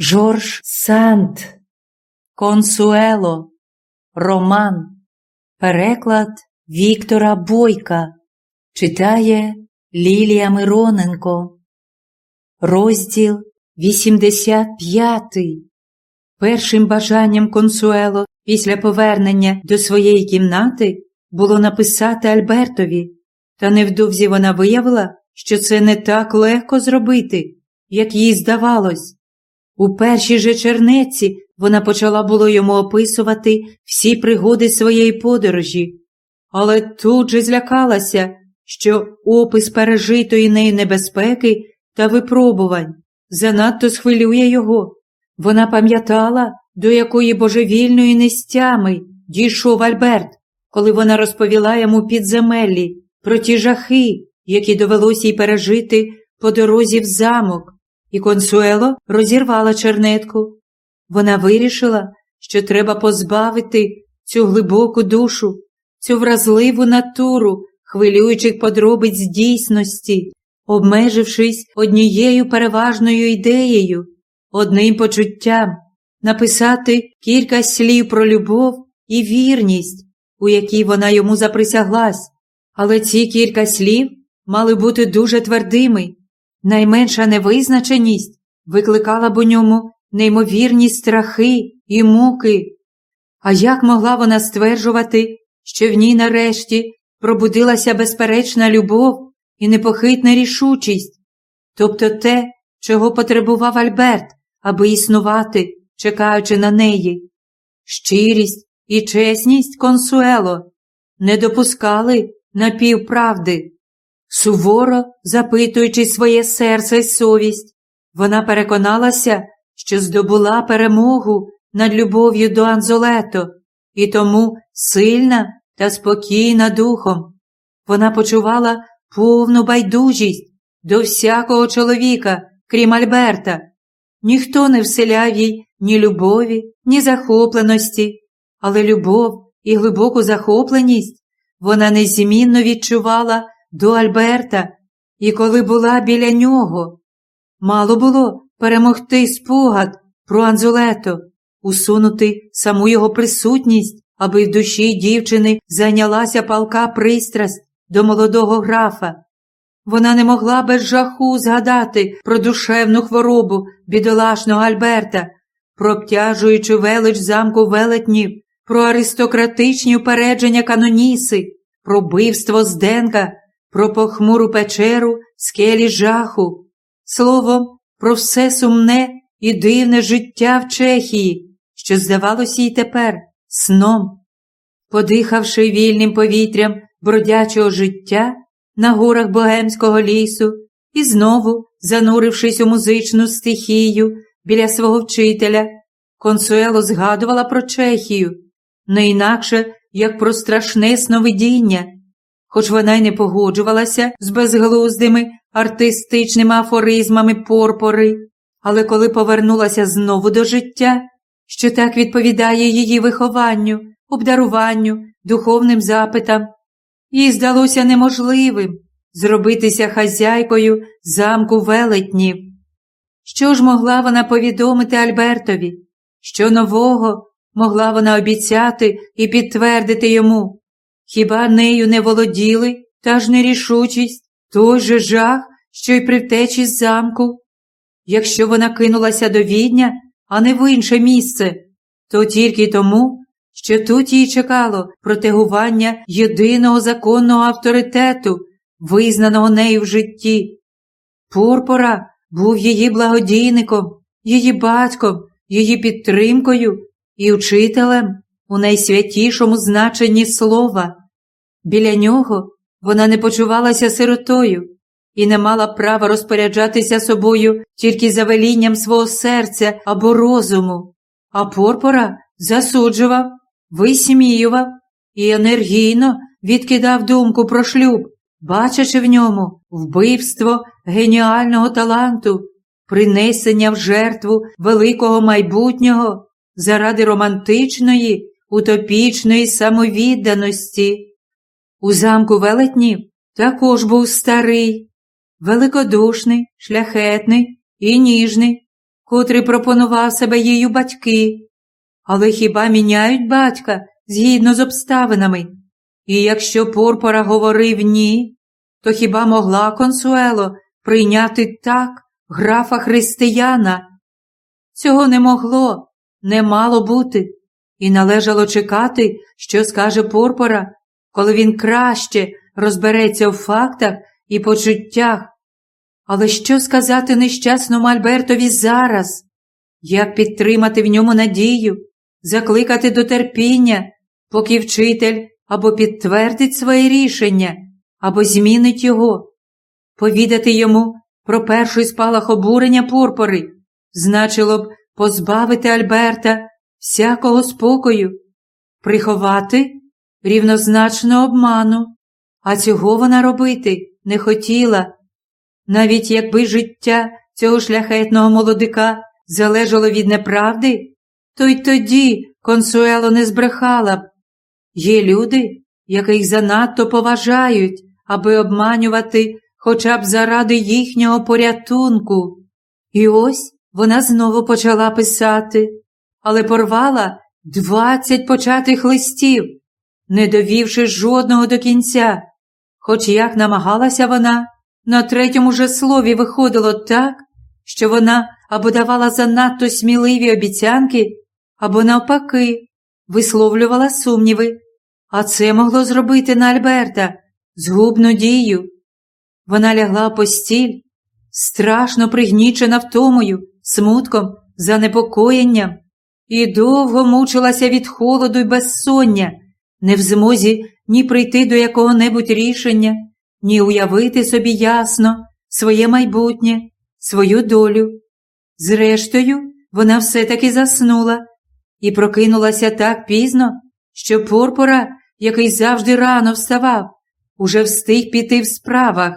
Жорж Санд, Консуело, Роман, переклад Віктора Бойка читає Лілія Мироненко. Розділ 85. Першим бажанням Консуело після повернення до своєї кімнати було написати Альбертові, та невдовзі вона виявила, що це не так легко зробити, як їй здавалось. У першій же чернеці вона почала було йому описувати всі пригоди своєї подорожі, але тут же злякалася, що опис пережитої нею небезпеки та випробувань занадто схвилює його. Вона пам'ятала, до якої божевільної нестями дійшов Альберт, коли вона розповіла йому підземеллі про ті жахи, які довелося їй пережити по дорозі в замок, і консуело розірвала чернетку. Вона вирішила, що треба позбавити цю глибоку душу, цю вразливу натуру, хвилюючих подробиць дійсності, обмежившись однією переважною ідеєю, одним почуттям, написати кілька слів про любов і вірність, у якій вона йому заприсяглась, але ці кілька слів мали бути дуже твердими. Найменша невизначеність викликала б у ньому неймовірні страхи і муки. А як могла вона стверджувати, що в ній нарешті пробудилася безперечна любов і непохитна рішучість, тобто те, чого потребував Альберт, аби існувати, чекаючи на неї. Щирість і чесність консуело не допускали напівправди. Суворо запитуючи своє серце й совість, вона переконалася, що здобула перемогу над любов'ю до Анзолето, і тому сильна та спокійна духом. Вона почувала повну байдужість до всякого чоловіка, крім Альберта. Ніхто не вселяв їй ні любові, ні захопленості, але любов і глибоку захопленість вона незмінно відчувала до Альберта і коли була біля нього. Мало було перемогти спогад про Анзулето, усунути саму його присутність, аби в душі дівчини зайнялася палка пристрасть до молодого графа. Вона не могла без жаху згадати про душевну хворобу бідолашного Альберта, про обтяжуючу велич замку велетнів, про аристократичні упередження каноніси, про бивство Зденка, про похмуру печеру, скелі жаху, словом, про все сумне і дивне життя в Чехії, що здавалося їй тепер сном. Подихавши вільним повітрям бродячого життя на горах богемського лісу і знову, занурившись у музичну стихію біля свого вчителя, Консуело згадувала про Чехію, не інакше, як про страшне сновидіння, хоч вона й не погоджувалася з безглуздими артистичними афоризмами порпори, але коли повернулася знову до життя, що так відповідає її вихованню, обдаруванню, духовним запитам, їй здалося неможливим зробитися хазяйкою замку велетнів. Що ж могла вона повідомити Альбертові? Що нового могла вона обіцяти і підтвердити йому? Хіба нею не володіли та ж нерішучість, той же жах, що й при втечі з замку? Якщо вона кинулася до відня, а не в інше місце, то тільки тому, що тут їй чекало протегування єдиного законного авторитету, визнаного нею в житті. Пурпора був її благодійником, її батьком, її підтримкою і учителем у найсвятішому значенні слова. Біля нього вона не почувалася сиротою і не мала права розпоряджатися собою тільки за велінням свого серця або розуму, а Порпора засуджував, висміював і енергійно відкидав думку про шлюб, бачачи в ньому вбивство геніального таланту, принесення в жертву великого майбутнього заради романтичної, утопічної самовідданості. У замку велетнів також був старий, великодушний, шляхетний і ніжний, котрий пропонував себе її батьки. Але хіба міняють батька згідно з обставинами? І якщо Порпора говорив ні, то хіба могла консуело прийняти так графа християна? Цього не могло, не мало бути, і належало чекати, що скаже Порпора, коли він краще розбереться в фактах і почуттях. Але що сказати нещасному Альбертові зараз? Як підтримати в ньому надію, закликати до терпіння, поки вчитель або підтвердить своє рішення, або змінить його, повідати йому про перший спалах обурення порпори, значило б позбавити Альберта всякого спокою, приховати рівнозначно обману, а цього вона робити не хотіла. Навіть якби життя цього шляхетного молодика залежало від неправди, то й тоді консуело не збрехала б. Є люди, яких занадто поважають, аби обманювати хоча б заради їхнього порятунку. І ось вона знову почала писати, але порвала двадцять початих листів, не довівши жодного до кінця. Хоч як намагалася вона, на третьому же слові виходило так, що вона або давала занадто сміливі обіцянки, або, навпаки, висловлювала сумніви, а це могло зробити на Альберта згубну дію. Вона лягла по стіль, страшно пригнічена втомою, смутком, занепокоєнням, і довго мучилася від холоду й безсоння, не в змозі ні прийти до якого-небудь рішення, ні уявити собі ясно своє майбутнє, свою долю. Зрештою, вона все-таки заснула і прокинулася так пізно, що Порпора, який завжди рано вставав, уже встиг піти в справах.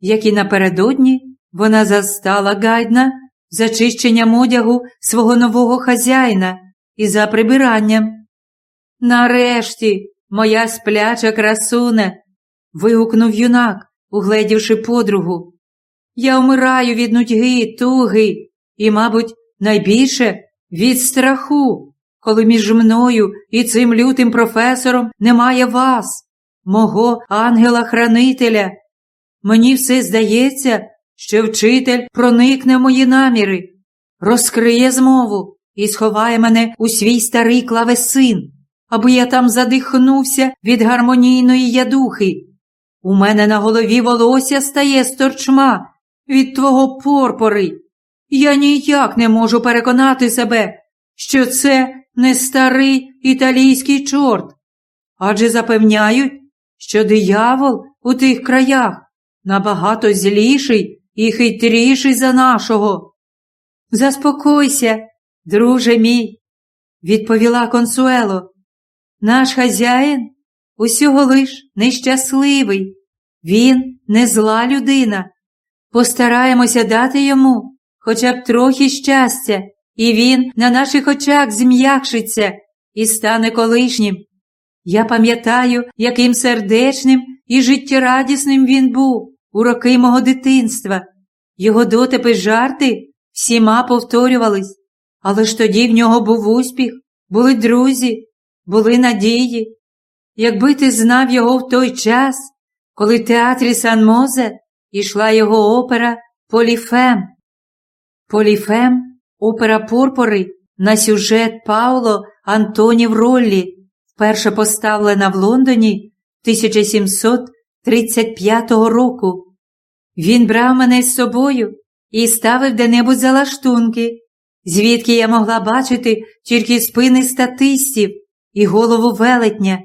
Як і напередодні, вона застала гайдна за чищенням одягу свого нового хазяїна і за прибиранням. Нарешті, моя спляча красуне, вигукнув юнак, угледівши подругу. Я вмираю від нудьги, туги і, мабуть, найбільше від страху, коли між мною і цим лютим професором немає вас, мого ангела-хранителя. Мені все здається, що вчитель проникне в мої наміри, розкриє змову і сховає мене у свій старий клавесин, аби я там задихнувся від гармонійної ядухи. У мене на голові волосся стає з торчма від твого порпори. Я ніяк не можу переконати себе, що це не старий італійський чорт. Адже запевняють, що диявол у тих краях набагато зліший і хитріший за нашого. Заспокойся, друже мій, відповіла консуело. Наш хазяїн усього лиш нещасливий, він не зла людина. Постараємося дати йому хоча б трохи щастя, і він на наших очах зм'якшиться і стане колишнім. Я пам'ятаю, яким сердечним і життєрадісним він був у роки мого дитинства. Його дотипи жарти всіма повторювались, але ж тоді в нього був успіх, були друзі, були надії. Якби ти знав його в той час, коли в театрі Сан Мозе ішла його опера Поліфем. Поліфем опера Порпори на сюжет Пауло Антонів Роллі, вперше поставлена в Лондоні 1735 року. Він брав мене з собою і ставив де-небудь за лаштунки, звідки я могла бачити тільки спини статистів і голову велетня.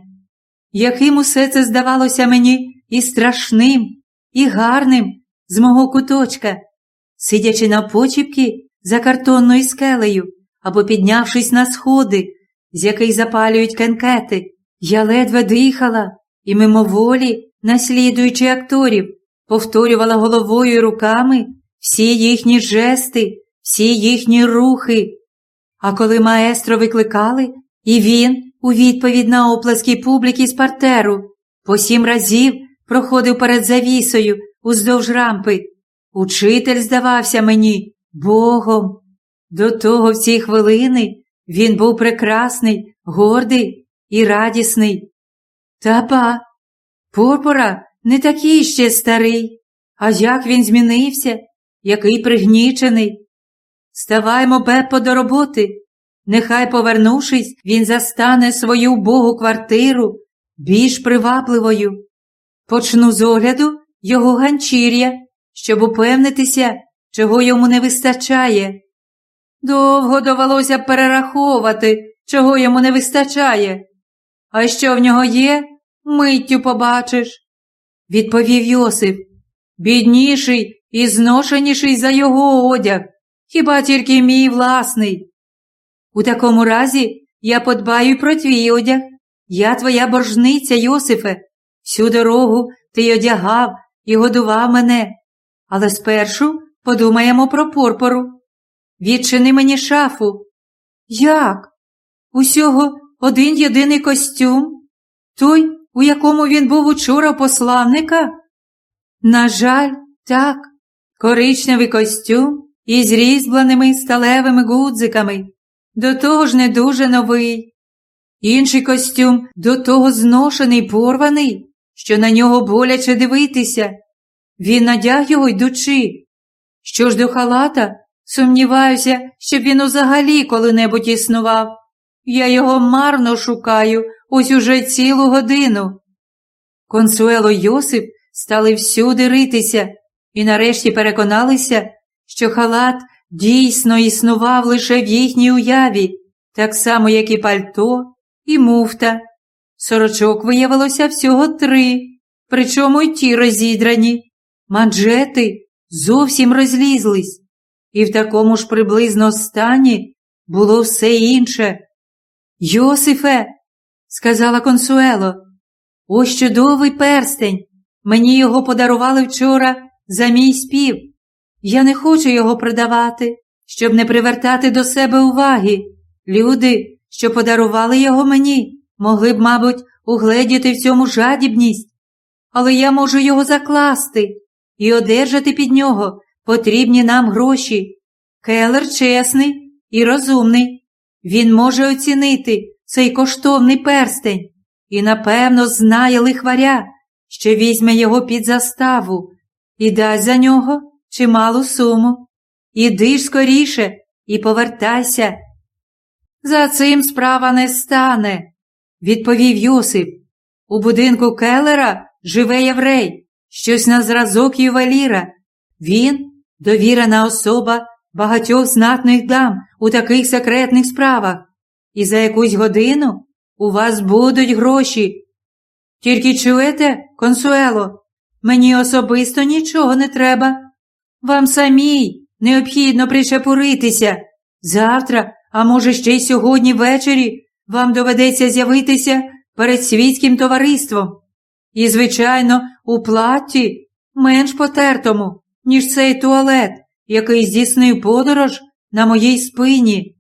Яким усе це здавалося мені і страшним, і гарним з мого куточка, сидячи на почіпки за картонною скелею або піднявшись на сходи, з яких запалюють кенкети, я ледве дихала і мимоволі, наслідуючи акторів, повторювала головою і руками всі їхні жести, всі їхні рухи. А коли маестро викликали, і він, у відповідь на оплески публіки з партеру, по сім разів проходив перед завісою уздовж рампи, учитель здавався мені Богом. До того в ці хвилини він був прекрасний, гордий і радісний. Та ба, Порпора не такий ще старий, а як він змінився, який пригнічений. Ставаймо, Беппо, до роботи. Нехай, повернувшись, він застане свою убогу квартиру більш привабливою. Почну з огляду його ганчір'я, щоб упевнитися, чого йому не вистачає. Довго довелося перераховувати, чого йому не вистачає. А що в нього є, миттю побачиш, відповів Йосип, бідніший і зношеніший за його одяг, хіба тільки мій власний. У такому разі я подбаю про твій одяг. Я твоя боржниця, Йосифе. Всю дорогу ти одягав і годував мене. Але спершу подумаємо про порпору. Відчини мені шафу. Як? Усього один єдиний костюм? Той, у якому він був учора посланника? На жаль, так, коричневий костюм із різьбленими сталевими гудзиками, до того ж не дуже новий. Інший костюм до того зношений порваний, що на нього боляче дивитися. Він надяг його йдучи. Що ж до халата, сумніваюся, щоб він взагалі коли-небудь існував. Я його марно шукаю ось уже цілу годину. Консуело Йосип стали всюди ритися і нарешті переконалися, що халат дійсно існував лише в їхній уяві, так само, як і пальто, і муфта. Сорочок виявилося всього три, причому й ті розідрані. Манжети зовсім розлізлись, і в такому ж приблизно стані було все інше. Йосифе, сказала консуело, ось чудовий перстень. Мені його подарували вчора за мій спів. Я не хочу його продавати, щоб не привертати до себе уваги. Люди, що подарували його мені, могли б, мабуть, угледіти в цьому жадібність, але я можу його закласти і одержати під нього потрібні нам гроші. Келер чесний і розумний. Він може оцінити цей коштовний перстень і, напевно, знає лихваря, що візьме його під заставу і дасть за нього чималу суму. Іди ж скоріше і повертайся. За цим справа не стане, відповів Йосип. У будинку Келлера живе єврей, щось на зразок ювеліра. Він довірена особа багатьох знатних дам у таких секретних справах, і за якусь годину у вас будуть гроші. Тільки чуєте, консуело, мені особисто нічого не треба. Вам самій необхідно причепуритися. Завтра, а може, ще й сьогодні ввечері, вам доведеться з'явитися перед світським товариством. І, звичайно, у платі менш потертому, ніж цей туалет, який здійснив подорож на моїй спині.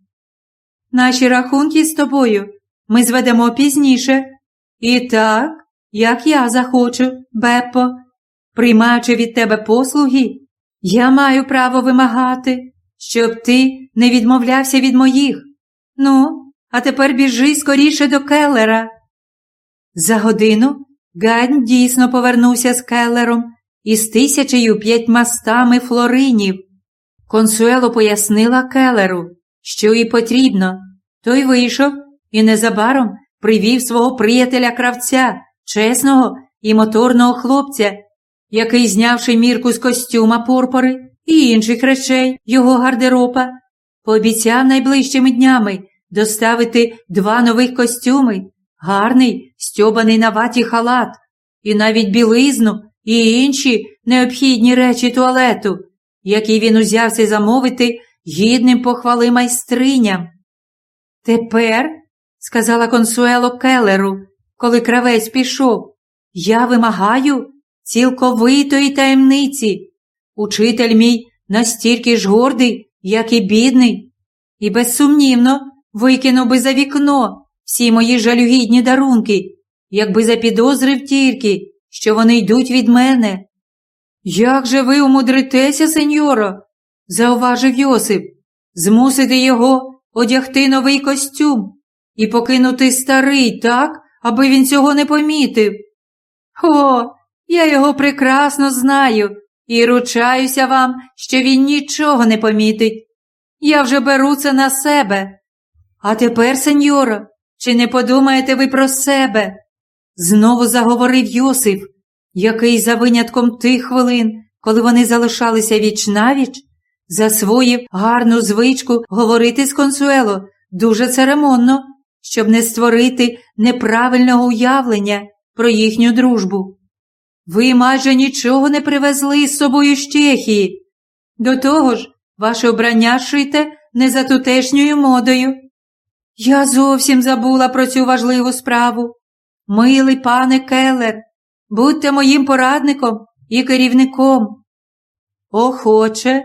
Наші рахунки з тобою ми зведемо пізніше. І так, як я захочу, Беппо, приймаючи від тебе послуги, я маю право вимагати, щоб ти не відмовлявся від моїх. Ну, а тепер біжи скоріше до Келлера. За годину Гань дійсно повернувся з Келлером із тисячею п'ятьмастами флоринів. Консуело пояснила Келлеру, що їй потрібно. Той вийшов і незабаром привів свого приятеля кравця, чесного і моторного хлопця, який, знявши мірку з костюма порпори і інших речей його гардероба, пообіцяв найближчими днями доставити два нових костюми, гарний стьобаний на ваті халат, і навіть білизну і інші необхідні речі туалету, які він узявся замовити гідним похвали майстриням. Тепер, сказала консуело Келлеру, коли кравець пішов, я вимагаю цілковитої таємниці. Учитель мій настільки ж гордий, як і бідний, і безсумнівно викинув би за вікно всі мої жалюгідні дарунки, якби запідозрив тільки, що вони йдуть від мене. Як же ви умудритеся, сеньоро? зауважив Йосип. змусити його одягти новий костюм і покинути старий так, аби він цього не помітив. О, я його прекрасно знаю і ручаюся вам, що він нічого не помітить. Я вже беру це на себе. А тепер, сеньоро, чи не подумаєте ви про себе? Знову заговорив Йосиф, який за винятком тих хвилин, коли вони залишалися віч навіч, засвоїв гарну звичку говорити з консуело дуже церемонно, щоб не створити неправильного уявлення про їхню дружбу. Ви майже нічого не привезли з собою з Чехії. До того ж, ваше обрання шите не за тутешньою модою. Я зовсім забула про цю важливу справу. Милий пане Келлер, будьте моїм порадником і керівником. Охоче,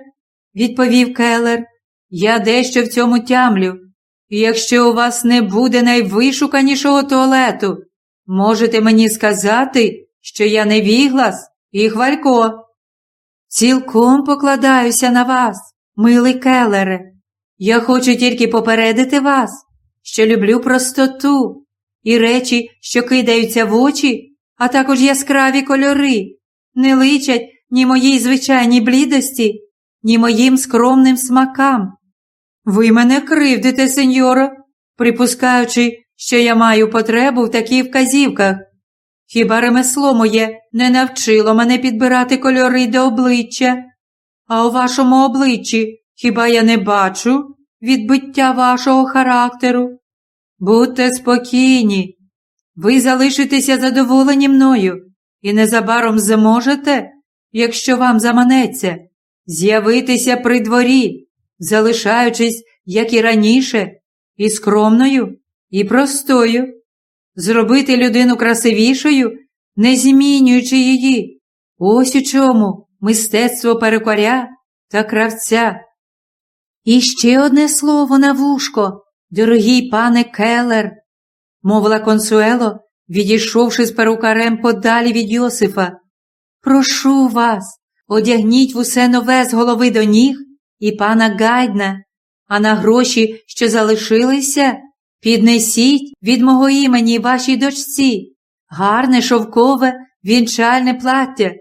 відповів Келлер, я дещо в цьому тямлю. І якщо у вас не буде найвишуканішого туалету, можете мені сказати, що я не віглас і хвалько. Цілком покладаюся на вас, милий Келлере. Я хочу тільки попередити вас, що люблю простоту і речі, що кидаються в очі, а також яскраві кольори, не личать ні моїй звичайній блідості, ні моїм скромним смакам. Ви мене кривдите, сеньоро, припускаючи, що я маю потребу в таких вказівках. Хіба ремесло моє не навчило мене підбирати кольори до обличчя? А у вашому обличчі хіба я не бачу відбиття вашого характеру? Будьте спокійні, ви залишитеся задоволені мною і незабаром зможете, якщо вам заманеться, з'явитися при дворі, залишаючись, як і раніше, і скромною, і простою, зробити людину красивішою, не змінюючи її. Ось у чому мистецтво перекоря та кравця. І ще одне слово на вушко, дорогий пане Келлер, мовила консуело, відійшовши з перукарем подалі від Йосифа. Прошу вас, одягніть усе нове з голови до ніг і пана Гайдна, а на гроші, що залишилися, піднесіть від мого імені вашій дочці, гарне шовкове вінчальне плаття.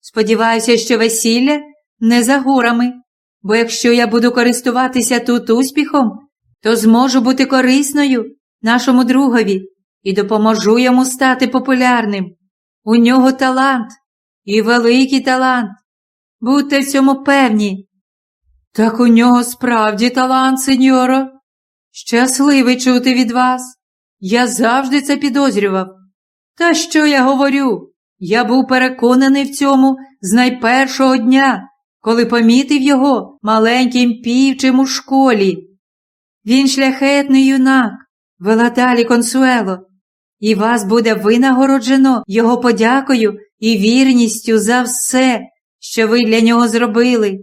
Сподіваюся, що весілля не за горами, бо якщо я буду користуватися тут успіхом, то зможу бути корисною нашому другові і допоможу йому стати популярним. У нього талант і великий талант. Будьте в цьому певні. Так у нього справді талант, сеньоро. Щасливий чути від вас. Я завжди це підозрював. Та що я говорю? Я був переконаний в цьому з найпершого дня, коли помітив його маленьким півчим у школі. Він шляхетний юнак, вела далі консуело, і вас буде винагороджено його подякою і вірністю за все, що ви для нього зробили.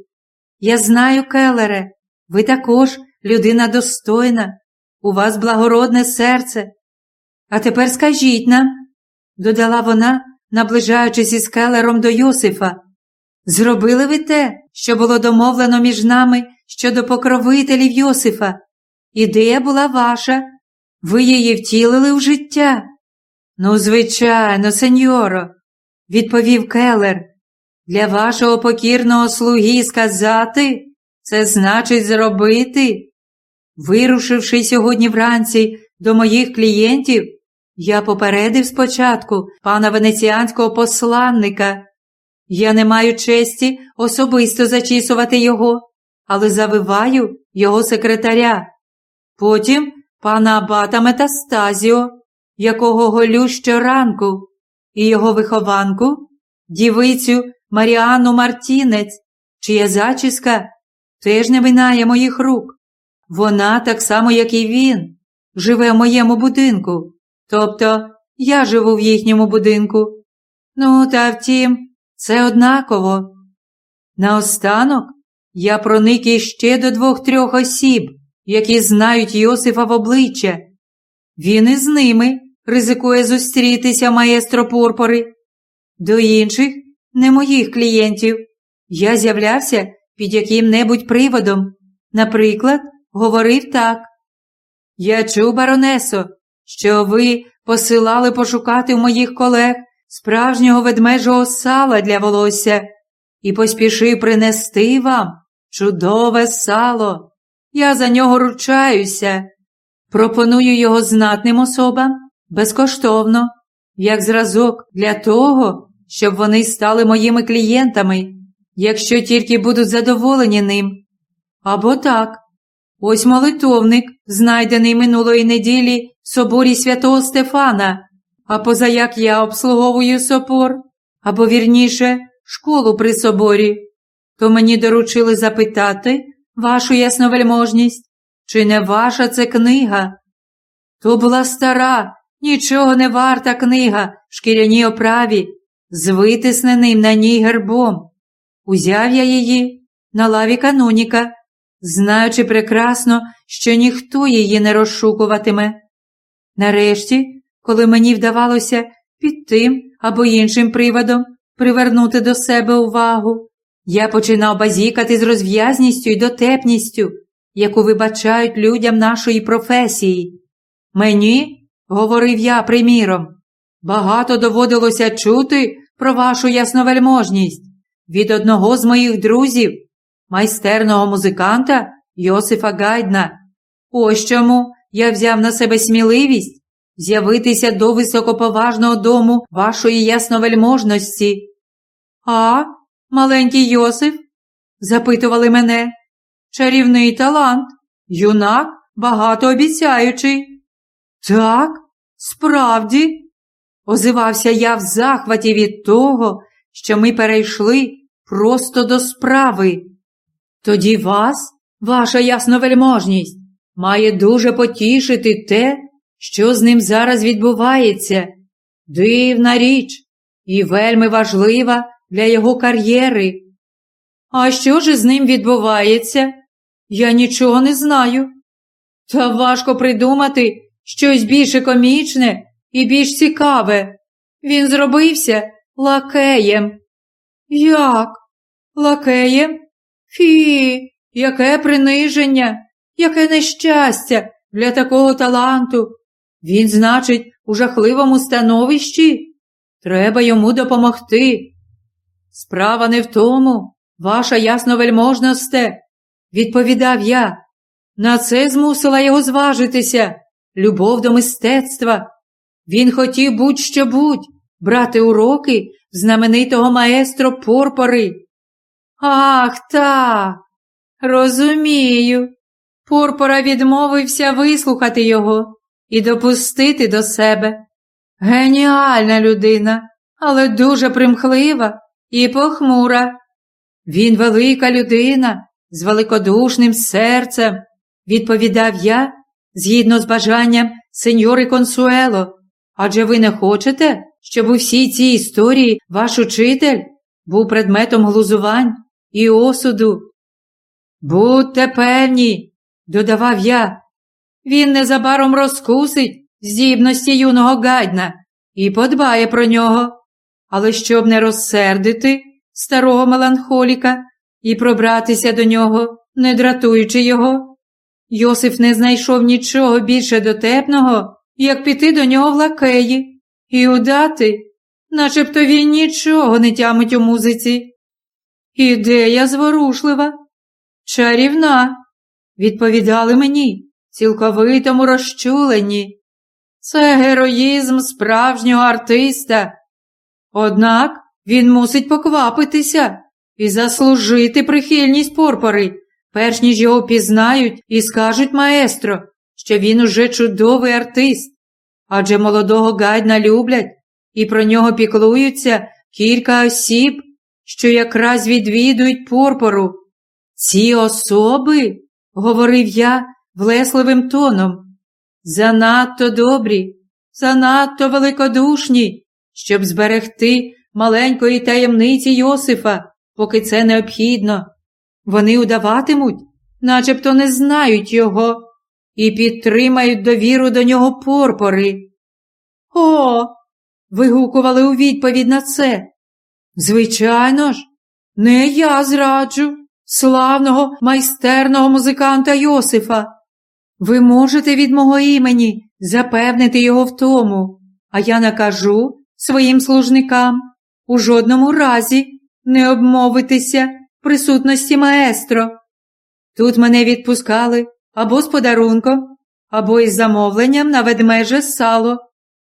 Я знаю, Келере, ви також людина достойна, у вас благородне серце. А тепер скажіть нам, додала вона, наближаючись із келером до Йосифа, зробили ви те, що було домовлено між нами щодо покровителів Йосифа? Ідея була ваша, ви її втілили в життя. Ну, звичайно, сеньоро, відповів келер. Для вашого покірного слуги сказати це значить зробити. Вирушивши сьогодні вранці до моїх клієнтів, я попередив спочатку пана венеціанського посланника. Я не маю честі особисто зачісувати його, але завиваю його секретаря. Потім пана абата Метастазіо, якого голю щоранку, і його вихованку, дівицю Маріану Мартінець, чия зачіска теж не минає моїх рук. Вона, так само, як і він, живе в моєму будинку. Тобто я живу в їхньому будинку. Ну, та втім, це однаково. Наостанок я проник іще до двох-трьох осіб, які знають Йосифа в обличчя. Він із ними ризикує зустрітися маестро Порпори. До інших, не моїх клієнтів, я з'являвся під яким-небудь приводом, Наприклад, говорив так. Я чув, баронесо, що ви посилали пошукати у моїх колег справжнього ведмежого сала для волосся і поспішив принести вам чудове сало. Я за нього ручаюся. Пропоную його знатним особам безкоштовно, як зразок для того, щоб вони стали моїми клієнтами, якщо тільки будуть задоволені ним. Або так. Ось молитовник, знайдений минулої неділі в соборі святого Стефана, а позаяк я обслуговую сопор, або вірніше, школу при соборі, то мені доручили запитати вашу ясновельможність, чи не ваша це книга? То була стара, нічого не варта книга в шкіряній оправі, з витисненим на ній гербом. Узяв я її на лаві каноніка, знаючи прекрасно, що ніхто її не розшукуватиме. Нарешті, коли мені вдавалося під тим або іншим приводом привернути до себе увагу, я починав базікати з розв'язністю і дотепністю, яку вибачають людям нашої професії. Мені, говорив я приміром, багато доводилося чути про вашу ясновельможність від одного з моїх друзів, майстерного музиканта Йосифа Гайдна. Ось чому я взяв на себе сміливість з'явитися до високоповажного дому вашої ясновельможності. А, маленький Йосиф? запитували мене. Чарівний талант, юнак багатообіцяючий. Так, справді, озивався я в захваті від того, що ми перейшли просто до справи. Тоді вас, ваша ясновельможність, має дуже потішити те, що з ним зараз відбувається. Дивна річ і вельми важлива для його кар'єри. А що ж з ним відбувається? Я нічого не знаю. Та важко придумати щось більше комічне і більш цікаве. Він зробився лакеєм. Як? Лакеєм? Фі, яке приниження, яке нещастя для такого таланту. Він, значить, у жахливому становищі. Треба йому допомогти. Справа не в тому, ваша ясновельможносте, відповідав я. На це змусила його зважитися, любов до мистецтва. Він хотів будь-що будь брати уроки знаменитого маестро Порпори. Ах, так, розумію. Порпора відмовився вислухати його і допустити до себе. Геніальна людина, але дуже примхлива і похмура. Він велика людина з великодушним серцем, відповідав я згідно з бажанням сеньори Консуело. Адже ви не хочете, щоб у всій цій історії ваш учитель був предметом глузувань і осуду. Будьте певні, додавав я, він незабаром розкусить здібності юного гайдна і подбає про нього. Але щоб не розсердити старого меланхоліка і пробратися до нього, не дратуючи його, Йосиф не знайшов нічого більше дотепного, як піти до нього в лакеї і удати, начебто він нічого не тямить у музиці. Ідея зворушлива, чарівна, відповідали мені, цілковитому розчуленні. Це героїзм справжнього артиста. Однак він мусить поквапитися і заслужити прихильність порпори, перш ніж його пізнають і скажуть маестро, що він уже чудовий артист, адже молодого гайдна люблять і про нього піклуються кілька осіб, що якраз відвідують порпору. Ці особи, говорив я влесливим тоном, занадто добрі, занадто великодушні, щоб зберегти маленької таємниці Йосифа, поки це необхідно. Вони удаватимуть, начебто не знають його, і підтримають довіру до нього порпори. О. вигукували у відповідь на це. Звичайно ж, не я зраджу, славного майстерного музиканта Йосифа. Ви можете від мого імені запевнити його в тому, а я накажу своїм служникам у жодному разі не обмовитися присутності маестро. Тут мене відпускали або з подарунком, або із замовленням на ведмеже сало.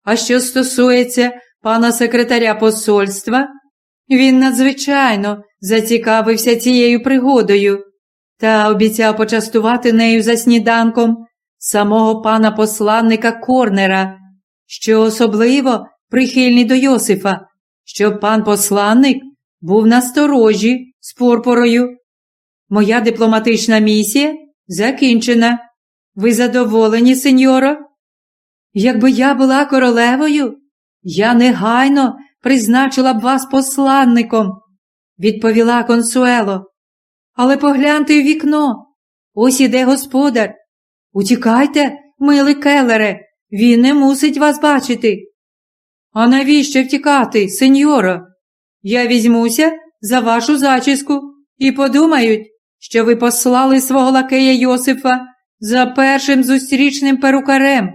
А що стосується пана секретаря посольства, він надзвичайно зацікавився цією пригодою та обіцяв почастувати нею за сніданком самого пана посланника Корнера, що особливо прихильний до Йосифа, щоб пан посланник був насторожі з порпорою. Моя дипломатична місія закінчена. Ви задоволені, сеньоро? Якби я була королевою, я негайно призначила б вас посланником, відповіла консуело. Але погляньте в вікно. Ось іде господар. Утікайте, милий келере, він не мусить вас бачити. А навіщо втікати, сеньоро? Я візьмуся за вашу зачіску і подумають, що ви послали свого лакея Йосифа за першим зустрічним перукарем.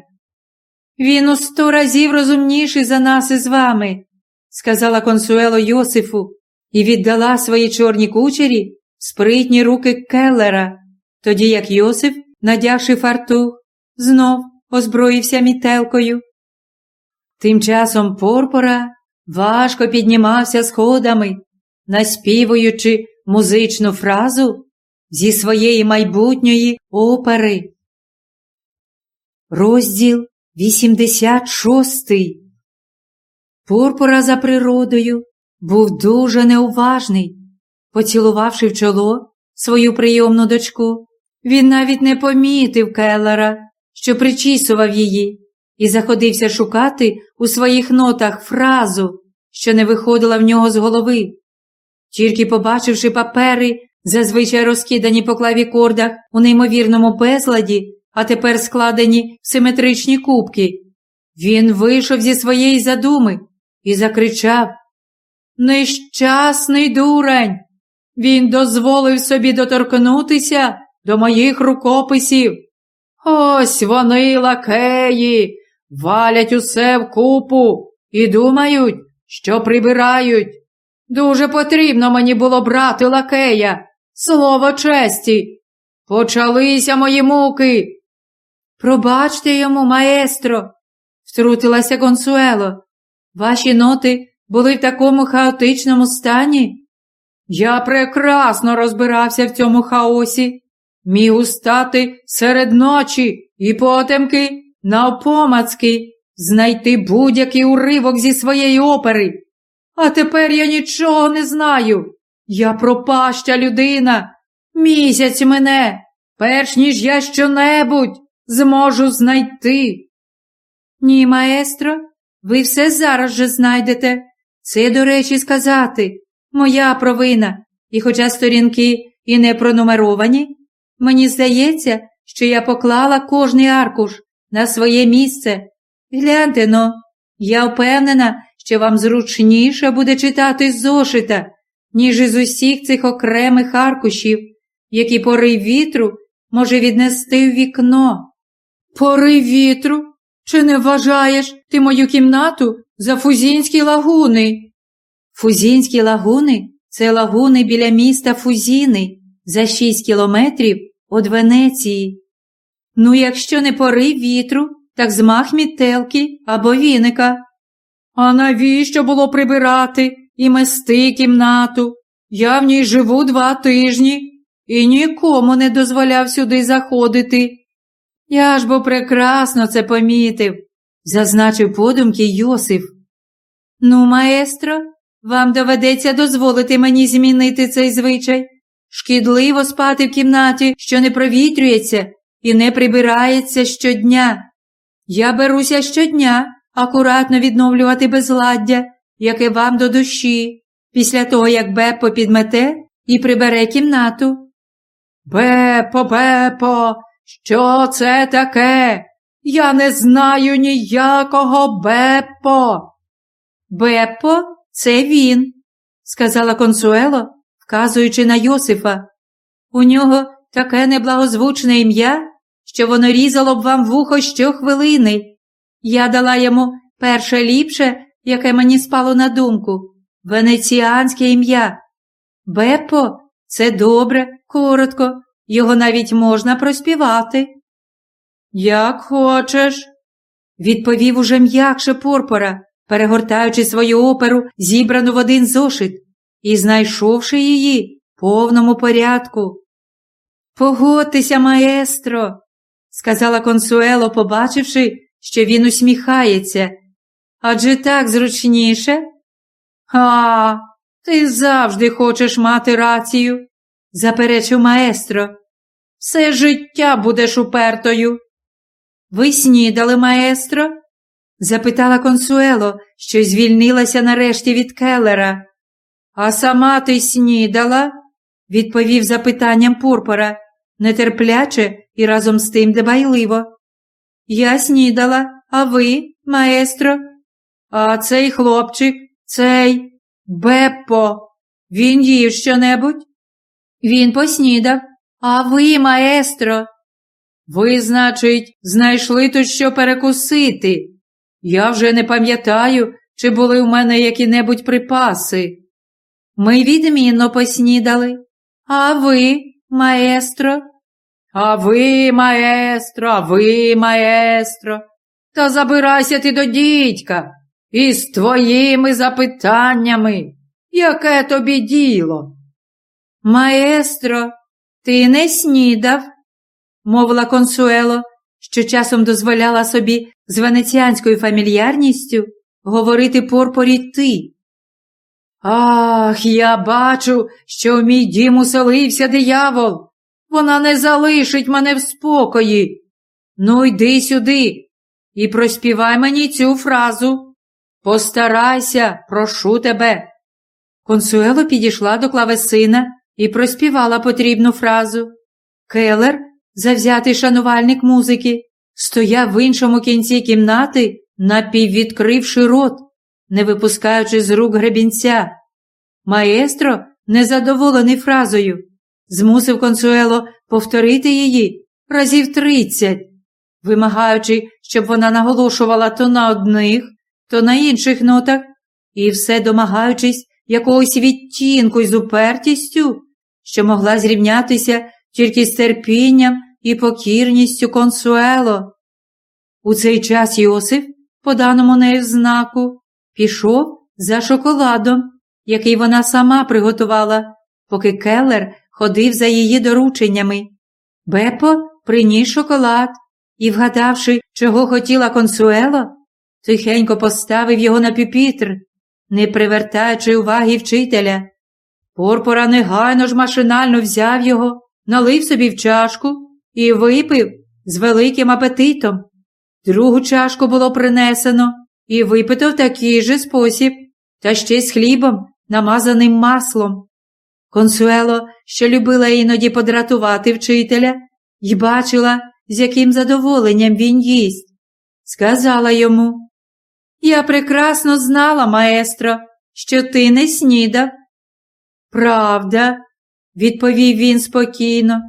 Він у сто разів розумніший за нас із вами, сказала консуело Йосифу і віддала свої чорні кучері в спритні руки Келлера, тоді як Йосиф, надягши фартух, знов озброївся мітелкою. Тим часом Порпора важко піднімався сходами, наспівуючи музичну фразу зі своєї майбутньої опери. Розділ 86 Порпора за природою був дуже неуважний. Поцілувавши в чоло свою прийомну дочку, він навіть не помітив Келлера, що причісував її, і заходився шукати у своїх нотах фразу, що не виходила в нього з голови. Тільки побачивши папери, зазвичай розкидані по клавікордах у неймовірному безладі, а тепер складені в симетричні кубки, він вийшов зі своєї задуми і закричав Нещасний дурень! Він дозволив собі доторкнутися до моїх рукописів. Ось вони, лакеї, валять усе в купу і думають, що прибирають. Дуже потрібно мені було брати лакея, слово честі. Почалися мої муки. Пробачте йому, маестро, втрутилася Гонсуело. Ваші ноти були в такому хаотичному стані. Я прекрасно розбирався в цьому хаосі, міг устати серед ночі і потемки навпомацки знайти будь-який уривок зі своєї опери. А тепер я нічого не знаю. Я пропаща людина. Місяць мене, перш ніж я щонебудь зможу знайти. Ні, маестро, ви все зараз же знайдете. Це, до речі, сказати, моя провина, і хоча сторінки і не пронумеровані, мені здається, що я поклала кожний аркуш на своє місце. Гляньте но, я впевнена, що вам зручніше буде читати з зошита, ніж із усіх цих окремих аркушів, які порив вітру може віднести в вікно. Порив вітру? Чи не вважаєш ти мою кімнату за Фузінські лагуни? Фузінські лагуни це лагуни біля міста Фузіни за шість кілометрів від Венеції. Ну, якщо не порив вітру, так змах мітелки або віника. А навіщо було прибирати і мести кімнату? Я в ній живу два тижні і нікому не дозволяв сюди заходити. Я ж бо прекрасно це помітив, зазначив подумки Йосиф. Ну, маестро, вам доведеться дозволити мені змінити цей звичай. Шкідливо спати в кімнаті, що не провітрюється і не прибирається щодня. Я беруся щодня акуратно відновлювати безладдя, яке вам до душі, після того, як Беппо підмете і прибере кімнату. Бепо, Бепо, що це таке? Я не знаю ніякого Беппо. Беппо це він, сказала консуело, вказуючи на Йосифа, У нього таке неблагозвучне ім'я, що воно різало б вам вухо щохвилини. Я дала йому перше ліпше, яке мені спало на думку венеціанське ім'я. Беппо це добре, коротко, його навіть можна проспівати. Як хочеш, відповів уже м'якше Порпора, перегортаючи свою оперу, зібрану в один зошит, і знайшовши її в повному порядку. Погодьтеся, маестро, сказала консуело, побачивши, що він усміхається. Адже так зручніше. А, ти завжди хочеш мати рацію, заперечив маестро. Все життя будеш упертою. Ви снідали, маестро? запитала консуело, що звільнилася нарешті від келера. А сама ти снідала? відповів запитанням Пурпора, нетерпляче і разом з тим дбайливо. Я снідала, а ви, маестро? А цей хлопчик, цей Беппо, він їв щонебудь? Він поснідав, а ви, маестро. Ви, значить, знайшли тут що перекусити. Я вже не пам'ятаю, чи були в мене які-небудь припаси. Ми відмінно поснідали. А ви, маестро? А ви, маестро, а ви, маестро. Та забирайся ти до дідька із твоїми запитаннями. Яке тобі діло? Маестро, ти не снідав, мовила консуело, що часом дозволяла собі з венеціанською фамільярністю говорити порпорі ти. Ах, я бачу, що в мій дім уселився диявол. Вона не залишить мене в спокої. Ну, йди сюди і проспівай мені цю фразу. Постарайся, прошу тебе. Консуело підійшла до клавесина і проспівала потрібну фразу. Келер, завзятий шанувальник музики, стояв в іншому кінці кімнати, напіввідкривши рот, не випускаючи з рук гребінця. Маестро, незадоволений фразою, змусив Консуело повторити її разів тридцять, вимагаючи, щоб вона наголошувала то на одних, то на інших нотах, і все домагаючись якогось відтінку з упертістю, що могла зрівнятися тільки з терпінням і покірністю консуело. У цей час Йосиф, по даному нею знаку, пішов за шоколадом, який вона сама приготувала, поки Келлер ходив за її дорученнями. Бепо приніс шоколад і, вгадавши, чого хотіла консуело, тихенько поставив його на пюпітр, не привертаючи уваги вчителя. Порпора негайно ж машинально взяв його, налив собі в чашку і випив з великим апетитом. Другу чашку було принесено і випито в такий же спосіб, та ще з хлібом, намазаним маслом. Консуело, що любила іноді подратувати вчителя, й бачила, з яким задоволенням він їсть, сказала йому Я прекрасно знала, маестро, що ти не снідав. Правда, відповів він спокійно.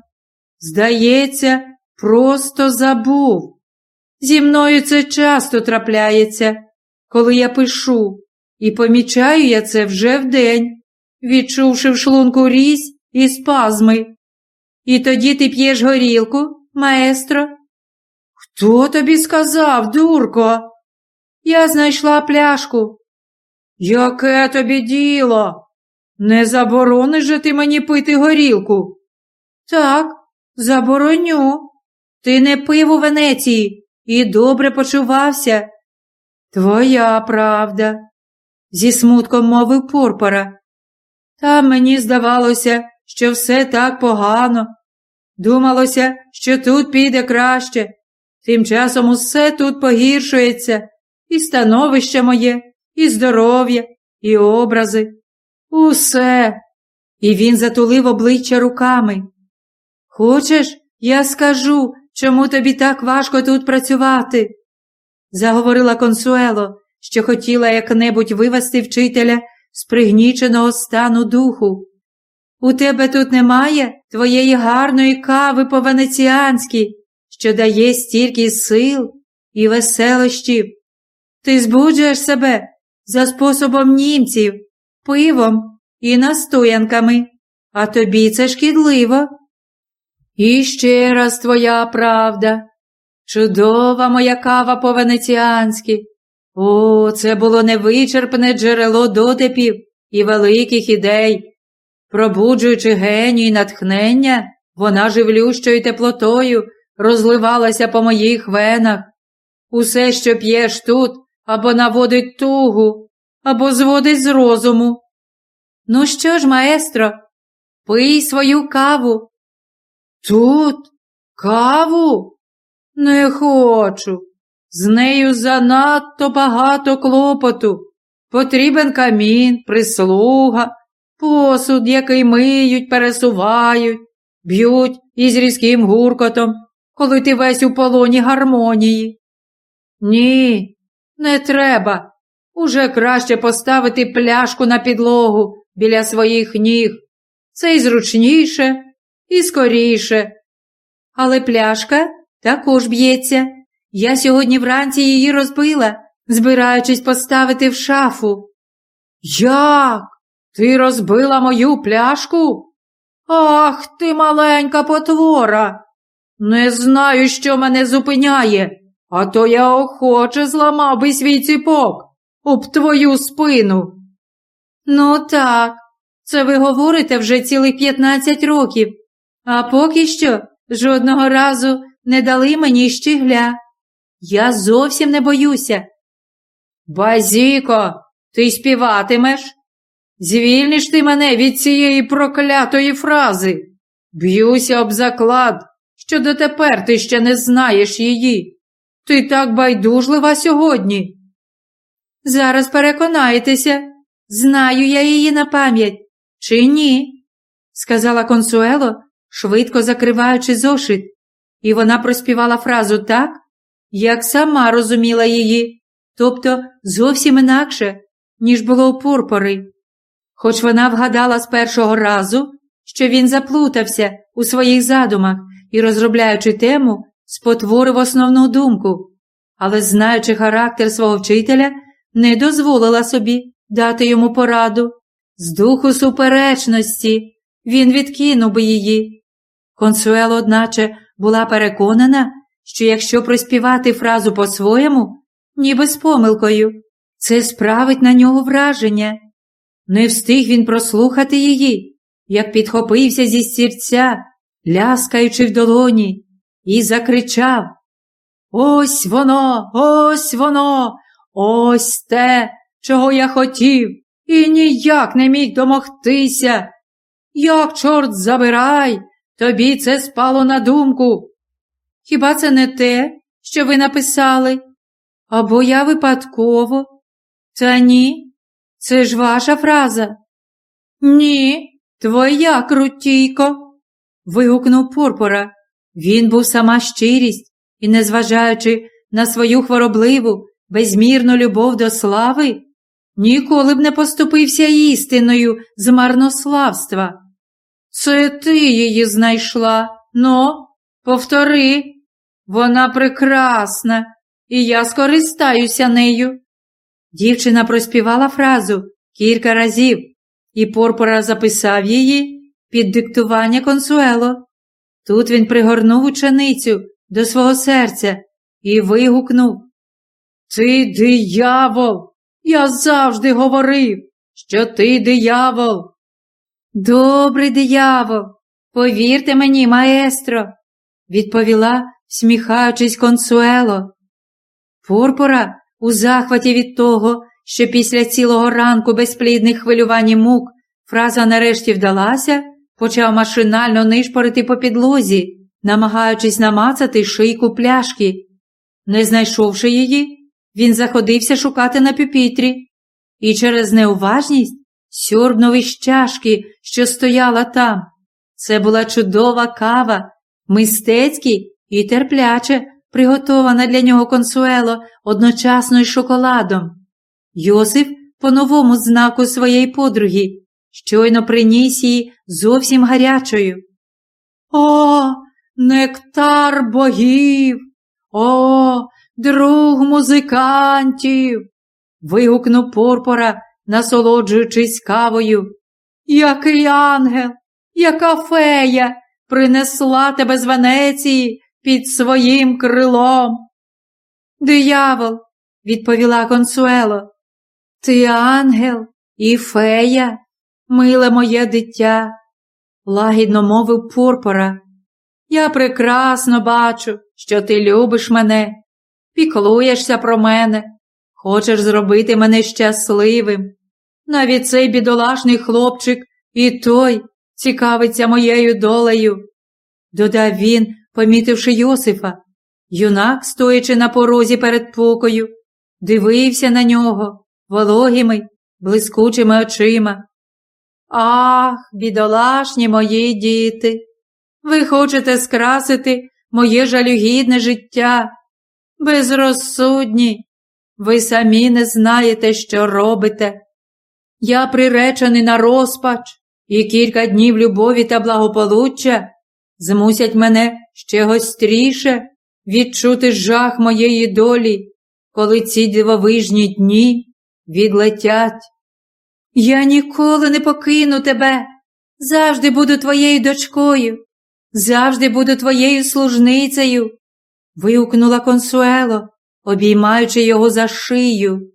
Здається, просто забув. Зі мною це часто трапляється, коли я пишу, і помічаю я це вже вдень, відчувши в шлунку різь і спазми. І тоді ти п'єш горілку, маестро? Хто тобі сказав, дурко? Я знайшла пляшку. Яке тобі діло? Не заборониш же ти мені пити горілку? Так, забороню. Ти не пив у Венеції і добре почувався. Твоя правда, зі смутком мовив Порпора. Та мені здавалося, що все так погано. Думалося, що тут піде краще. Тим часом усе тут погіршується, і становище моє, і здоров'я, і образи. Усе. І він затулив обличчя руками. Хочеш, я скажу, чому тобі так важко тут працювати? заговорила консуело, що хотіла як-небудь вивести вчителя з пригніченого стану духу. у тебе тут немає твоєї гарної кави по венеціанськи, що дає стільки сил і веселощів. Ти збуджуєш себе за способом німців, пивом і настоянками, а тобі це шкідливо. І ще раз твоя правда. Чудова моя кава по венеціанськи. О, це було невичерпне джерело дотипів і великих ідей. Пробуджуючи геній натхнення, вона живлющою теплотою розливалася по моїх венах. Усе, що п'єш тут, або наводить тугу, або зводить з розуму. Ну що ж, маестро, пий свою каву. Тут каву? Не хочу. З нею занадто багато клопоту. Потрібен камін, прислуга, посуд, який миють, пересувають, б'ють із різким гуркотом, коли ти весь у полоні гармонії. Ні, не треба. Уже краще поставити пляшку на підлогу біля своїх ніг. Це і зручніше, і скоріше. Але пляшка також б'ється. Я сьогодні вранці її розбила, збираючись поставити в шафу. Як? Ти розбила мою пляшку? Ах ти маленька потвора. Не знаю, що мене зупиняє, а то я охоче зламав би свій ціпок об твою спину. Ну, так, це ви говорите вже цілих п'ятнадцять років, а поки що жодного разу не дали мені щігля. Я зовсім не боюся. Базіко, ти співатимеш? Звільниш ти мене від цієї проклятої фрази. Б'юся об заклад, що дотепер ти ще не знаєш її. Ти так байдужлива сьогодні. Зараз переконаєтеся, знаю я її на пам'ять, чи ні? сказала консуело, швидко закриваючи зошит, і вона проспівала фразу так, як сама розуміла її, тобто зовсім інакше, ніж було у Пурпори. Хоч вона вгадала з першого разу, що він заплутався у своїх задумах і, розробляючи тему, спотворив основну думку, але, знаючи характер свого вчителя, не дозволила собі дати йому пораду. З духу суперечності він відкинув би її. Консуело, одначе, була переконана, що якщо проспівати фразу по-своєму, ніби з помилкою, це справить на нього враження. Не встиг він прослухати її, як підхопився зі стірця, ляскаючи в долоні, і закричав Ось воно, ось воно, ось те, чого я хотів, і ніяк не міг домогтися. Як, чорт забирай, тобі це спало на думку. Хіба це не те, що ви написали? Або я випадково? Та ні, це ж ваша фраза. Ні, твоя крутійко. вигукнув Порпора. Він був сама щирість і, незважаючи на свою хворобливу, безмірну любов до слави, ніколи б не поступився істиною з марнославства. Це ти її знайшла. Ну, повтори, вона прекрасна, і я скористаюся нею. Дівчина проспівала фразу кілька разів, і Порпора записав її під диктування консуело. Тут він пригорнув ученицю до свого серця і вигукнув Ти диявол! Я завжди говорив, що ти диявол. Добрий диявол, повірте мені, маестро, відповіла, сміхаючись консуело. Порпора у захваті від того, що після цілого ранку безплідних хвилювань і мук фраза нарешті вдалася, почав машинально нишпорити по підлозі, намагаючись намацати шийку пляшки. Не знайшовши її, він заходився шукати на пюпітрі і через неуважність сьорбнув із чашки, що стояла там. Це була чудова кава, мистецький і терпляче приготована для нього консуело одночасно із шоколадом. Йосиф, по новому знаку своєї подруги, щойно приніс її зовсім гарячою. О, нектар богів! О, друг музикантів! вигукнув Порпора, насолоджуючись кавою. Який ангел, яка фея принесла тебе з Венеції під своїм крилом. Диявол, відповіла Консуело, ти ангел і фея, миле моє дитя, лагідно мовив Порпора. Я прекрасно бачу, що ти любиш мене, піклуєшся про мене, хочеш зробити мене щасливим. Навіть цей бідолашний хлопчик і той цікавиться моєю долею, додав він, помітивши Йосифа. Юнак, стоячи на порозі перед покою, дивився на нього вологими, блискучими очима. Ах, бідолашні мої діти, ви хочете скрасити моє жалюгідне життя. Безрозсудні, ви самі не знаєте, що робите. Я приречений на розпач, і кілька днів любові та благополуччя змусять мене ще гостріше відчути жах моєї долі, коли ці дивовижні дні відлетять. Я ніколи не покину тебе, завжди буду твоєю дочкою, завжди буду твоєю служницею. вигукнула консуело, обіймаючи його за шию.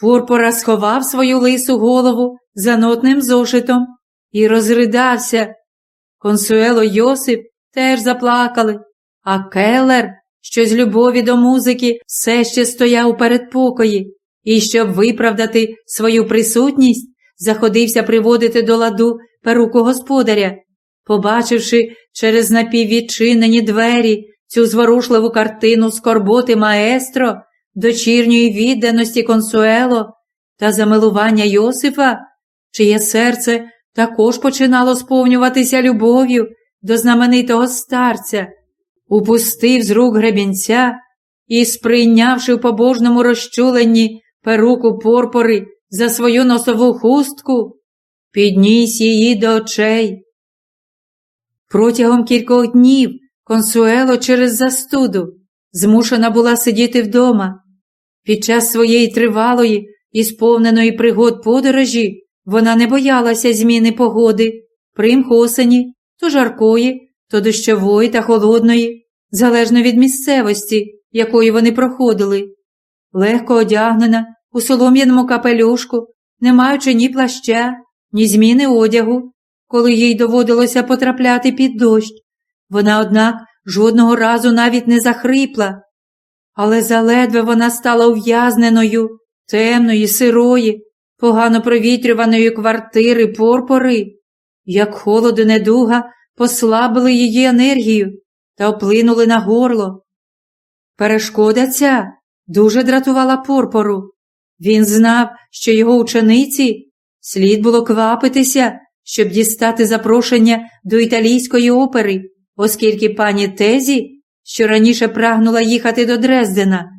Пурпора сховав свою лису голову за нотним зошитом і розридався. Консуело Йосип теж заплакали, а келер, що з любові до музики все ще стояв у передпокої, і, щоб виправдати свою присутність, заходився приводити до ладу перуку господаря. Побачивши через напіввідчинені двері цю зворушливу картину скорботи маестро, дочірньої відданості консуело та замилування Йосифа, чиє серце також починало сповнюватися любов'ю до знаменитого старця, упустив з рук гребінця і, сприйнявши в побожному розчуленні перуку порпори за свою носову хустку, підніс її до очей. Протягом кількох днів консуело через застуду змушена була сидіти вдома. Під час своєї тривалої і сповненої пригод подорожі вона не боялася зміни погоди, примх осені, то жаркої, то дощової та холодної, залежно від місцевості, якої вони проходили. Легко одягнена у солом'яному капелюшку, не маючи ні плаща, ні зміни одягу, коли їй доводилося потрапляти під дощ. Вона, однак, жодного разу навіть не захрипла, але заледве вона стала ув'язненою, темної, сирої, погано провітрюваної квартири порпори, як холод і недуга послабили її енергію та вплинули на горло. Перешкода ця дуже дратувала порпору. Він знав, що його учениці слід було квапитися, щоб дістати запрошення до італійської опери, оскільки пані Тезі, що раніше прагнула їхати до Дрездена,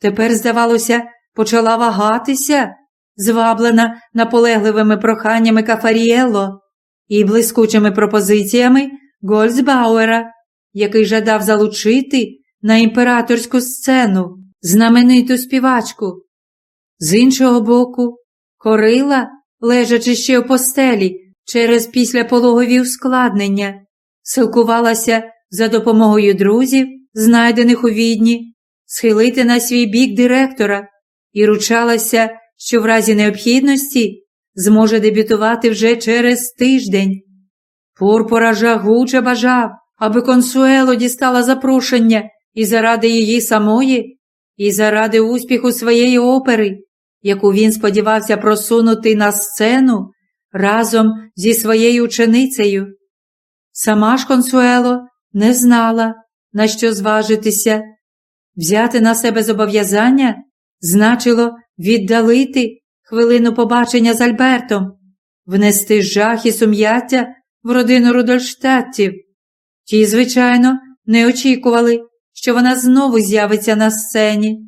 тепер, здавалося, почала вагатися, зваблена наполегливими проханнями Кафаріелло і блискучими пропозиціями Гольцбауера, який жадав залучити на імператорську сцену знамениту співачку. З іншого боку, корила, лежачи ще в постелі через післяпологові ускладнення, силкувалася за допомогою друзів, знайдених у відні, схилити на свій бік директора і ручалася, що в разі необхідності зможе дебютувати вже через тиждень. Пурпора жагуче бажав, аби консуело дістала запрошення і заради її самої, і заради успіху своєї опери, яку він сподівався просунути на сцену разом зі своєю ученицею. Сама ж консуело не знала, на що зважитися. Взяти на себе зобов'язання значило віддалити хвилину побачення з Альбертом, внести жах і сум'яття в родину Рудольштаттів. Ті, звичайно, не очікували, що вона знову з'явиться на сцені.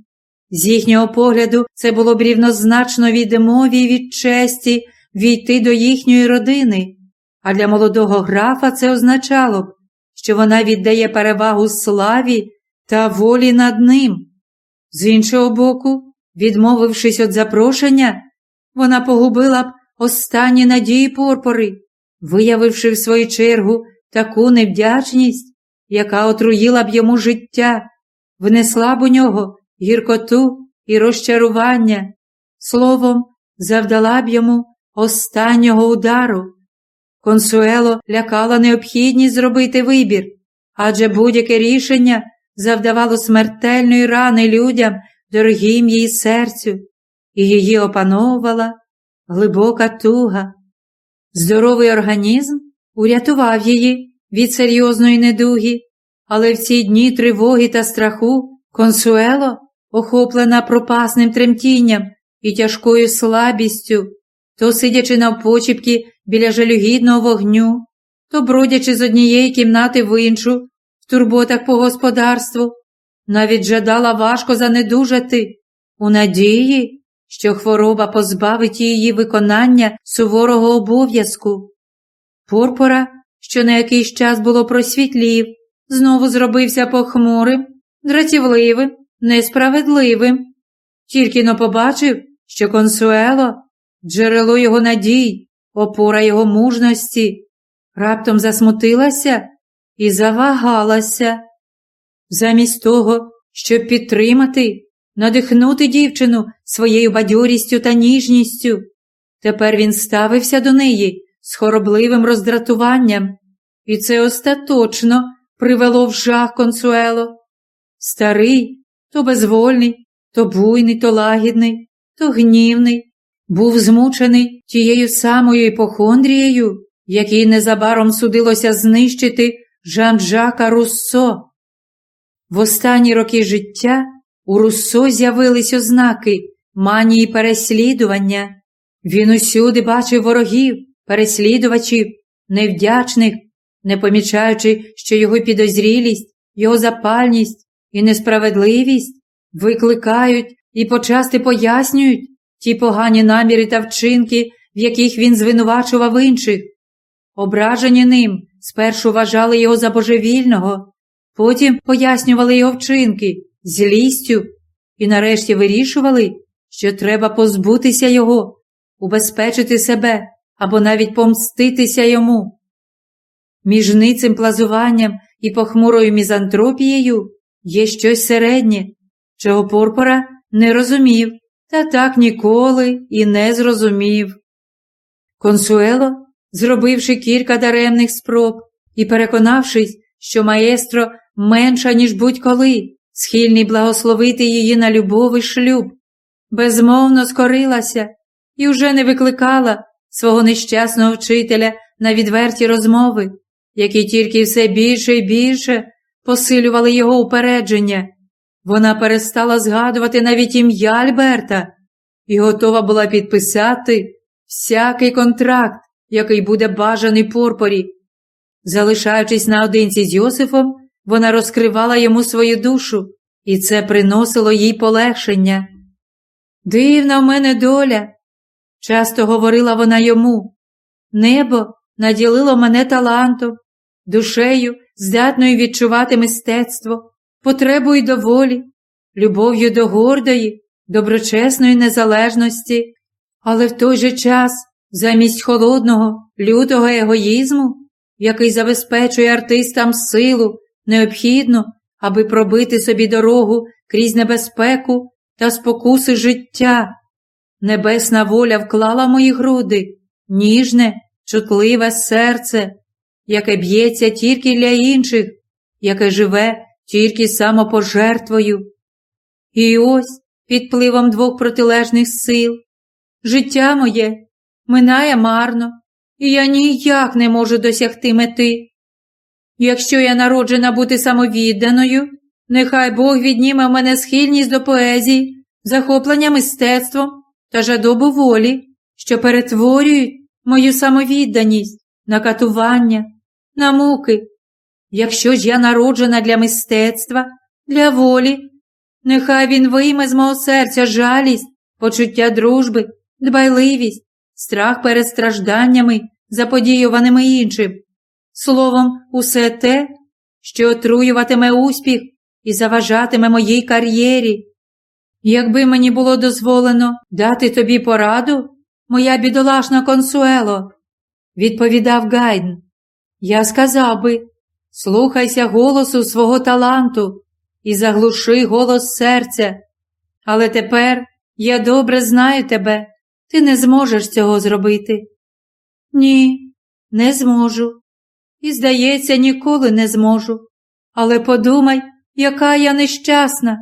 З їхнього погляду, це було б рівнозначно відмові від честі війти до їхньої родини, а для молодого графа це означало б, що вона віддає перевагу славі та волі над ним. З іншого боку, відмовившись від запрошення, вона погубила б останні надії порпори, виявивши в свою чергу таку невдячність, яка отруїла б йому життя, внесла б у нього гіркоту і розчарування, словом, завдала б йому останнього удару. Консуело лякала необхідність зробити вибір, адже будь-яке рішення завдавало смертельної рани людям, дорогим її серцю, і її опановувала глибока туга. Здоровий організм урятував її від серйозної недуги, але в ці дні тривоги та страху консуело, охоплена пропасним тремтінням і тяжкою слабістю, то сидячи навпочіпки біля жалюгідного вогню, то бродячи з однієї кімнати в іншу, в турботах по господарству, навіть жадала важко занедужати, у надії, що хвороба позбавить її виконання суворого обов'язку. Порпора, що на якийсь час було просвітлів, знову зробився похмурим, дратівливим, несправедливим. Тільки но побачив, що консуело, джерело його надій, опора його мужності, раптом засмутилася і завагалася. Замість того, щоб підтримати, надихнути дівчину своєю бадьорістю та ніжністю, тепер він ставився до неї з хоробливим роздратуванням, і це остаточно привело в жах консуело. Старий, то безвольний, то буйний, то лагідний, то гнівний, був змучений тією самою іпохондрією, якій незабаром судилося знищити Жан-Жака Руссо. В останні роки життя у Руссо з'явились ознаки манії переслідування. Він усюди бачив ворогів, переслідувачів, невдячних, не помічаючи, що його підозрілість, його запальність і несправедливість викликають і почасти пояснюють ті погані наміри та вчинки, в яких він звинувачував інших. Ображені ним спершу вважали його за божевільного, потім пояснювали його вчинки злістю і нарешті вирішували, що треба позбутися його, убезпечити себе або навіть помститися йому. Між ницим плазуванням і похмурою мізантропією є щось середнє, чого Порпора не розумів, та так ніколи і не зрозумів. Консуело, зробивши кілька даремних спроб і переконавшись, що маестро менша, ніж будь-коли, схильний благословити її на любовий шлюб, безмовно скорилася і вже не викликала свого нещасного вчителя на відверті розмови, які тільки все більше і більше посилювали його упередження. Вона перестала згадувати навіть ім'я Альберта і готова була підписати всякий контракт, який буде бажаний порпорі. Залишаючись наодинці з Йосифом, вона розкривала йому свою душу, і це приносило їй полегшення. Дивна в мене доля, часто говорила вона йому. Небо наділило мене талантом, душею, здатною відчувати мистецтво, потребою до волі, любов'ю до гордої, доброчесної незалежності, але в той же час, замість холодного, лютого егоїзму, який забезпечує артистам силу, необхідну, аби пробити собі дорогу крізь небезпеку та спокуси життя. Небесна воля вклала мої груди, ніжне, чутливе серце, яке б'ється тільки для інших, яке живе тільки самопожертвою. І ось під впливом двох протилежних сил. Життя моє минає марно, і я ніяк не можу досягти мети. Якщо я народжена бути самовідданою, нехай Бог відніме в мене схильність до поезії, захоплення мистецтвом та жадобу волі, що перетворюють мою самовідданість на катування, на муки. Якщо ж я народжена для мистецтва, для волі, нехай він вийме з мого серця жалість, почуття дружби, дбайливість, страх перед стражданнями, заподіюваними іншим, словом, усе те, що отруюватиме успіх і заважатиме моїй кар'єрі. Якби мені було дозволено дати тобі пораду, моя бідолашна консуело, відповідав Гайден, я сказав би, слухайся голосу свого таланту і заглуши голос серця. Але тепер я добре знаю тебе, ти не зможеш цього зробити. Ні, не зможу. І, здається, ніколи не зможу. Але подумай, яка я нещасна.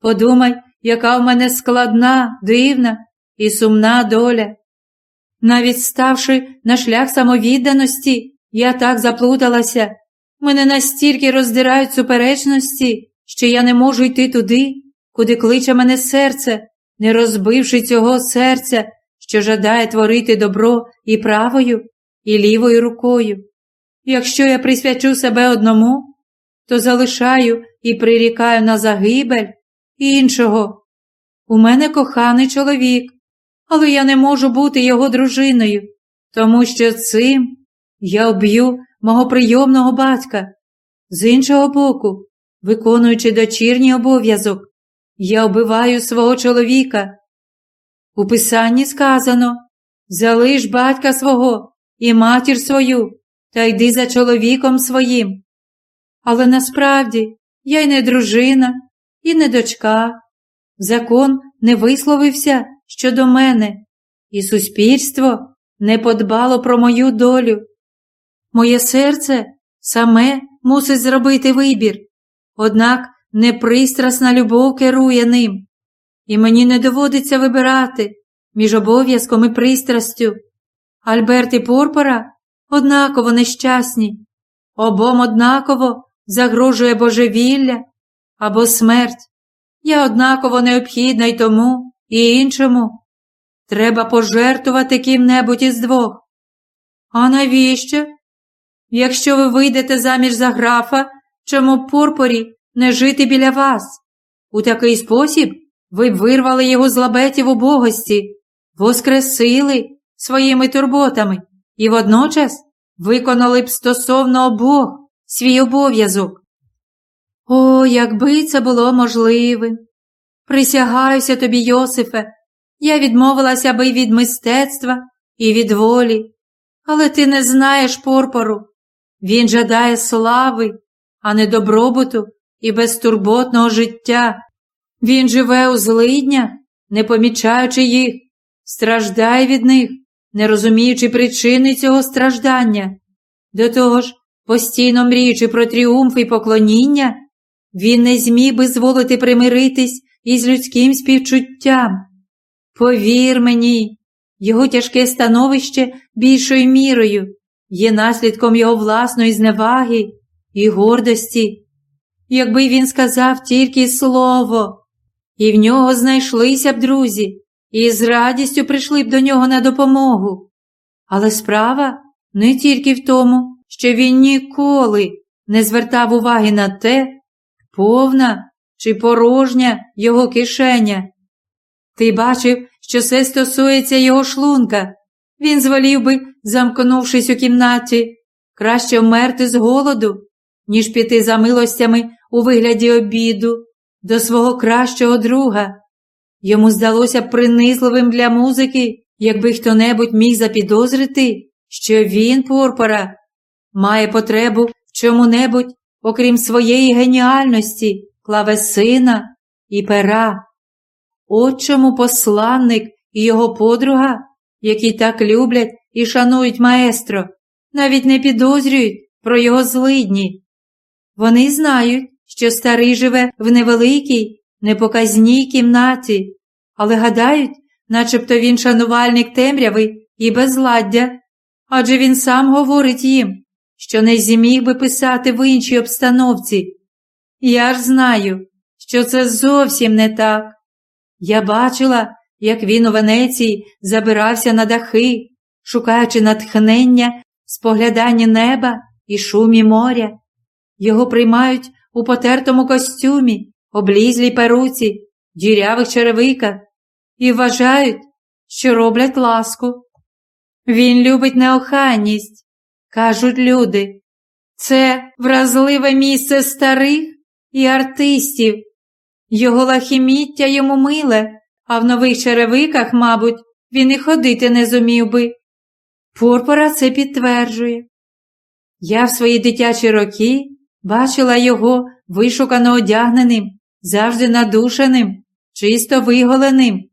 Подумай, яка в мене складна, дивна і сумна доля. Навіть ставши на шлях самовідданості, я так заплуталася. Мене настільки роздирають суперечності, що я не можу йти туди, куди кличе мене серце, не розбивши цього серця, що жадає творити добро і правою, і лівою рукою. Якщо я присвячу себе одному, то залишаю і прирікаю на загибель іншого. У мене коханий чоловік, але я не можу бути його дружиною, тому що цим я вб'ю мого прийомного батька. З іншого боку, виконуючи дочірній обов'язок, я вбиваю свого чоловіка. У писанні сказано залиш батька свого і матір свою та йди за чоловіком своїм. Але насправді я й не дружина, і не дочка. Закон не висловився щодо мене, і суспільство не подбало про мою долю. Моє серце саме мусить зробити вибір, однак непристрасна любов керує ним, і мені не доводиться вибирати між обов'язком і пристрастю. Альберт і Порпора однаково нещасні, обом однаково загрожує божевілля або смерть. Я однаково необхідна й тому, і іншому. Треба пожертвувати ким-небудь із двох. А навіщо? Якщо ви вийдете заміж за графа, чому Порпорі не жити біля вас? У такий спосіб ви б вирвали його з лабетів убогості, воскресили своїми турботами і водночас виконали б стосовно обох свій обов'язок. О, якби це було можливим. Присягаюся тобі, Йосифе, я відмовилася би від мистецтва і від волі, але ти не знаєш порпору. Він жадає слави, а не добробуту і безтурботного життя. Він живе у злиднях, не помічаючи їх, страждає від них, не розуміючи причини цього страждання. До того ж, постійно мріючи про тріумф і поклоніння, він не зміг би зволити примиритись із людським співчуттям. Повір мені, його тяжке становище більшою мірою є наслідком його власної зневаги і гордості. Якби він сказав тільки слово, і в нього знайшлися б друзі, і з радістю прийшли б до нього на допомогу. Але справа не тільки в тому, що він ніколи не звертав уваги на те, повна чи порожня його кишеня. Ти бачив, що це стосується його шлунка. Він зволів би, замкнувшись у кімнаті, краще вмерти з голоду, ніж піти за милостями у вигляді обіду до свого кращого друга. Йому здалося принизливим для музики, якби хто небудь міг запідозрити, що він, Порпора, має потребу в чому-небудь окрім своєї геніальності, клавесина і пера. От чому посланник і його подруга, які так люблять і шанують маестро, навіть не підозрюють про його злидні. Вони знають, що старий живе в невеликій, непоказній кімнаті, але гадають, начебто він шанувальник темряви і безладдя, адже він сам говорить їм, що не зміг би писати в іншій обстановці. Я ж знаю, що це зовсім не так. Я бачила, як він у Венеції забирався на дахи, шукаючи натхнення, споглядання неба і шумі моря. Його приймають у потертому костюмі, облізлій перуці, дірявих черевиках і вважають, що роблять ласку. Він любить неохайність, кажуть люди. Це вразливе місце старих і артистів. Його лахіміття йому миле, а в нових черевиках, мабуть, він і ходити не зумів би. Пурпора це підтверджує. Я в свої дитячі роки бачила його вишукано одягненим, завжди надушеним, чисто виголеним.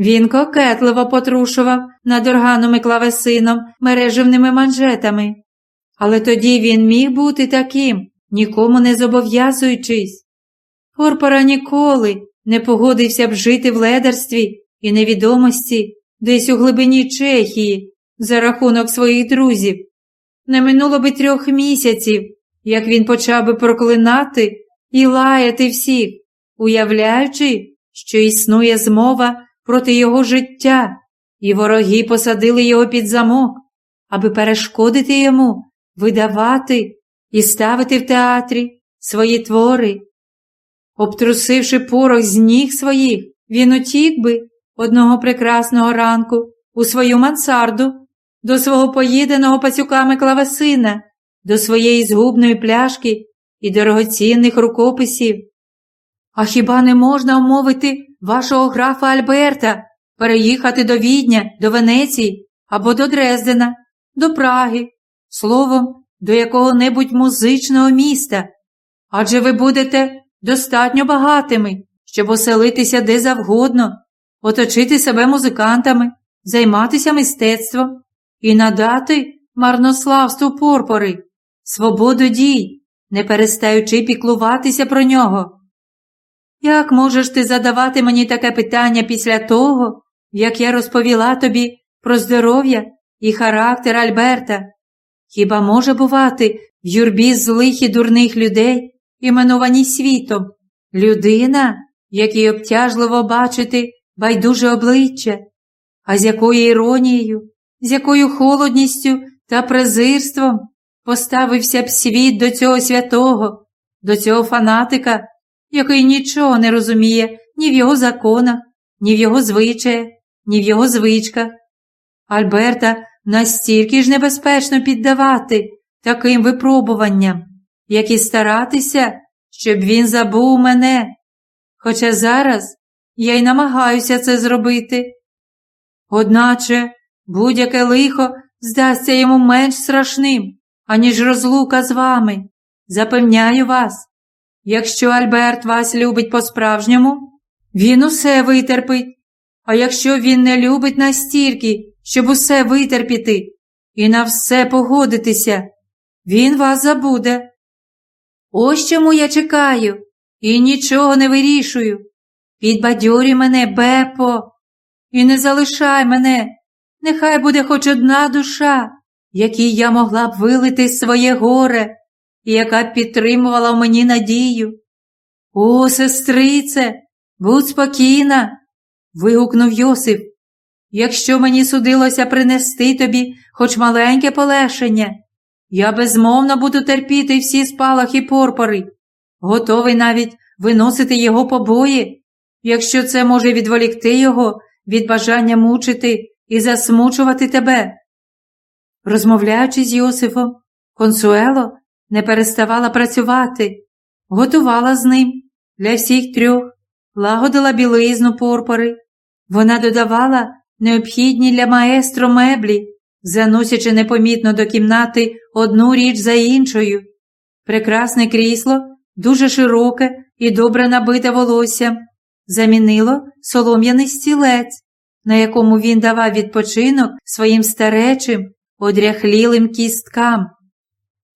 Він кокетливо потрушував над органом і клавесином мережевними манжетами, але тоді він міг бути таким, нікому не зобов'язуючись. Порпора ніколи не погодився б жити в ледарстві і невідомості десь у глибині Чехії за рахунок своїх друзів. Не минуло би трьох місяців, як він почав би проклинати і лаяти всіх, уявляючи, що існує змова проти його життя, і вороги посадили його під замок, аби перешкодити йому, видавати і ставити в театрі свої твори. Обтрусивши порох з ніг своїх, він утік би одного прекрасного ранку у свою мансарду до свого поїденого пацюками клавесина, до своєї згубної пляшки і дорогоцінних рукописів. А хіба не можна умовити вашого графа Альберта переїхати до Відня, до Венеції або до Дрездена, до Праги, словом, до якого-небудь музичного міста? Адже ви будете достатньо багатими, щоб оселитися де завгодно, оточити себе музикантами, займатися мистецтвом і надати марнославству порпори, свободу дій, не перестаючи піклуватися про нього. Як можеш ти задавати мені таке питання після того, як я розповіла тобі про здоров'я і характер Альберта? Хіба може бувати в юрбі злих і дурних людей, іменовані світом, людина, якій обтяжливо бачити байдуже обличчя, а з якою іронією, з якою холодністю та презирством поставився б світ до цього святого, до цього фанатика, який нічого не розуміє ні в його законах, ні в його звичаях, ні в його звичках. Альберта настільки ж небезпечно піддавати таким випробуванням, як і старатися, щоб він забув мене. Хоча зараз я й намагаюся це зробити. Одначе будь-яке лихо здасться йому менш страшним, аніж розлука з вами. Запевняю вас, якщо Альберт вас любить по-справжньому, він усе витерпить, а якщо він не любить настільки, щоб усе витерпіти і на все погодитися, він вас забуде. Ось чому я чекаю і нічого не вирішую. Підбадьорюй мене, Бепо, і не залишай мене. Нехай буде хоч одна душа, якій я могла б вилити своє горе, яка підтримувала мені надію. О, сестрице, будь спокійна, вигукнув Йосип. Якщо мені судилося принести тобі хоч маленьке полегшення, я безмовно буду терпіти всі спалахи порпори, готовий навіть виносити його побої, якщо це може відволікти його від бажання мучити і засмучувати тебе. Розмовляючи з Йосифом, консуело не переставала працювати, готувала з ним для всіх трьох, лагодила білизну порпори. Вона додавала необхідні для маестро меблі, заносячи непомітно до кімнати одну річ за іншою. Прекрасне крісло, дуже широке і добре набите волоссям, замінило солом'яний стілець, на якому він давав відпочинок своїм старечим, одряхлілим кісткам.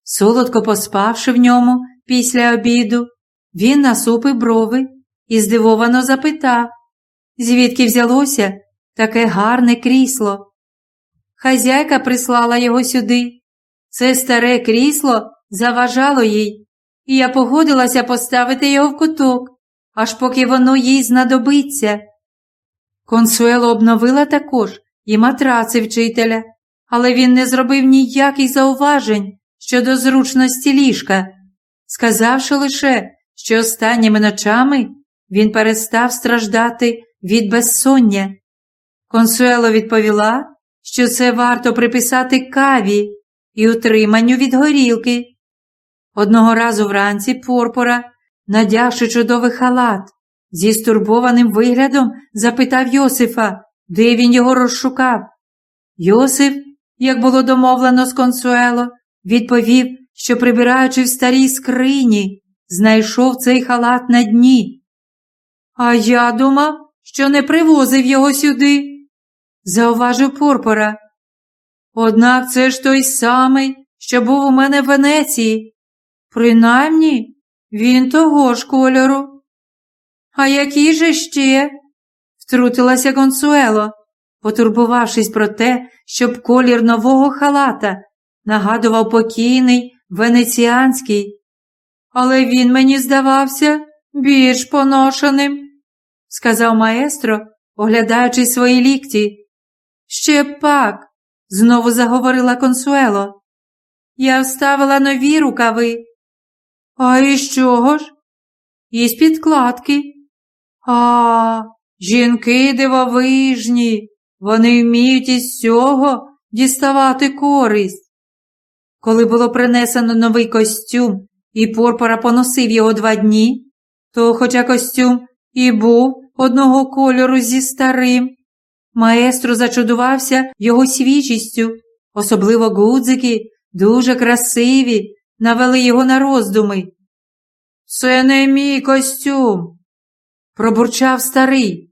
Солодко поспавши в ньому після обіду, він насупив брови і здивовано запитав, звідки взялося таке гарне крісло. Хазяйка прислала його сюди. Це старе крісло заважало їй, і я погодилася поставити його в куток, аж поки воно їй знадобиться. Консуело обновила також і матраци вчителя, але він не зробив ніяких зауважень щодо зручності ліжка, сказавши лише, що останніми ночами він перестав страждати від безсоння. Консуело відповіла, що це варто приписати каві і утриманню від горілки. Одного разу вранці Порпора, надягши чудовий халат, зі стурбованим виглядом запитав Йосифа, де він його розшукав. Йосиф, як було домовлено з консуело, відповів, що, прибираючи в старій скрині, знайшов цей халат на дні. А я думав, що не привозив його сюди, зауважив Порпора. Однак це ж той самий, що був у мене в Венеції. Принаймні, він того ж кольору. А який же ще? втрутилася Консуело, потурбувавшись про те, щоб колір нового халата нагадував покійний венеціанський. Але він мені здавався більш поношеним, сказав маестро, оглядаючи свої лікті. Ще пак, знову заговорила Консуело. Я вставила нові рукави. А із чого ж? Із підкладки. А, жінки дивовижні, вони вміють із цього діставати користь. Коли було принесено новий костюм, і Порпора поносив його два дні, то, хоча костюм і був одного кольору зі старим, маестро зачудувався його свіжістю, особливо гудзики, дуже красиві, навели його на роздуми. Це не мій костюм, пробурчав старий.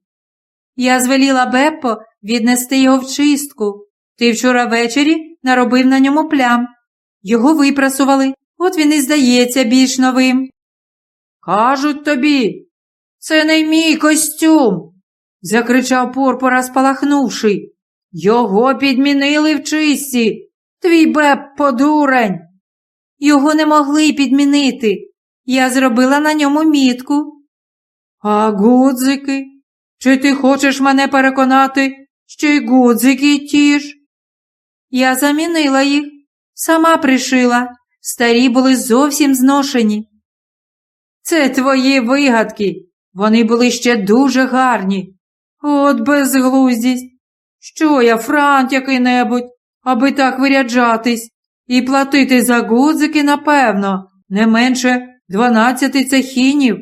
Я звеліла Беппо віднести його в чистку. Ти вчора ввечері наробив на ньому плям. Його випрасували, от він і здається більш новим. Кажуть тобі, це не мій костюм, закричав Порпора, спалахнувши. Його підмінили в чисті. Твій Беппо дурень. Його не могли підмінити. Я зробила на ньому мітку. А гудзики? Чи ти хочеш мене переконати, що й гудзики ті ж? Я замінила їх, сама пришила. Старі були зовсім зношені. Це твої вигадки. Вони були ще дуже гарні. От безглуздість. Що я, франт який-небудь, аби так виряджатись, і платити за гудзики, напевно, не менше дванадцяти цехінів.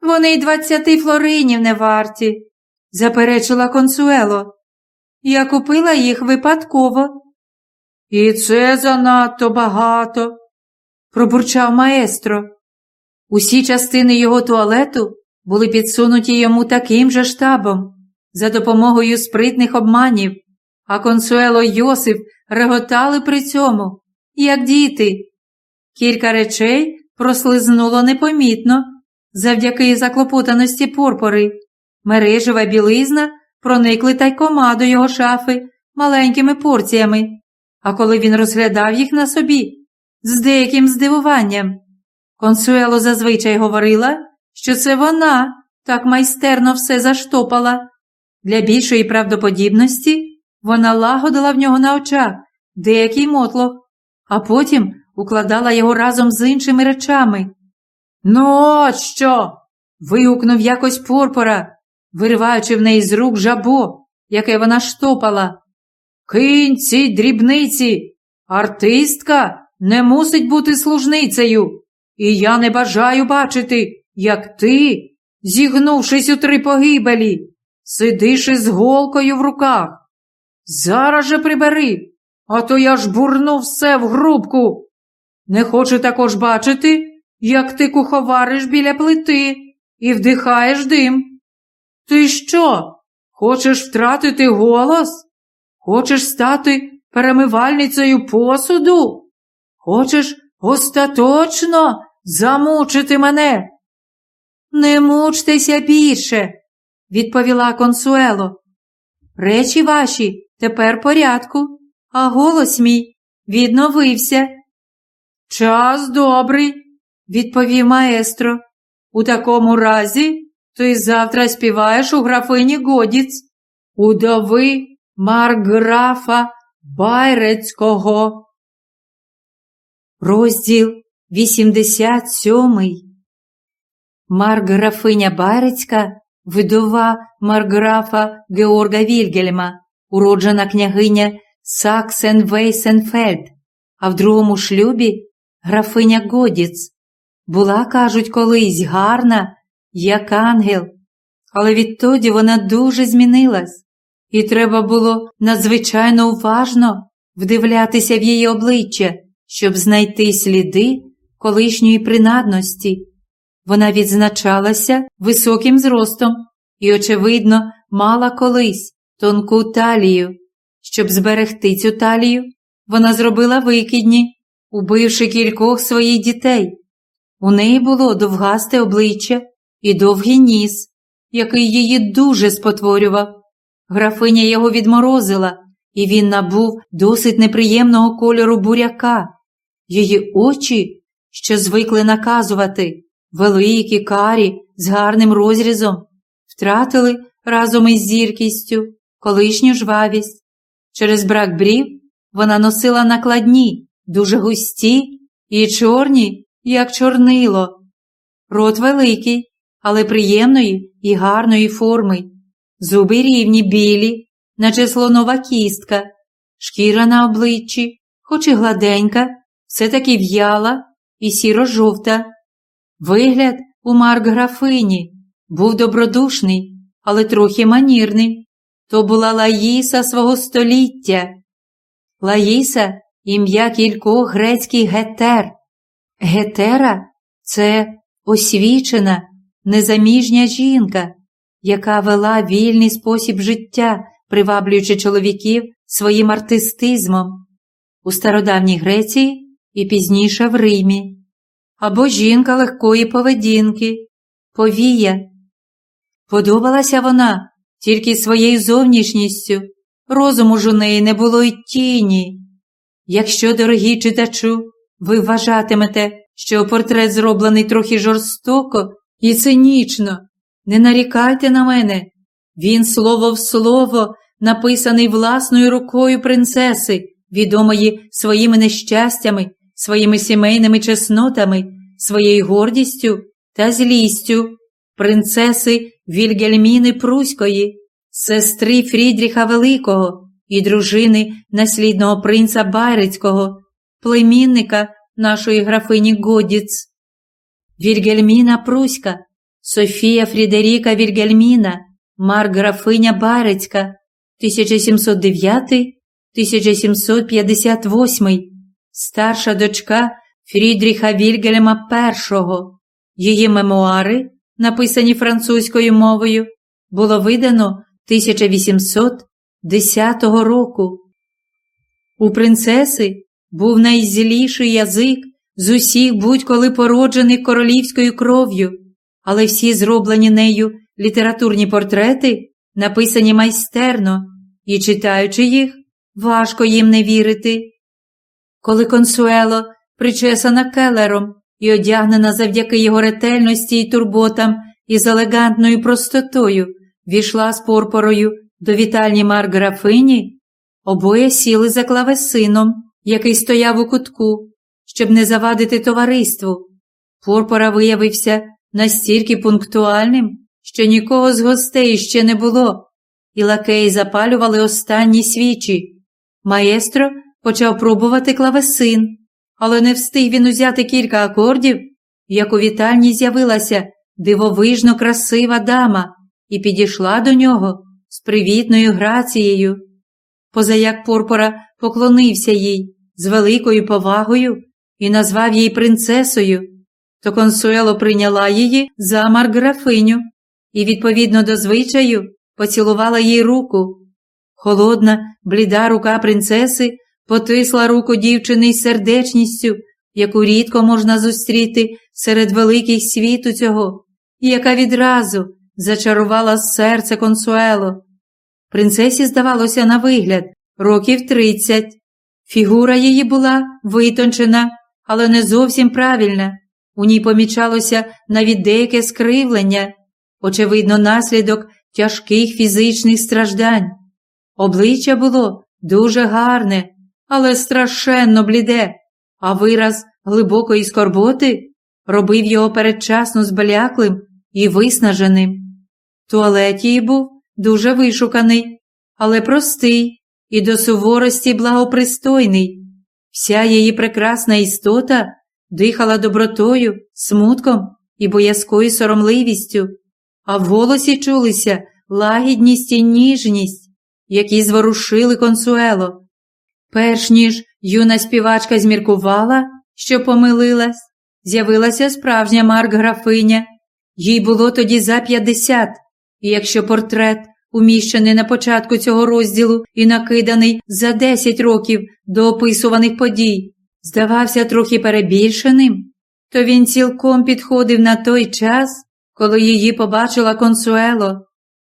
Вони й двадцяти флоринів не варті, заперечила консуело. Я купила їх випадково. І це занадто багато, пробурчав маестро. Усі частини його туалету були підсунуті йому таким же штабом, за допомогою спритних обманів, а консуело й Йосип реготали при цьому, як діти. Кілька речей прослизнуло непомітно, завдяки заклопотаності порпори. Мережева білизна проникли тайкома до його шафи маленькими порціями, а коли він розглядав їх на собі з деяким здивуванням. Консуело зазвичай говорила, що це вона так майстерно все заштопала. Для більшої правдоподібності вона лагодила в нього на очах деякий мотлох, а потім укладала його разом з іншими речами. Ну, от що? вигукнув якось Порпора, вириваючи в неї з рук жабо, яке вона штопала. Кинь ці дрібниці, артистка не мусить бути служницею, і я не бажаю бачити, як ти, зігнувшись у три погибелі, сидиш із голкою в руках. Зараз же прибери, а то я ж бурну все в грубку. Не хочу також бачити, як ти куховариш біля плити і вдихаєш дим. Ти що? Хочеш втратити голос? Хочеш стати перемивальницею посуду? Хочеш остаточно замучити мене? Не мучтеся більше, відповіла консуело. Речі ваші тепер порядку, а голос мій відновився. Час добрий, відповів маестро. У такому разі ти завтра співаєш у графині Годіц, удови Марграфа Байрецького. Розділ 87 Марграфиня Байрецька, видова Марграфа Георга Вільгельма, уроджена княгиня Саксен Вейсенфельд, а в другому шлюбі графиня Годіц. Була, кажуть, колись гарна, як ангел, але відтоді вона дуже змінилась, і треба було надзвичайно уважно вдивлятися в її обличчя, щоб знайти сліди колишньої принадності. Вона відзначалася високим зростом і, очевидно, мала колись тонку талію. Щоб зберегти цю талію, вона зробила викидні, убивши кількох своїх дітей. У неї було довгасте обличчя і довгий ніс, який її дуже спотворював. Графиня його відморозила, і він набув досить неприємного кольору буряка. Її очі, що звикли наказувати, великі карі з гарним розрізом, втратили разом із зіркістю колишню жвавість. Через брак брів вона носила накладні, дуже густі і чорні, як чорнило. Рот великий, але приємної і гарної форми, зуби рівні білі, наче слонова кістка, шкіра на обличчі, хоч і гладенька, все таки в'яла і сіро-жовта. Вигляд у Марк графині був добродушний, але трохи манірний. То була Лаїса свого століття. Лаїса ім'я кількох грецьких гетер. Гетера це освічена, незаміжня жінка, яка вела вільний спосіб життя, приваблюючи чоловіків своїм артистизмом у стародавній Греції і пізніше в Римі, або жінка легкої поведінки, повія. Подобалася вона тільки своєю зовнішністю, розуму ж у неї не було й тіні. Якщо, дорогі читачу, ви вважатимете, що портрет зроблений трохи жорстоко і цинічно, не нарікайте на мене. Він слово в слово написаний власною рукою принцеси, відомої своїми нещастями, своїми сімейними чеснотами, своєю гордістю та злістю, принцеси Вільгельміни Пруської, сестри Фрідріха Великого і дружини наслідного принца Байрицького, племінника нашої графині Годіц. Вільгельміна Пруська, Софія Фрідеріка Вільгельміна, Марк Графиня Байрицька, 1709-1758, старша дочка Фрідріха Вільгельма І. Її мемуари написані французькою мовою, було видано 1810 року. У принцеси був найзліший язик з усіх будь-коли породжений королівською кров'ю, але всі зроблені нею літературні портрети написані майстерно, і, читаючи їх, важко їм не вірити. Коли консуело, причесана келером, і одягнена завдяки його ретельності й турботам із елегантною простотою, війшла з порпорою до вітальні марграфині, обоє сіли за клавесином, який стояв у кутку, щоб не завадити товариству. Порпора виявився настільки пунктуальним, що нікого з гостей ще не було, і лакеї запалювали останні свічі. Маестро почав пробувати клавесин але не встиг він узяти кілька акордів, як у вітальні з'явилася дивовижно красива дама і підійшла до нього з привітною грацією. Позаяк Порпора поклонився їй з великою повагою і назвав її принцесою, то консуело прийняла її за марграфиню і, відповідно до звичаю, поцілувала їй руку. Холодна, бліда рука принцеси потисла руку дівчини із сердечністю, яку рідко можна зустріти серед великих світу цього, і яка відразу зачарувала серце консуело. Принцесі здавалося на вигляд років тридцять. Фігура її була витончена, але не зовсім правильна. У ній помічалося навіть деяке скривлення, очевидно, наслідок тяжких фізичних страждань. Обличчя було дуже гарне, але страшенно бліде, а вираз глибокої скорботи робив його передчасно збаляклим і виснаженим. Туалет її був дуже вишуканий, але простий і до суворості благопристойний. Вся її прекрасна істота дихала добротою, смутком і боязкою соромливістю, а в голосі чулися лагідність і ніжність, які зворушили консуело. Перш ніж юна співачка зміркувала, що помилилась, з'явилася справжня Марк графиня. Їй було тоді за п'ятдесят, і якщо портрет, уміщений на початку цього розділу і накиданий за десять років до описуваних подій, здавався трохи перебільшеним, то він цілком підходив на той час, коли її побачила консуело.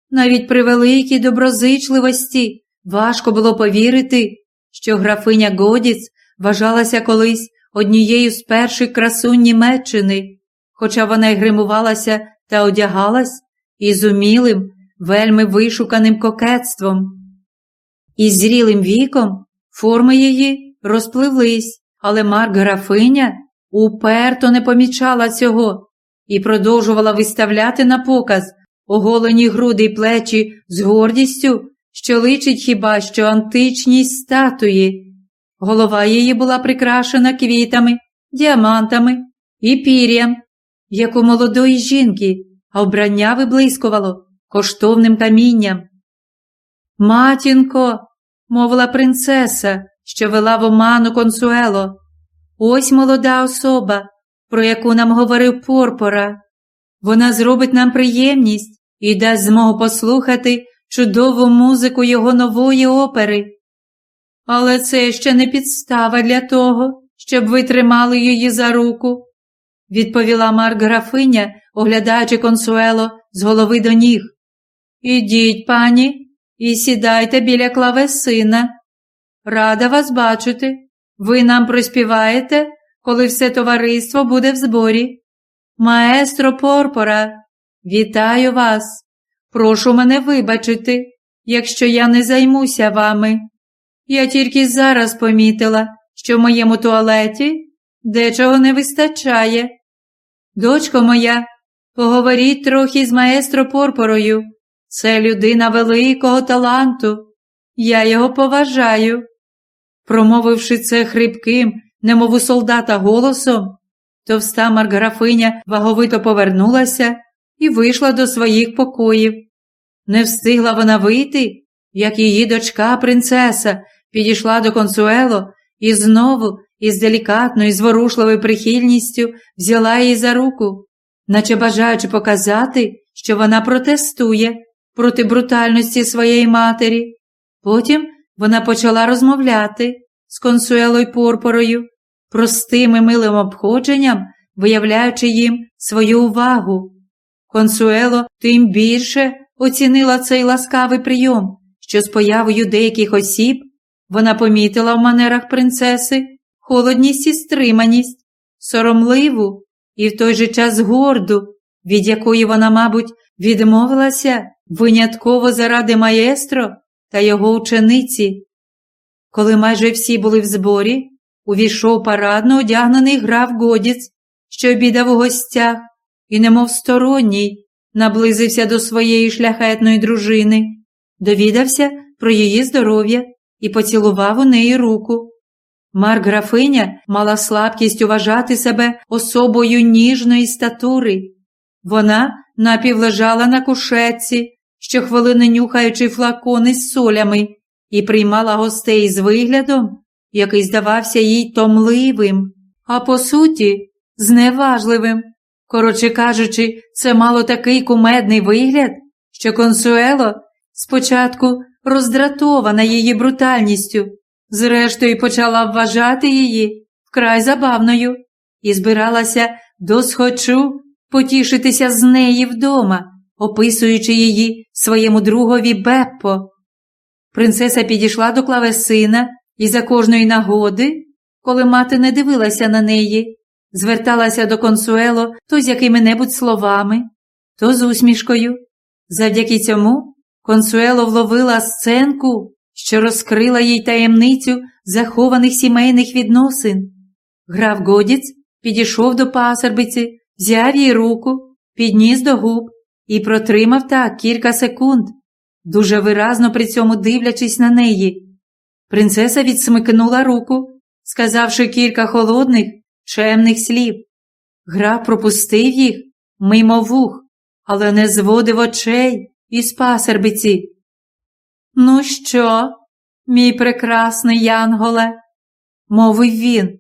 Навіть при великій доброзичливості важко було повірити, що графиня Годіц вважалася колись однією з перших красунь Німеччини, хоча вона й гримувалася та одягалась із умілим, вельми вишуканим кокетством. Із зрілим віком форми її розпливлись, але Марк графиня уперто не помічала цього і продовжувала виставляти на показ оголені груди й плечі з гордістю, що личить хіба що античній статуї. Голова її була прикрашена квітами, діамантами і пір'ям, як у молодої жінки, а вбрання виблискувало коштовним камінням. Матінко, мовила принцеса, що вела в оману консуело, ось молода особа, про яку нам говорив Порпора. Вона зробить нам приємність і дасть змогу послухати чудову музику його нової опери. Але це ще не підстава для того, щоб ви тримали її за руку, відповіла Марк графиня, оглядаючи консуело з голови до ніг. Ідіть, пані, і сідайте біля клавесина. Рада вас бачити. Ви нам проспіваєте, коли все товариство буде в зборі. Маестро Порпора, вітаю вас. Прошу мене вибачити, якщо я не займуся вами. Я тільки зараз помітила, що в моєму туалеті дечого не вистачає. Дочко моя, поговоріть трохи з маестро Порпорою. Це людина великого таланту. Я його поважаю. Промовивши це хрипким, немов у солдата голосом, товста марграфиня ваговито повернулася і вийшла до своїх покоїв. Не встигла вона вийти, як її дочка принцеса підійшла до консуело і знову із делікатною, зворушливою прихильністю взяла її за руку, наче бажаючи показати, що вона протестує проти брутальності своєї матері. Потім вона почала розмовляти з консуелою Порпорою, простим і милим обходженням, виявляючи їм свою увагу. Консуело тим більше оцінила цей ласкавий прийом, що з появою деяких осіб вона помітила в манерах принцеси холодність і стриманість, соромливу і в той же час горду, від якої вона, мабуть, відмовилася винятково заради маєстро та його учениці. Коли майже всі були в зборі, увійшов парадно одягнений граф Годіц, що обідав у гостях, і, немов сторонній, наблизився до своєї шляхетної дружини, довідався про її здоров'я і поцілував у неї руку. Марк графиня мала слабкість уважати себе особою ніжної статури. Вона напівлежала на кушетці, щохвилини нюхаючи флакони з солями, і приймала гостей з виглядом, який здавався їй томливим, а по суті, зневажливим. Коротше кажучи, це мало такий кумедний вигляд, що консуело спочатку роздратована її брутальністю, зрештою почала вважати її вкрай забавною і збиралася досхочу потішитися з неї вдома, описуючи її своєму другові Беппо. Принцеса підійшла до клавесина і за кожної нагоди, коли мати не дивилася на неї, зверталася до консуело то з якими-небудь словами, то з усмішкою. Завдяки цьому консуело вловила сценку, що розкрила їй таємницю захованих сімейних відносин. Граф Годіц підійшов до пасербиці, взяв їй руку, підніс до губ і протримав так кілька секунд, дуже виразно при цьому дивлячись на неї. Принцеса відсмикнула руку, сказавши кілька холодних, чемних слів. Граф пропустив їх мимо вух, але не зводив очей із пасербиці. Ну що, мій прекрасний Янголе, мовив він,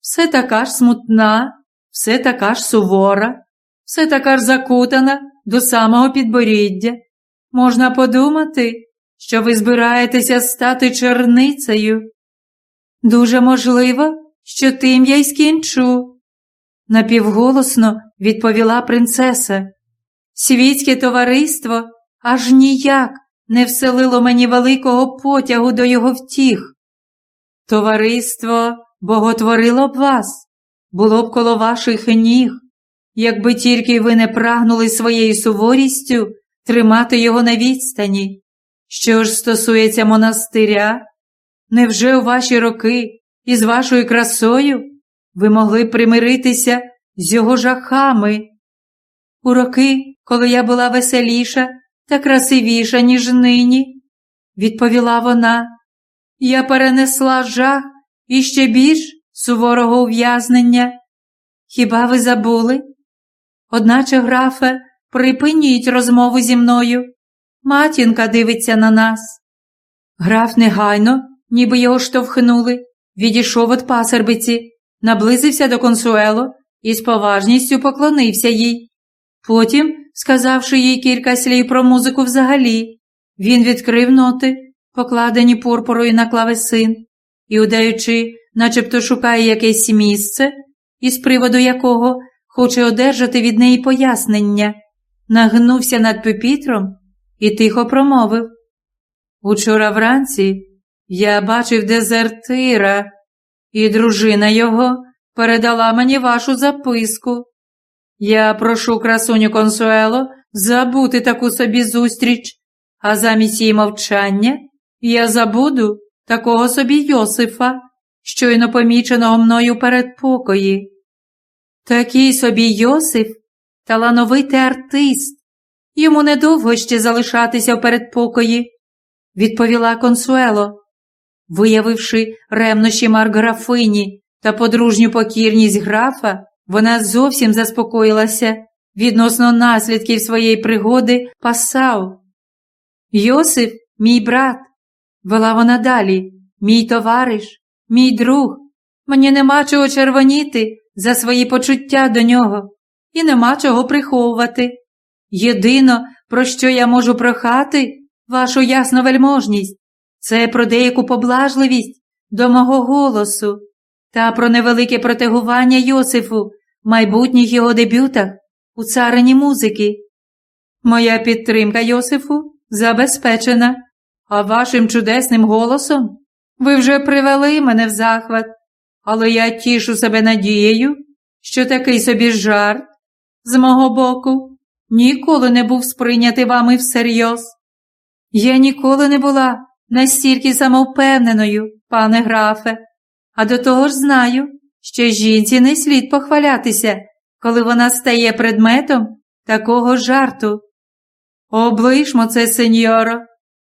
все така ж смутна, все така ж сувора, все така ж закутана до самого підборіддя. Можна подумати, що ви збираєтеся стати черницею. Дуже можливо, що тим я й скінчу. Напівголосно відповіла принцеса. Світське товариство аж ніяк не вселило мені великого потягу до його втіх. Товариство боготворило б вас, було б коло ваших ніг, якби тільки ви не прагнули своєю суворістю тримати його на відстані. Що ж стосується монастиря, невже у ваші роки із вашою красою ви могли примиритися з його жахами? У роки, коли я була веселіша та красивіша, ніж нині, відповіла вона, я перенесла жах і ще більш суворого ув'язнення. Хіба ви забули? Одначе, графе, припиніть розмову зі мною. Матінка дивиться на нас. Граф негайно, ніби його штовхнули, відійшов від пасербиці, наблизився до консуело і з поважністю поклонився їй. Потім, сказавши їй кілька слів про музику взагалі, він відкрив ноти, покладені пурпурою на клавесин, і, удаючи, начебто шукає якесь місце, із приводу якого хоче одержати від неї пояснення, нагнувся над пепітром і тихо промовив. Учора вранці я бачив дезертира, і дружина його передала мені вашу записку. Я прошу красуню консуело забути таку собі зустріч, а замість її мовчання я забуду такого собі Йосифа, щойно поміченого мною перед покої. Такий собі Йосиф талановитий артист. Йому недовго ще залишатися в передпокої, відповіла консуело, виявивши ревнощі марграфині та подружню покірність графа, вона зовсім заспокоїлася відносно наслідків своєї пригоди пасав. Йосиф, мій брат, вела вона далі, мій товариш, мій друг. Мені нема чого червоніти за свої почуття до нього і нема чого приховувати. Єдино, про що я можу прохати, вашу ясновельможність, це про деяку поблажливість до мого голосу та про невелике протегування Йосифу майбутніх його дебютах у царині музики. Моя підтримка Йосифу забезпечена, а вашим чудесним голосом ви вже привели мене в захват, але я тішу себе надією, що такий собі жарт з мого боку ніколи не був сприйнятий вами всерйоз. Я ніколи не була настільки самовпевненою, пане графе, а до того ж знаю, що жінці не слід похвалятися, коли вона стає предметом такого жарту. Облишмо це, сеньоро,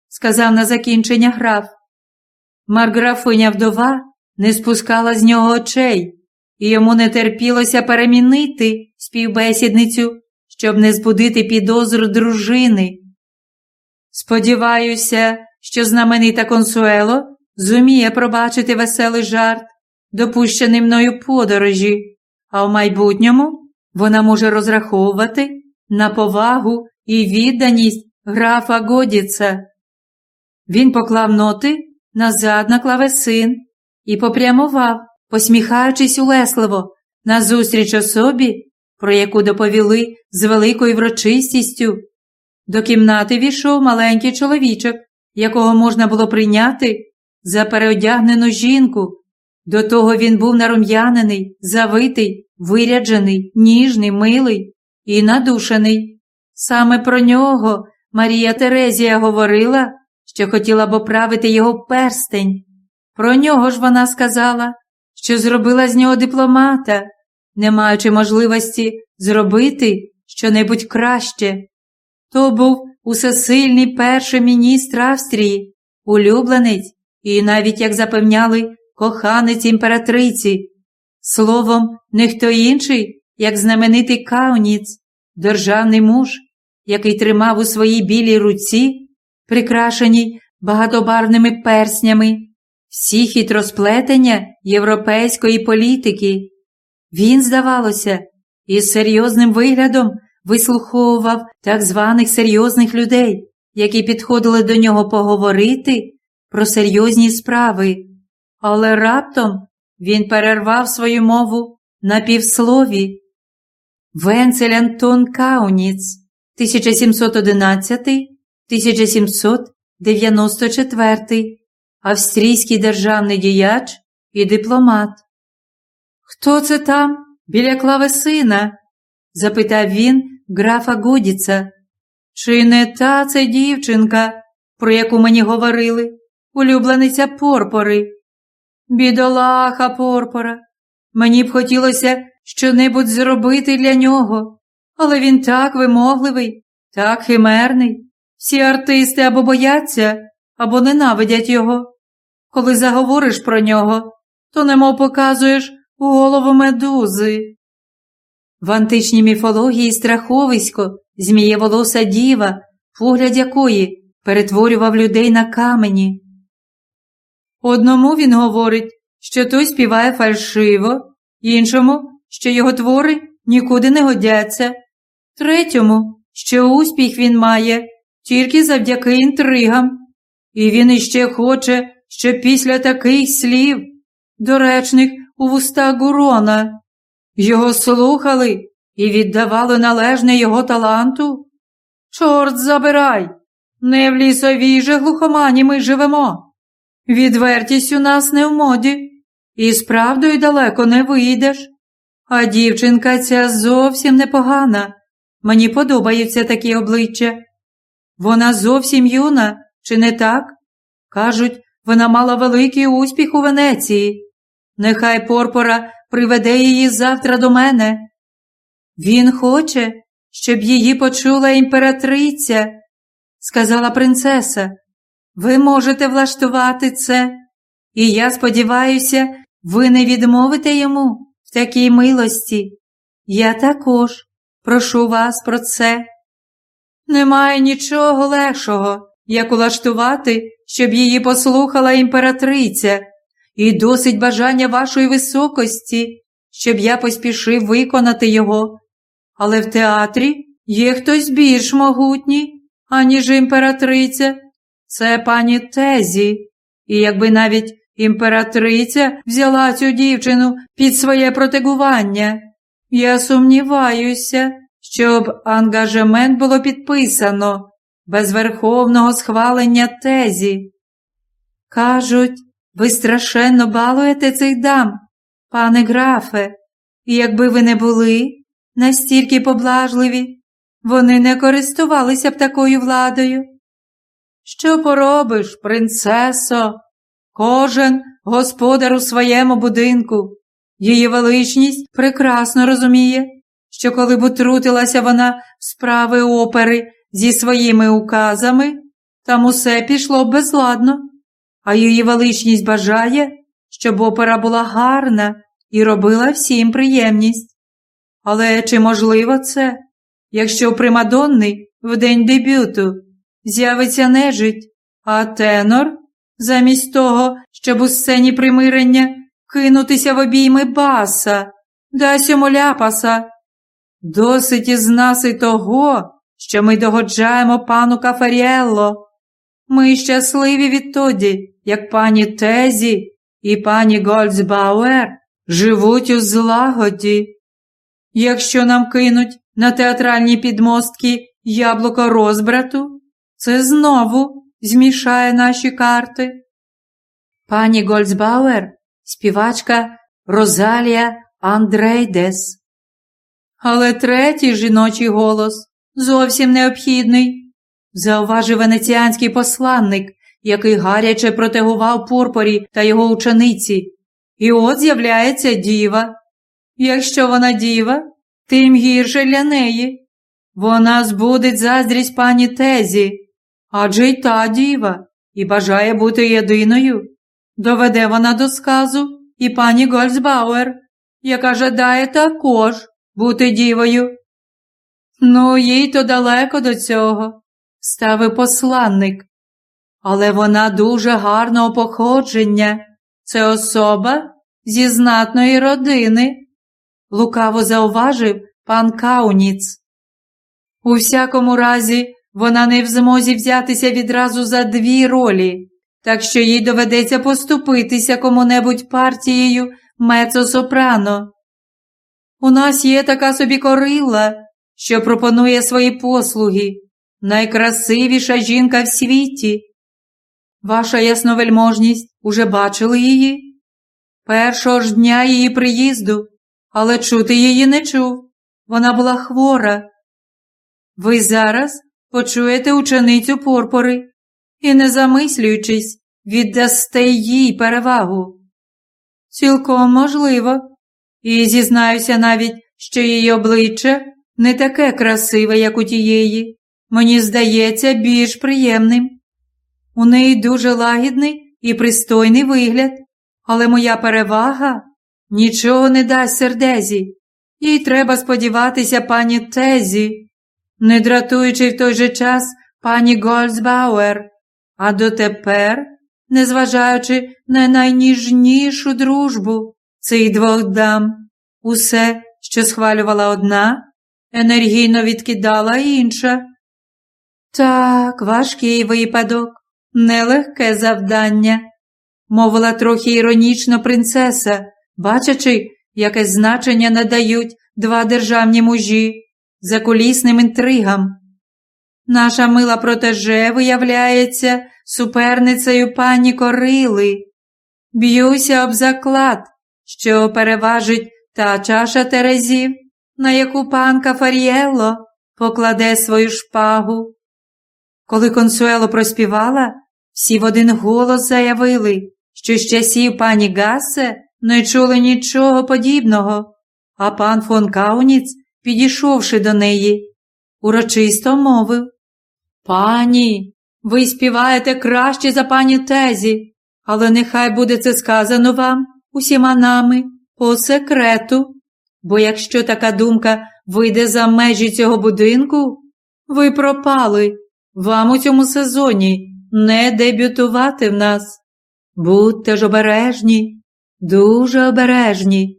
сказав на закінчення граф. Марграфиня вдова не спускала з нього очей, і йому не терпілося перемінити співбесідницю, щоб не збудити підозру дружини. Сподіваюся, що знаменита консуело зуміє пробачити веселий жарт, допущений мною подорожі, а в майбутньому вона може розраховувати на повагу і відданість графа Годіца. Він поклав ноти назад на клавесин і попрямував, посміхаючись улесливо, назустріч особі, про яку доповіли з великою врочистістю. До кімнати війшов маленький чоловічок, якого можна було прийняти за переодягнену жінку. До того він був нарум'янений, завитий, виряджений, ніжний, милий і надушений. Саме про нього Марія Терезія говорила, що хотіла б оправити його перстень. Про нього ж вона сказала, що зробила з нього дипломата, не маючи можливості зробити щонебудь краще. То був усесильний перший міністр Австрії, улюбленець і навіть, як запевняли, коханець імператриці. Словом, не хто інший, як знаменитий Кауніц, державний муж, який тримав у своїй білій руці, прикрашеній багатобарвними перснями, всі хитросплетення європейської політики. Він, здавалося, із серйозним виглядом вислуховував так званих серйозних людей, які підходили до нього поговорити про серйозні справи, але раптом він перервав свою мову на півслові. Венцель Антон Кауніц, 1711-1794, австрійський державний діяч і дипломат. Хто це там біля клавесина? запитав він графа Годіца. Чи не та це дівчинка, про яку мені говорили, улюблениця Порпори? Бідолаха Порпора. Мені б хотілося щонебудь зробити для нього, але він так вимогливий, так химерний. Всі артисти або бояться, або ненавидять його. Коли заговориш про нього, то немов показуєш голову медузи. В античній міфології страховисько, змієволоса діва, погляд якої перетворював людей на камені. Одному він говорить, що той співає фальшиво, іншому, що його твори нікуди не годяться, третьому, що успіх він має тільки завдяки інтригам, і він іще хоче, щоб після таких слів, доречних у вуста Гурона, його слухали і віддавали належне його таланту. Чорт забирай! Не в лісовій же глухомані ми живемо. Відвертість у нас не в моді, і справдою далеко не вийдеш. А дівчинка ця зовсім непогана. Мені подобаються такі обличчя. Вона зовсім юна, чи не так? Кажуть, вона мала великий успіх у Венеції. Нехай Порпора приведе її завтра до мене. Він хоче, щоб її почула імператриця, сказала принцеса. Ви можете влаштувати це, і я сподіваюся, ви не відмовите йому в такій милості. Я також прошу вас про це. Немає нічого легшого, як улаштувати, щоб її послухала імператриця, і досить бажання вашої високості, щоб я поспішив виконати його. Але в театрі є хтось більш могутній, аніж імператриця. Це пані Тезі, і якби навіть імператриця взяла цю дівчину під своє протегування, я сумніваюся, щоб ангажемент було підписано без верховного схвалення Тезі. Кажуть, ви страшенно балуєте цих дам, пане графе, і якби ви не були настільки поблажливі, вони не користувалися б такою владою. Що поробиш, принцесо? Кожен господар у своєму будинку. Її величність прекрасно розуміє, що коли б утрутилася вона в справи опери зі своїми указами, там усе пішло безладно, а її величність бажає, щоб опера була гарна і робила всім приємність. Але чи можливо це, якщо Примадонни в день дебюту з'явиться нежить, а тенор, замість того, щоб у сцені примирення кинутися в обійми баса, дасть йому ляпаса? Досить із нас і того, що ми догоджаємо пану Кафаріелло. Ми щасливі відтоді, як пані Тезі і пані Гольцбауер живуть у злагоді. Якщо нам кинуть на театральні підмостки яблуко розбрату, це знову змішає наші карти. Пані Гольцбауер, співачка Розалія Андрейдес. Але третій жіночий голос зовсім необхідний, зауважив венеціанський посланник, який гаряче протегував Пурпорі та його учениці. І от з'являється діва. Якщо вона діва, тим гірше для неї. вона збудить заздрість пані Тезі, адже й та діва і бажає бути єдиною. Доведе вона до сказу і пані Гольцбауер, яка жадає також бути дівою. Ну, їй то далеко до цього, ставив посланник. Але вона дуже гарного походження. Це особа зі знатної родини, лукаво зауважив пан Кауніц. У всякому разі, вона не в змозі взятися відразу за дві ролі, так що їй доведеться поступитися кому-небудь партією мецо-сопрано. У нас є така собі корила, що пропонує свої послуги, найкрасивіша жінка в світі. Ваша ясновельможність уже бачили її? Першого ж дня її приїзду, але чути її не чув. Вона була хвора. Ви зараз почуєте ученицю порпори і, не замислюючись, віддасте їй перевагу. Цілком можливо, і зізнаюся навіть, що її обличчя не таке красиве, як у тієї, мені здається, більш приємним. У неї дуже лагідний і пристойний вигляд, але моя перевага нічого не дасть сердезі, їй треба сподіватися пані Тезі, не дратуючи в той же час пані Гольцбауер, а дотепер, незважаючи на найніжнішу дружбу цих двох дам, усе, що схвалювала одна, енергійно відкидала інша. Так, важкий випадок, нелегке завдання, мовила трохи іронічно принцеса, бачачи, яке значення надають два державні мужі закулісним інтригам. Наша мила протеже виявляється суперницею пані Корили. Б'юся об заклад, що переважить та чаша Терезів, на яку пан Кафаріелло покладе свою шпагу. Коли консуело проспівала, всі в один голос заявили, що з часів пані Гасе не чули нічого подібного, а пан фон Кауніц, підійшовши до неї, урочисто мовив Пані, ви співаєте краще за пані Тезі, але нехай буде це сказано вам усіма нами по секрету, бо якщо така думка вийде за межі цього будинку, ви пропали вам у цьому сезоні не дебютувати в нас. Будьте ж обережні, дуже обережні,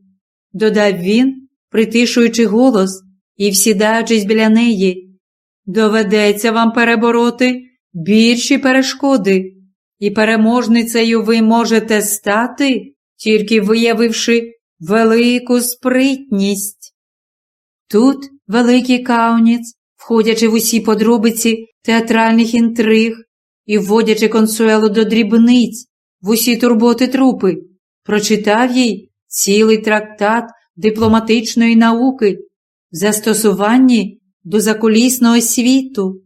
додав він, притишуючи голос і всідаючись біля неї. Доведеться вам перебороти більші перешкоди, і переможницею ви можете стати, тільки виявивши велику спритність. Тут великий кауніць, входячи в усі подробиці театральних інтриг і вводячи консуелу до дрібниць в усі турботи трупи, прочитав їй цілий трактат дипломатичної науки в застосуванні до закулісного світу.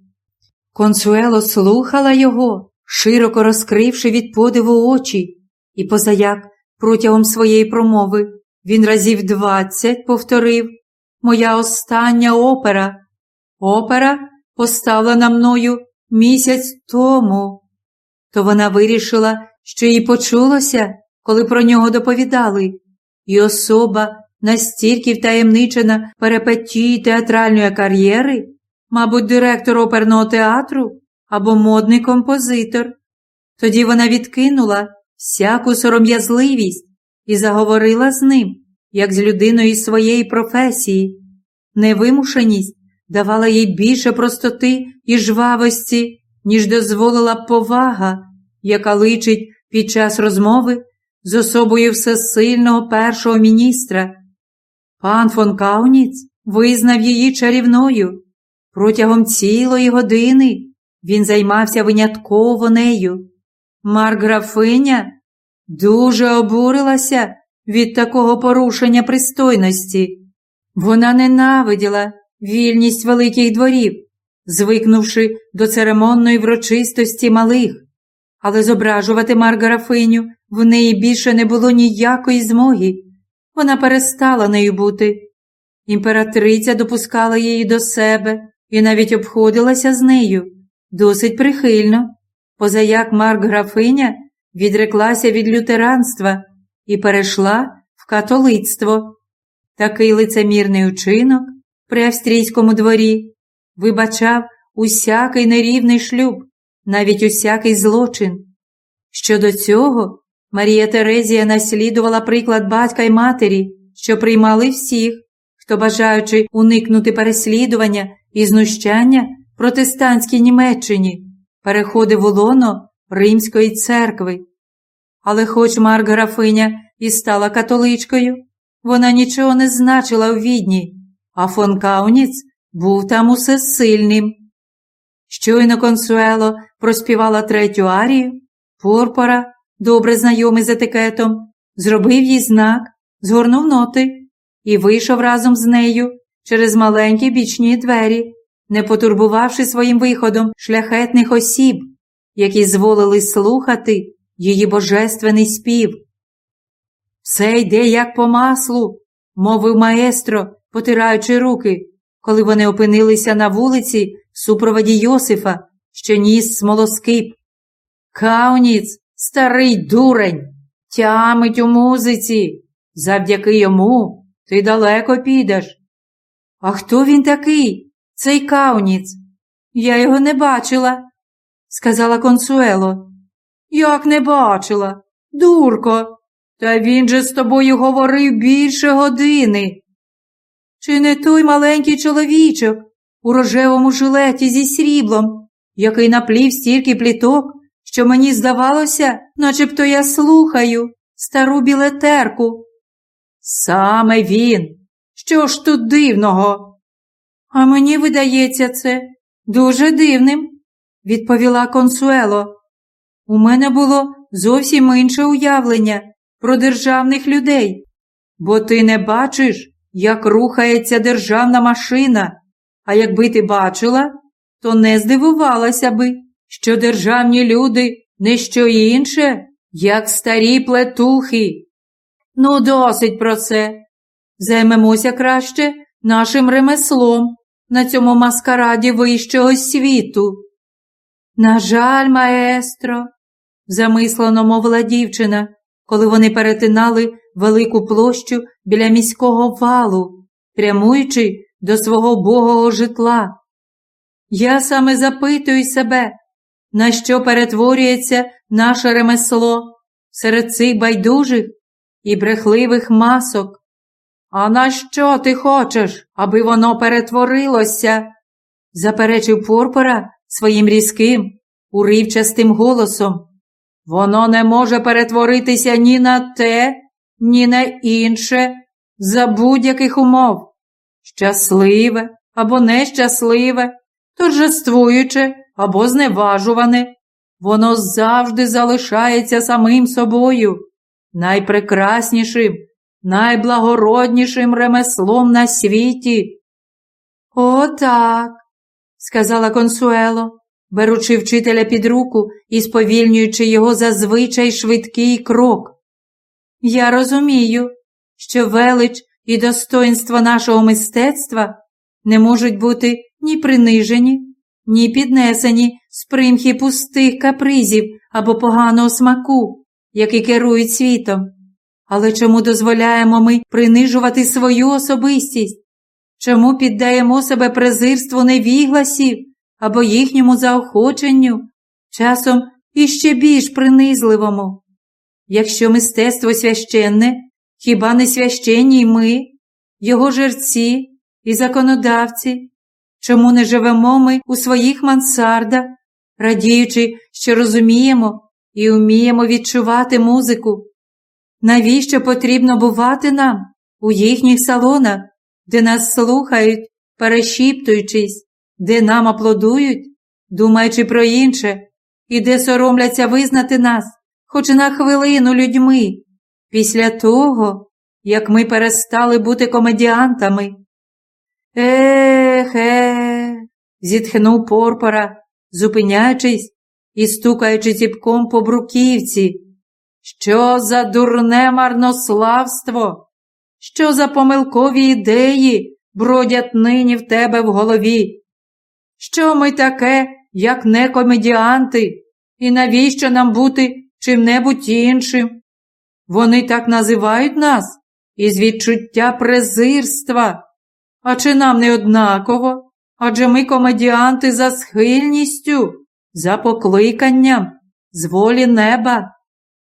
Консуело слухала його, широко розкривши від подиву очі, і позаяк протягом своєї промови він разів двадцять повторив Моя остання опера. Опера, поставлена мною місяць тому. То вона вирішила, що їй почулося, коли про нього доповідали, і особа, настільки втаємничена перепетії театральної кар'єри, мабуть, директор оперного театру або модний композитор. Тоді вона відкинула всяку сором'язливість і заговорила з ним, як з людиною своєї професії. Невимушеність давала їй більше простоти і жвавості, ніж дозволила повага, яка личить під час розмови з особою всесильного першого міністра. Пан фон Кауніц визнав її чарівною. Протягом цілої години він займався винятково нею. Марграфиня дуже обурилася від такого порушення пристойності. Вона ненавиділа вільність великих дворів, звикнувши до церемонної врочистості малих, але зображувати Марграфиню в неї більше не було ніякої змоги. Вона перестала нею бути. Імператриця допускала її до себе і навіть обходилася з нею досить прихильно, позаяк Марк графиня відреклася від лютеранства і перейшла в католицтво. Такий лицемірний учинок при австрійському дворі вибачав усякий нерівний шлюб, навіть усякий злочин. Щодо цього, Марія Терезія наслідувала приклад батька й матері, що приймали всіх, хто, бажаючи уникнути переслідування і знущання протестантській Німеччині, переходив у лоно Римської церкви. Але хоч Марк графиня і стала католичкою, вона нічого не значила у відні, а фон Кауніц був там усесильним. Щойно консуело проспівала третю арію, Порпора, добре знайомий з етикетом, зробив їй знак, згорнув ноти і вийшов разом з нею через маленькі бічні двері, не потурбувавши своїм виходом шляхетних осіб, які зволили слухати її божественний спів. Все йде як по маслу, мовив маестро, потираючи руки, коли вони опинилися на вулиці в супроводі Йосифа, що ніс смолоскип. Кауніц, старий дурень, тямить у музиці. Завдяки йому ти далеко підеш. А хто він такий, цей кауніц? Я його не бачила, сказала консуело. Як не бачила, дурко, та він же з тобою говорив більше години. Чи не той маленький чоловічок у рожевому жилеті зі сріблом, який наплів стільки пліток, що мені здавалося, начебто я слухаю стару білетерку. Саме він. Що ж тут дивного? А мені видається це дуже дивним, відповіла консуело. У мене було зовсім інше уявлення про державних людей, бо ти не бачиш, як рухається державна машина, а якби ти бачила, то не здивувалася би, що державні люди не що інше, як старі плетухи. Ну, досить про це. Займемося краще нашим ремеслом на цьому маскараді вищого світу. На жаль, маестро, замислено мовила дівчина, коли вони перетинали велику площу біля міського валу, прямуючи до свого богого житла. Я саме запитую себе, на що перетворюється наше ремесло серед цих байдужих і брехливих масок. А на що ти хочеш, аби воно перетворилося? заперечив Порпора своїм різким, уривчастим голосом. Воно не може перетворитися ні на те, ні на інше, за будь-яких умов. Щасливе або нещасливе, торжествуюче або зневажуване, воно завжди залишається самим собою, найпрекраснішим, найблагороднішим ремеслом на світі. «О, так», – сказала консуело, беручи вчителя під руку і сповільнюючи його зазвичай швидкий крок. Я розумію, що велич і достоинство нашого мистецтва не можуть бути ні принижені, ні піднесені з примхи пустих капризів або поганого смаку, які керують світом. Але чому дозволяємо ми принижувати свою особистість? Чому піддаємо себе презирству невігласів або їхньому заохоченню, часом іще більш принизливому? Якщо мистецтво священне, хіба не священні й ми, його жерці і законодавці? Чому не живемо ми у своїх мансардах, радіючи, що розуміємо і вміємо відчувати музику? Навіщо потрібно бувати нам у їхніх салонах, де нас слухають, перешіптуючись, де нам аплодують, думаючи про інше, і де соромляться визнати нас, хоч на хвилину людьми, після того, як ми перестали бути комедіантами? Ех, зітхнув Порпора, зупиняючись і стукаючи ціпком по бруківці. Що за дурне марнославство? Що за помилкові ідеї бродять нині в тебе в голові? що ми таке, як не комедіанти, і навіщо нам бути чим-небудь іншим? Вони так називають нас із відчуття презирства. А чи нам не однаково? Адже ми комедіанти за схильністю, за покликанням, з волі неба,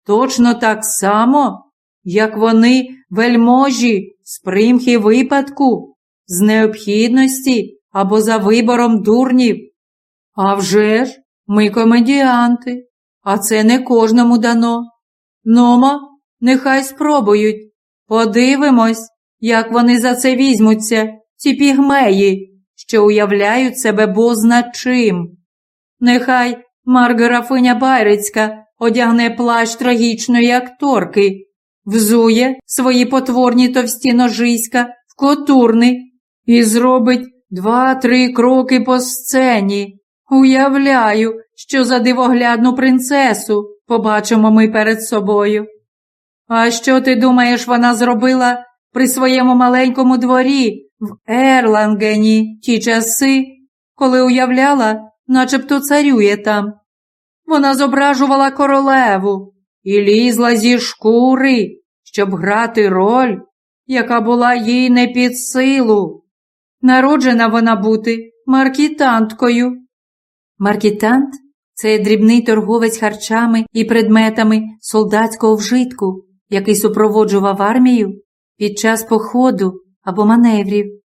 точно так само, як вони вельможі з примхи випадку, з необхідності або за вибором дурнів. А вже ж, ми комедіанти, а це не кожному дано. Номо, нехай спробують. Подивимось, як вони за це візьмуться, ці пігмеї, що уявляють себе бозна чим. Нехай Маргарафиня Байрицька одягне плащ трагічної акторки, взує свої потворні товсті ножиська в котурни і зробить два-три кроки по сцені. Уявляю, що за дивоглядну принцесу побачимо ми перед собою. А що ти думаєш, вона зробила при своєму маленькому дворі в Ерлангені ті часи, коли уявляла, начебто царює там? Вона зображувала королеву і лізла зі шкури, щоб грати роль, яка була їй не під силу. Народжена вона бути маркітанткою. Маркітант це дрібний торговець харчами і предметами солдатського вжитку, який супроводжував армію під час походу або маневрів.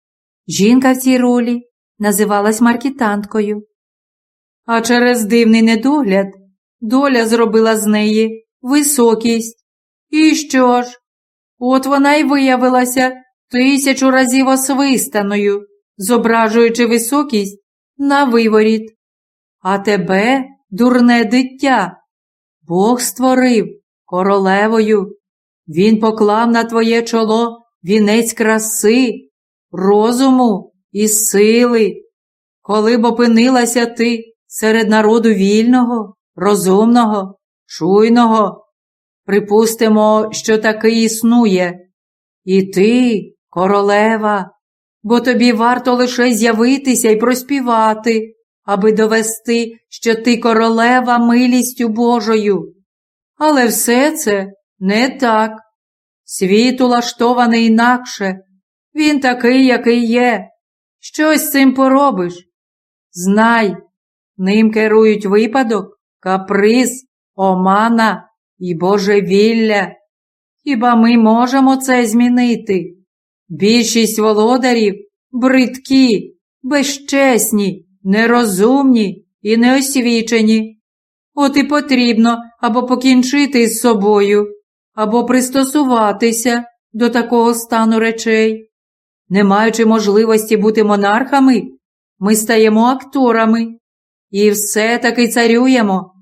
Жінка в цій ролі називалась маркітанткою. А через дивний недогляд доля зробила з неї високість. І що ж? От вона й виявилася тисячу разів освистаною, зображуючи високість на виворіт. А тебе, дурне дитя, Бог створив королевою. Він поклав на твоє чоло вінець краси, розуму і сили. Коли б опинилася ти серед народу вільного, розумного, чуйного, припустимо, що такий існує. І ти, королева, бо тобі варто лише з'явитися і проспівати, аби довести, що ти королева милістю Божою. Але все це не так. Світ улаштований інакше. Він такий, який є. Щось з цим поробиш. Знай, ним керують випадок, каприз, омана і божевілля. Хіба ми можемо це змінити? Більшість володарів бридкі, безчесні, нерозумні і неосвічені. От і потрібно або покінчити з собою, або пристосуватися до такого стану речей. Не маючи можливості бути монархами, ми стаємо акторами і все таки царюємо.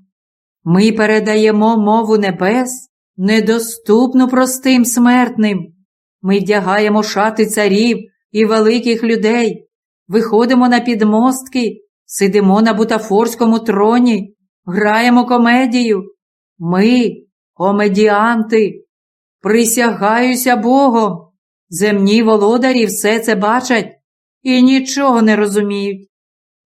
Ми передаємо мову небес, недоступну простим смертним. Ми вдягаємо шати царів і великих людей, виходимо на підмостки, сидимо на бутафорському троні, граємо комедію. Ми, комедіанти, присягаюся Богом. Земні володарі все це бачать і нічого не розуміють.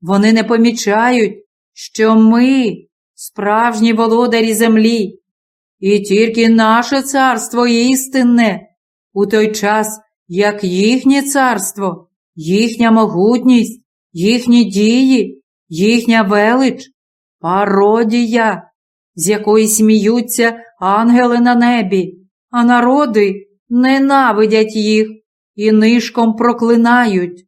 Вони не помічають, що ми справжні володарі землі, і тільки наше царство істинне, у той час, як їхнє царство, їхня могутність, їхні дії, їхня велич, пародія, з якої сміються ангели на небі, а народи ненавидять їх і нишком проклинають.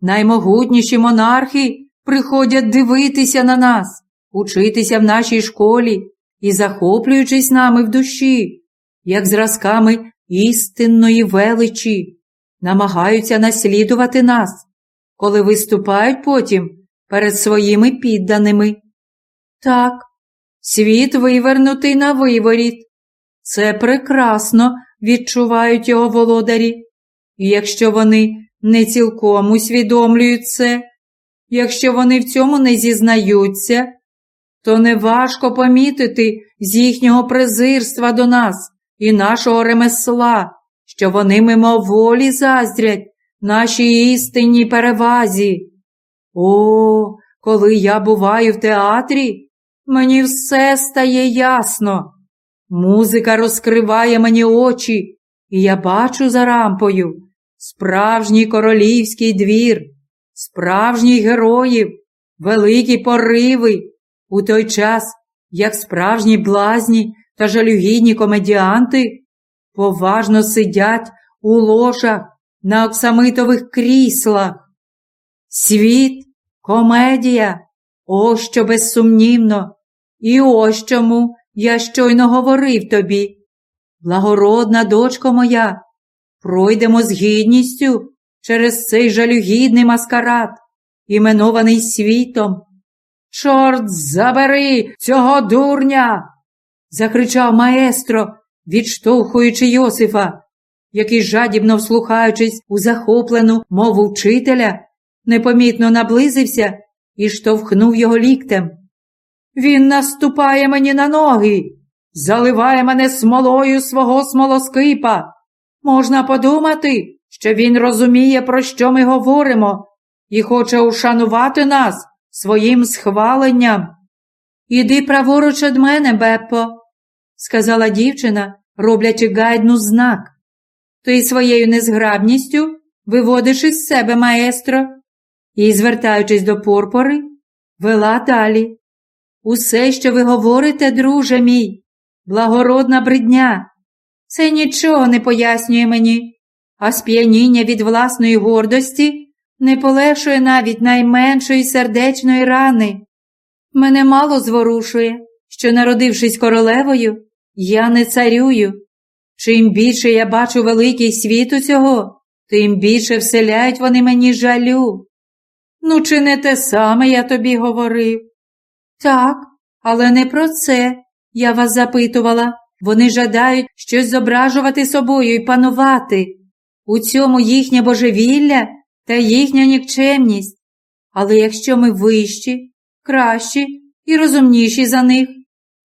Наймогутніші монархи приходять дивитися на нас, учитися в нашій школі і захоплюючись нами в душі, як зразками істинної величі, намагаються наслідувати нас, коли виступають потім перед своїми підданими. Так, світ вивернутий на виворіт. Це прекрасно відчувають його володарі, і якщо вони не цілком усвідомлюють це, якщо вони в цьому не зізнаються, то неважко помітити з їхнього презирства до нас і нашого ремесла, що вони мимоволі заздрять нашій істинній перевазі. О, коли я буваю в театрі, мені все стає ясно. Музика розкриває мені очі, і я бачу за рампою справжній королівський двір, справжніх героїв, великі пориви, у той час, як справжні блазні та жалюгідні комедіанти поважно сидять у ложах на оксамитових кріслах. Світ, комедія, ось що безсумнівно, і ось чому я щойно говорив тобі. Благородна дочко моя, пройдемо з гідністю через цей жалюгідний маскарад, іменований світом. Чорт забери цього дурня! закричав маестро, відштовхуючи Йосифа, який, жадібно вслухаючись у захоплену мову вчителя, непомітно наблизився і штовхнув його ліктем. Він наступає мені на ноги, заливає мене смолою свого смолоскипа. Можна подумати, що він розуміє, про що ми говоримо, і хоче ушанувати нас своїм схваленням. Іди праворуч від мене, Беппо, сказала дівчина, роблячи гайдну знак. Ти своєю незграбністю виводиш із себе маестро і, звертаючись до порпори, вела далі. Усе, що ви говорите, друже мій, благородна бридня, це нічого не пояснює мені, а сп'яніння від власної гордості не полегшує навіть найменшої сердечної рани. Мене мало зворушує, що, народившись королевою, я не царюю. Чим більше я бачу великий світу цього, тим більше вселяють вони мені жалю. Ну, чи не те саме я тобі говорив? Так, але не про це. Я вас запитувала. Вони жадають щось зображувати собою і панувати. У цьому їхнє божевілля та їхня нікчемність. Але якщо ми вищі, кращі і розумніші за них,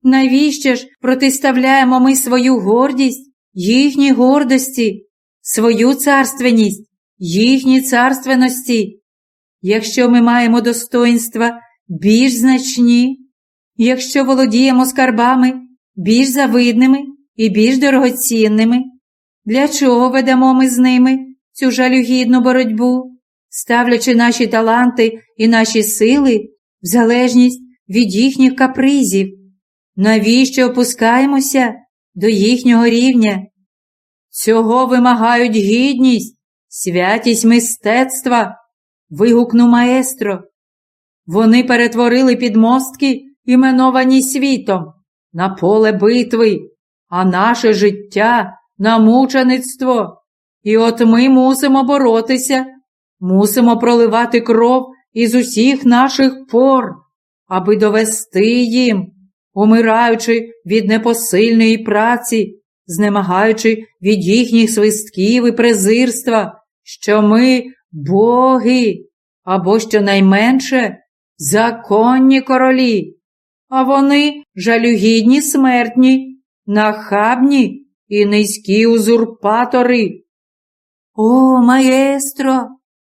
навіщо ж протиставляємо ми свою гордість, їхній гордості, свою царственність, їхній царственності? Якщо ми маємо достоинства більш значні, якщо володіємо скарбами більш завидними і більш дорогоцінними, для чого ведемо ми з ними цю жалюгідну боротьбу, ставлячи наші таланти і наші сили в залежність від їхніх капризів? Навіщо опускаємося до їхнього рівня? Цього вимагають гідність, святість мистецтва, вигукнув маестро. Вони перетворили підмостки, іменовані світом, на поле битви, а наше життя на мучеництво. І от ми мусимо боротися, мусимо проливати кров із усіх наших пор, аби довести їм, умираючи від непосильної праці, знемагаючи від їхніх свистків і презирства, що ми боги або щонайменше законні королі, а вони жалюгідні смертні, нахабні і низькі узурпатори. О, маестро,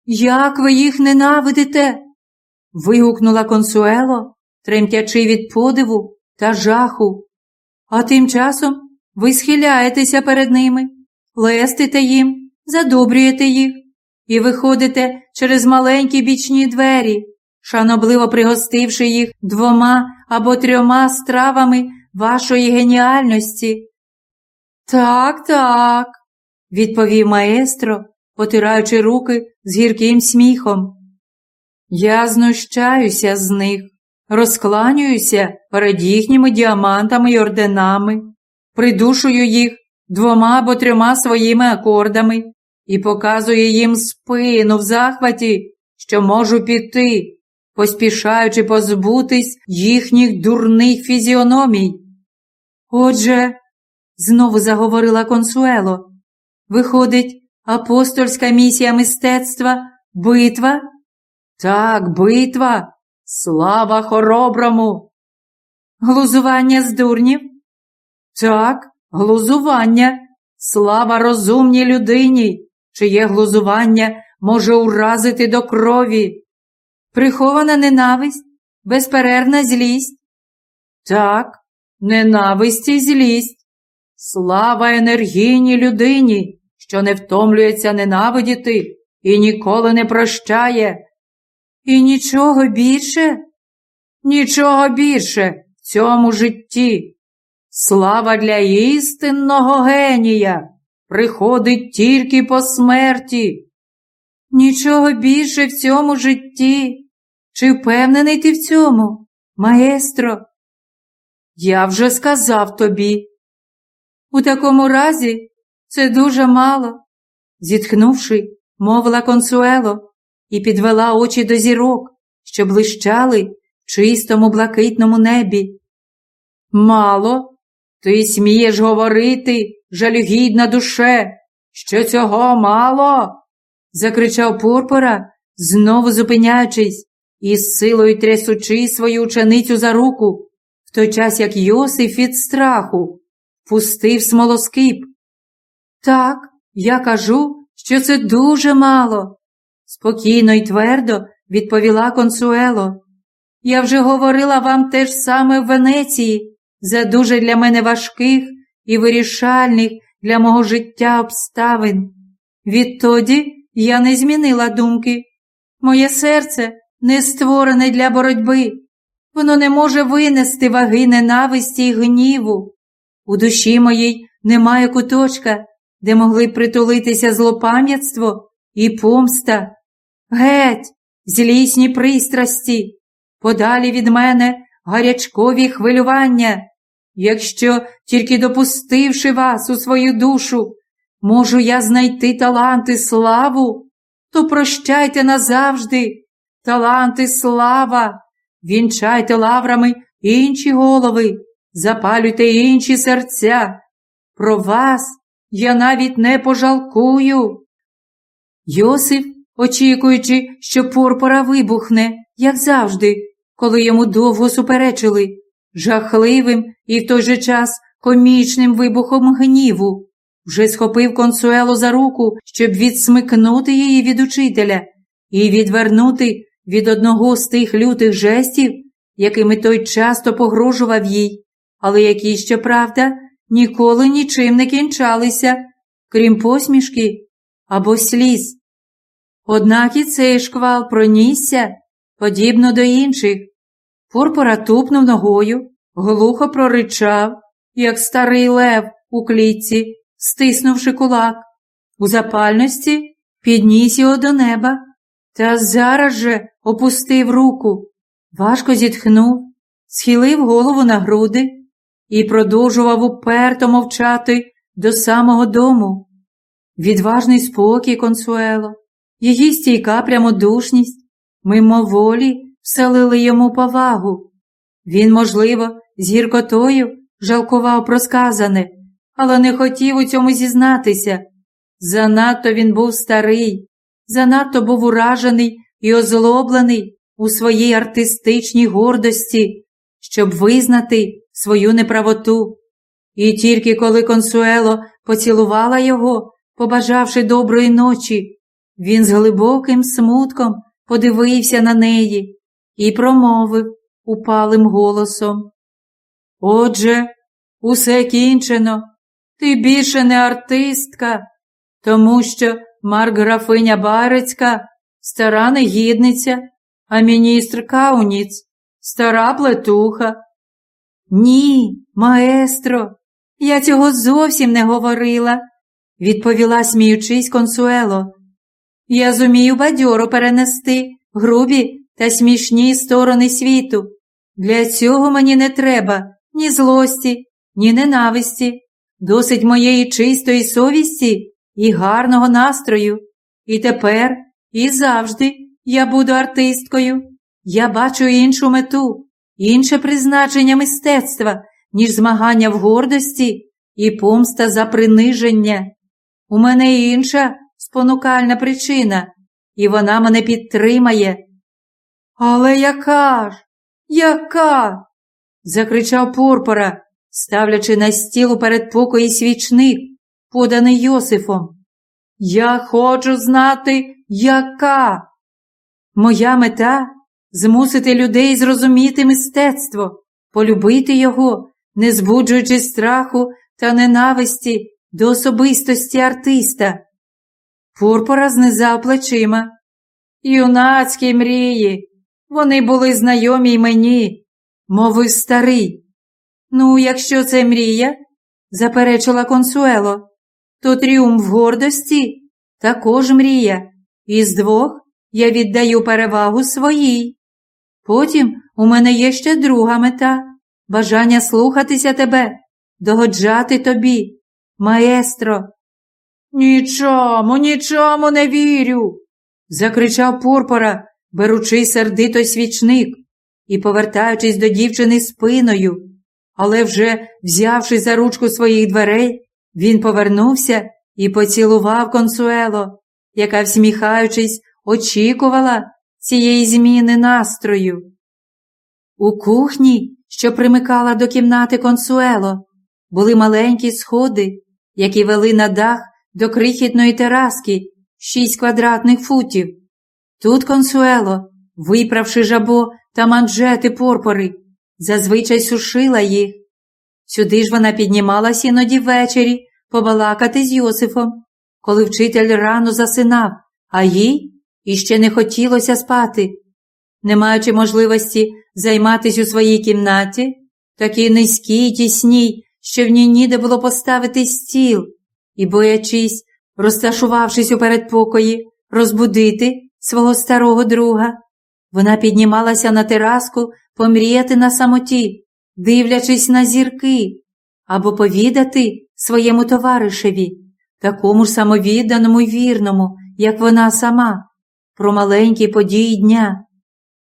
як ви їх ненавидите? вигукнула консуело, тремтячи від подиву та жаху. А тим часом ви схиляєтеся перед ними, лестите їм, задобрюєте їх і виходите через маленькі бічні двері, шанобливо пригостивши їх двома або трьома стравами вашої геніальності. Так, так, відповів маестро, потираючи руки з гірким сміхом. Я знущаюся з них, розкланююся перед їхніми діамантами й орденами, придушую їх двома або трьома своїми акордами і показую їм спину в захваті, що можу піти, поспішаючи позбутись їхніх дурних фізіономій. Отже, знову заговорила консуело, виходить, апостольська місія мистецтва битва? Так, битва, слава хороброму. Глузування з дурнів? Так, глузування, слава розумній людині, чиє глузування може уразити до крові. Прихована ненависть, безперервна злість? Так, ненависть і злість. Слава енергійній людині, що не втомлюється ненавидіти і ніколи не прощає. І нічого більше? Нічого більше в цьому житті. Слава для істинного генія приходить тільки по смерті. Нічого більше в цьому житті. Чи впевнений ти в цьому, маестро? Я вже сказав тобі. У такому разі це дуже мало, зітхнувши, мовила консуело і підвела очі до зірок, що блищали в чистому блакитному небі. Мало, ти смієш говорити, жалюгідна душе, що цього мало? закричав Порпора, знову зупиняючись і з силою трясучи свою ученицю за руку, в той час як Йосиф від страху пустив смолоскип. Так, я кажу, що це дуже мало, спокійно й твердо відповіла консуело. Я вже говорила вам те ж саме в Венеції за дуже для мене важких і вирішальних для мого життя обставин. Відтоді я не змінила думки. Моє серце не створене для боротьби, воно не може винести ваги ненависті й гніву. У душі моїй немає куточка, де могли притулитися злопам'ятство і помста. Геть, злісні пристрасті, подалі від мене гарячкові хвилювання. Якщо, тільки допустивши вас у свою душу, можу я знайти таланти славу, то прощайте назавжди, таланти слава, вінчайте лаврами інші голови, запалюйте інші серця. Про вас я навіть не пожалкую. Йосиф, очікуючи, що порпора вибухне, як завжди, коли йому довго суперечили, жахливим і в той же час комічним вибухом гніву, вже схопив консуелу за руку, щоб відсмикнути її від учителя і відвернути від одного з тих лютих жестів, якими той часто погрожував їй, але які, щоправда, ніколи нічим не кінчалися, крім посмішки або сліз. Однак і цей шквал пронісся, подібно до інших. Пурпура тупнув ногою, глухо проричав, як старий лев у клітці, стиснувши кулак. У запальності підніс його до неба, та зараз же опустив руку, важко зітхнув, схилив голову на груди і продовжував уперто мовчати до самого дому. Відважний спокій консуело, її стійка прямодушність, мимоволі вселили йому повагу. Він, можливо, з гіркотою жалкував про сказане, але не хотів у цьому зізнатися. Занадто він був старий, занадто був уражений і озлоблений у своїй артистичній гордості, щоб визнати свою неправоту. І тільки коли консуело поцілувала його, побажавши доброї ночі, він з глибоким смутком подивився на неї і промовив упалим голосом. Отже, усе кінчено, ти більше не артистка, тому що марграфиня Барицька стара негідниця, а міністр Кауніц стара плетуха. Ні, маестро, я цього зовсім не говорила, відповіла, сміючись, консуело. Я зумію бадьоро перенести грубі та смішні сторони світу. Для цього мені не треба ні злості, ні ненависті, досить моєї чистої совісті і гарного настрою. І тепер, і завжди я буду артисткою. Я бачу іншу мету, інше призначення мистецтва, ніж змагання в гордості і помста за приниження. У мене інша спонукальна причина, і вона мене підтримає. Але яка ж? Яка? закричав Порпора, ставлячи на стіл у передпокої свічник, поданий Йосифом. Я хочу знати, яка. Моя мета змусити людей зрозуміти мистецтво, полюбити його, не збуджуючи страху та ненависті до особистості артиста. Пурпора знизав плечима. Юнацькі мрії, вони були знайомі й мені, мовив старий. Ну, якщо це мрія, заперечила консуело, то тріумф гордості також мрія. Із двох я віддаю перевагу своїй. Потім у мене є ще друга мета бажання слухатися тебе, догоджати тобі, маестро. Нічому, нічому не вірю, закричав Порпора, беручи сердито свічник і повертаючись до дівчини спиною. Але вже, взявши за ручку своїх дверей, він повернувся і поцілував консуело, яка, всміхаючись, очікувала цієї зміни настрою. У кухні, що примикала до кімнати консуело, були маленькі сходи, які вели на дах до крихітної тераски шість квадратних футів. Тут консуело, виправши жабо та манжети порпори, зазвичай сушила їх. Сюди ж вона піднімалась іноді ввечері побалакати з Йосифом, коли вчитель рано засинав, а їй іще не хотілося спати. Не маючи можливості займатися у своїй кімнаті, такій низькій, тісній, що в ній ніде було поставити стіл, і, боячись, розташувавшись у передпокої, розбудити свого старого друга, вона піднімалася на тераску помріяти на самоті, дивлячись на зірки, або повідати своєму товаришеві, такому ж самовідданому й вірному, як вона сама, про маленькі події дня.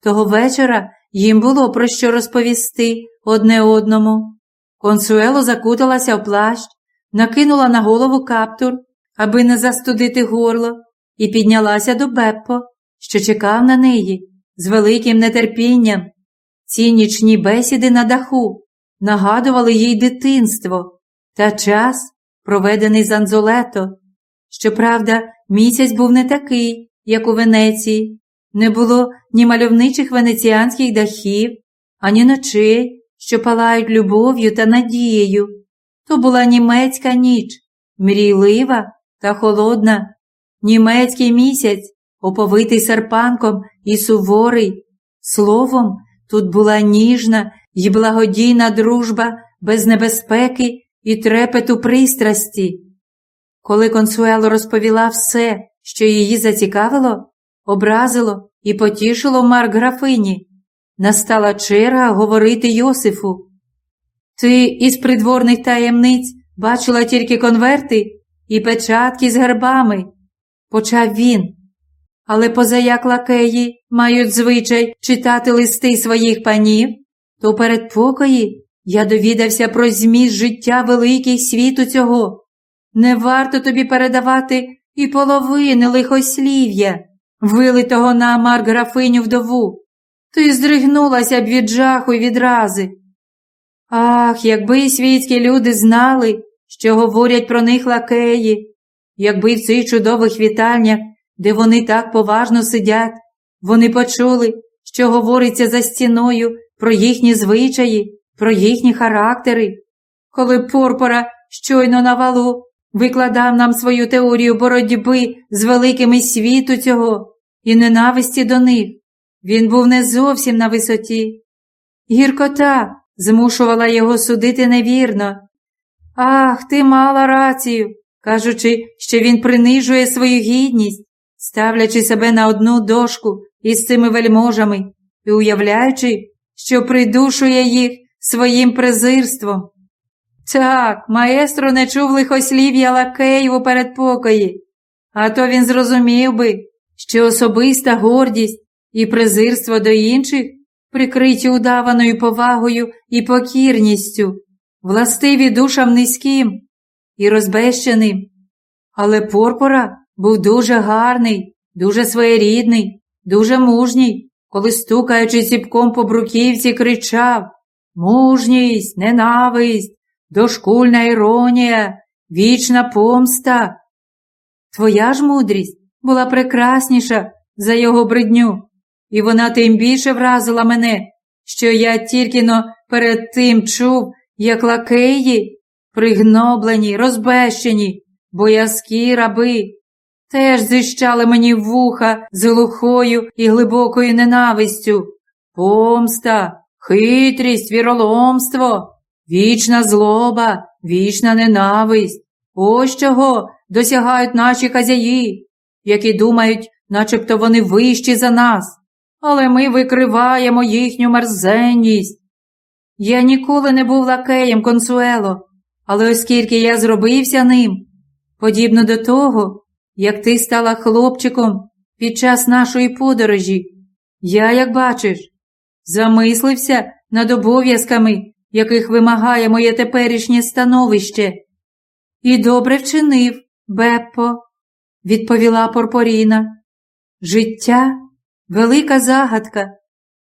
Того вечора їм було про що розповісти одне одному. Консуело закуталася в плащ, накинула на голову каптур, аби не застудити горло, і піднялася до Беппо, що чекав на неї з великим нетерпінням. Ці нічні бесіди на даху нагадували їй дитинство та час, проведений з Анзолето. Щоправда, місяць був не такий, як у Венеції, не було ні мальовничих венеціанських дахів, ані ночей, що палають любов'ю та надією. То була німецька ніч, мрійлива та холодна, німецький місяць, оповитий серпанком і суворий. Словом, тут була ніжна й благодійна дружба без небезпеки і трепету пристрасті. Коли консуело розповіла все, що її зацікавило, образило і потішило Марк графині, настала черга говорити Йосифу. Ти із придворних таємниць бачила тільки конверти і печатки з гербами, почав він. Але позаяк лакеї мають звичай читати листи своїх панів, то перед покої я довідався про зміст життя великих світу цього. Не варто тобі передавати і половини лихослів'я, вилитого на Амар графиню вдову. Ти здригнулася б від жаху й відрази. Ах, якби світські люди знали, що говорять про них лакеї, якби в цих чудових вітальнях, де вони так поважно сидять, вони почули, що говориться за стіною про їхні звичаї, про їхні характери. Коли Порпора щойно на валу викладав нам свою теорію боротьби з великими світу цього і ненависті до них, він був не зовсім на висоті. Гіркота змушувала його судити невірно. Ах, ти мала рацію, кажучи, що він принижує свою гідність, ставлячи себе на одну дошку із цими вельможами і уявляючи, що придушує їх своїм презирством. Так, маестро не чув лихослів'я лакеїв у передпокої, а то він зрозумів би, що особиста гордість і презирство до інших, прикриті удаваною повагою і покірністю, властиві душам низьким і розбещеним. Але Порпора був дуже гарний, дуже своєрідний, дуже мужній, коли, стукаючи ціпком по бруківці, кричав Мужність, ненависть, дошкульна іронія, вічна помста. Твоя ж мудрість була прекрасніша за його бридню, і вона тим більше вразила мене, що я тільки но перед тим чув, як лакеї, пригноблені, розбещені, боязкі раби, теж зищали мені вуха з глухою і глибокою ненавистю. Помста, хитрість, віроломство, вічна злоба, вічна ненависть. Ось чого досягають наші хазяї, які думають, начебто вони вищі за нас, але ми викриваємо їхню мерзенність. Я ніколи не був лакеєм консуело, але оскільки я зробився ним, подібно до того, як ти стала хлопчиком під час нашої подорожі, я, як бачиш, замислився над обов'язками, яких вимагає моє теперішнє становище. І добре вчинив, Беппо, відповіла Порпоріна. Життя велика загадка,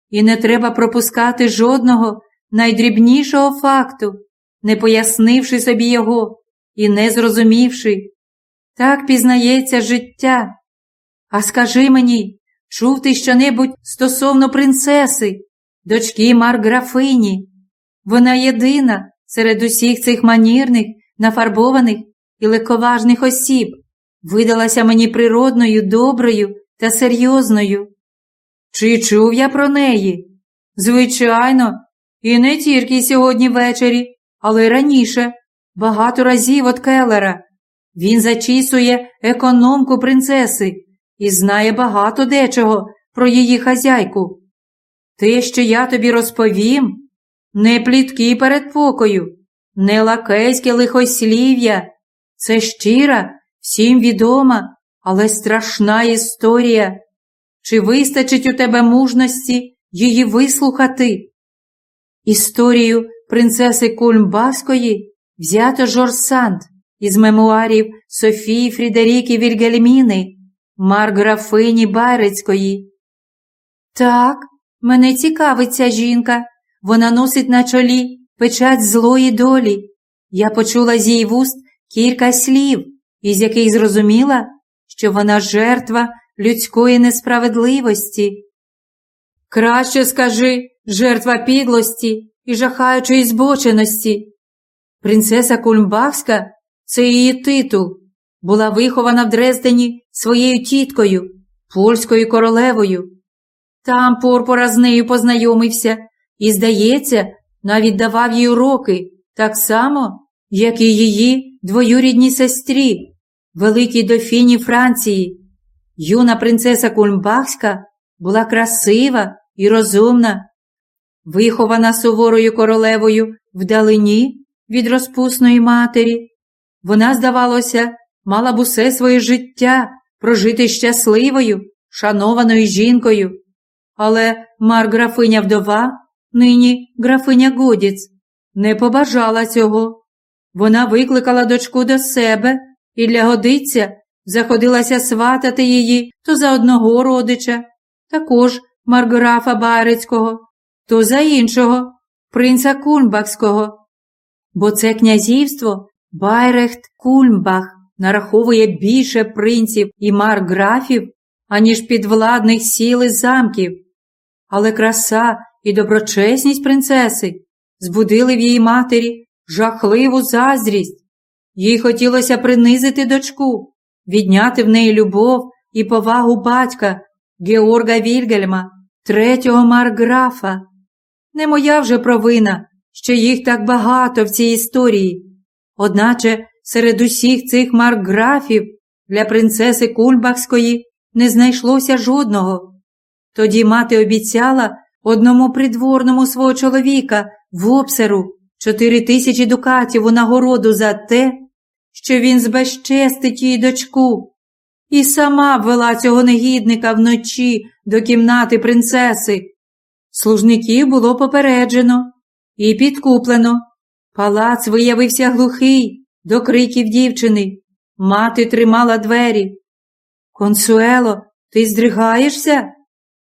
і не треба пропускати жодного найдрібнішого факту, не пояснивши собі його і не зрозумівши. Так пізнається життя. А скажи мені, чув ти щонебудь стосовно принцеси, дочки Марграфині? Вона єдина серед усіх цих манірних, нафарбованих і легковажних осіб, видалася мені природною, доброю та серйозною. Чи чув я про неї? Звичайно, і не тільки сьогодні ввечері, але й раніше, багато разів от Келлера. Він зачісує економку принцеси і знає багато дечого про її хазяйку. Те, що я тобі розповім, не плітки перед покою, не лакейське лихослів'я, це щира, всім відома, але страшна історія. Чи вистачить у тебе мужності її вислухати? Історію принцеси Кульмбаської взято Жорж Санд із мемуарів Софії Фрідеріки Вільгельміни, Марграфині Байрецької. Так, мене цікавить ця жінка. Вона носить на чолі печать злої долі. Я почула з її вуст кілька слів, із яких зрозуміла, що вона жертва людської несправедливості. Краще скажи жертва підлості і жахаючої збоченості. Принцеса Кульмбахська це її титул, була вихована в Дрездені своєю тіткою, польською королевою. Там Порпора з нею познайомився і, здається, навіть давав їй уроки так само, як і її двоюрідній сестрі, великій дофіні Франції. Юна принцеса Кульмбахська була красива і розумна, вихована суворою королевою вдалині від розпусної матері. Вона, здавалося, мала б усе своє життя прожити щасливою, шанованою жінкою. Але Марграфиня вдова, нині графиня Годіц, не побажала цього. Вона викликала дочку до себе і для годиться заходилася сватати її то за одного родича, також Марграфа Барицького, то за іншого, принца Кульмбахського. Бо це князівство Байрейт Кульмбах нараховує більше принців і марграфів, аніж підвладних сіл і замків. Але краса і доброчесність принцеси збудили в її матері жахливу заздрість. Їй хотілося принизити дочку, відняти в неї любов і повагу батька Георга Вільгельма, третього марграфа. Не моя вже провина, що їх так багато в цій історії. Одначе серед усіх цих маркграфів для принцеси Кульбахської не знайшлося жодного. Тоді мати обіцяла одному придворному свого чоловіка в обсеру чотири тисячі дукатів у нагороду за те, що він збезчестить її дочку, і сама ввела цього негідника вночі до кімнати принцеси. Служників було попереджено і підкуплено. Палац виявився глухий до криків дівчини. Мати тримала двері. Консуело, ти здригаєшся?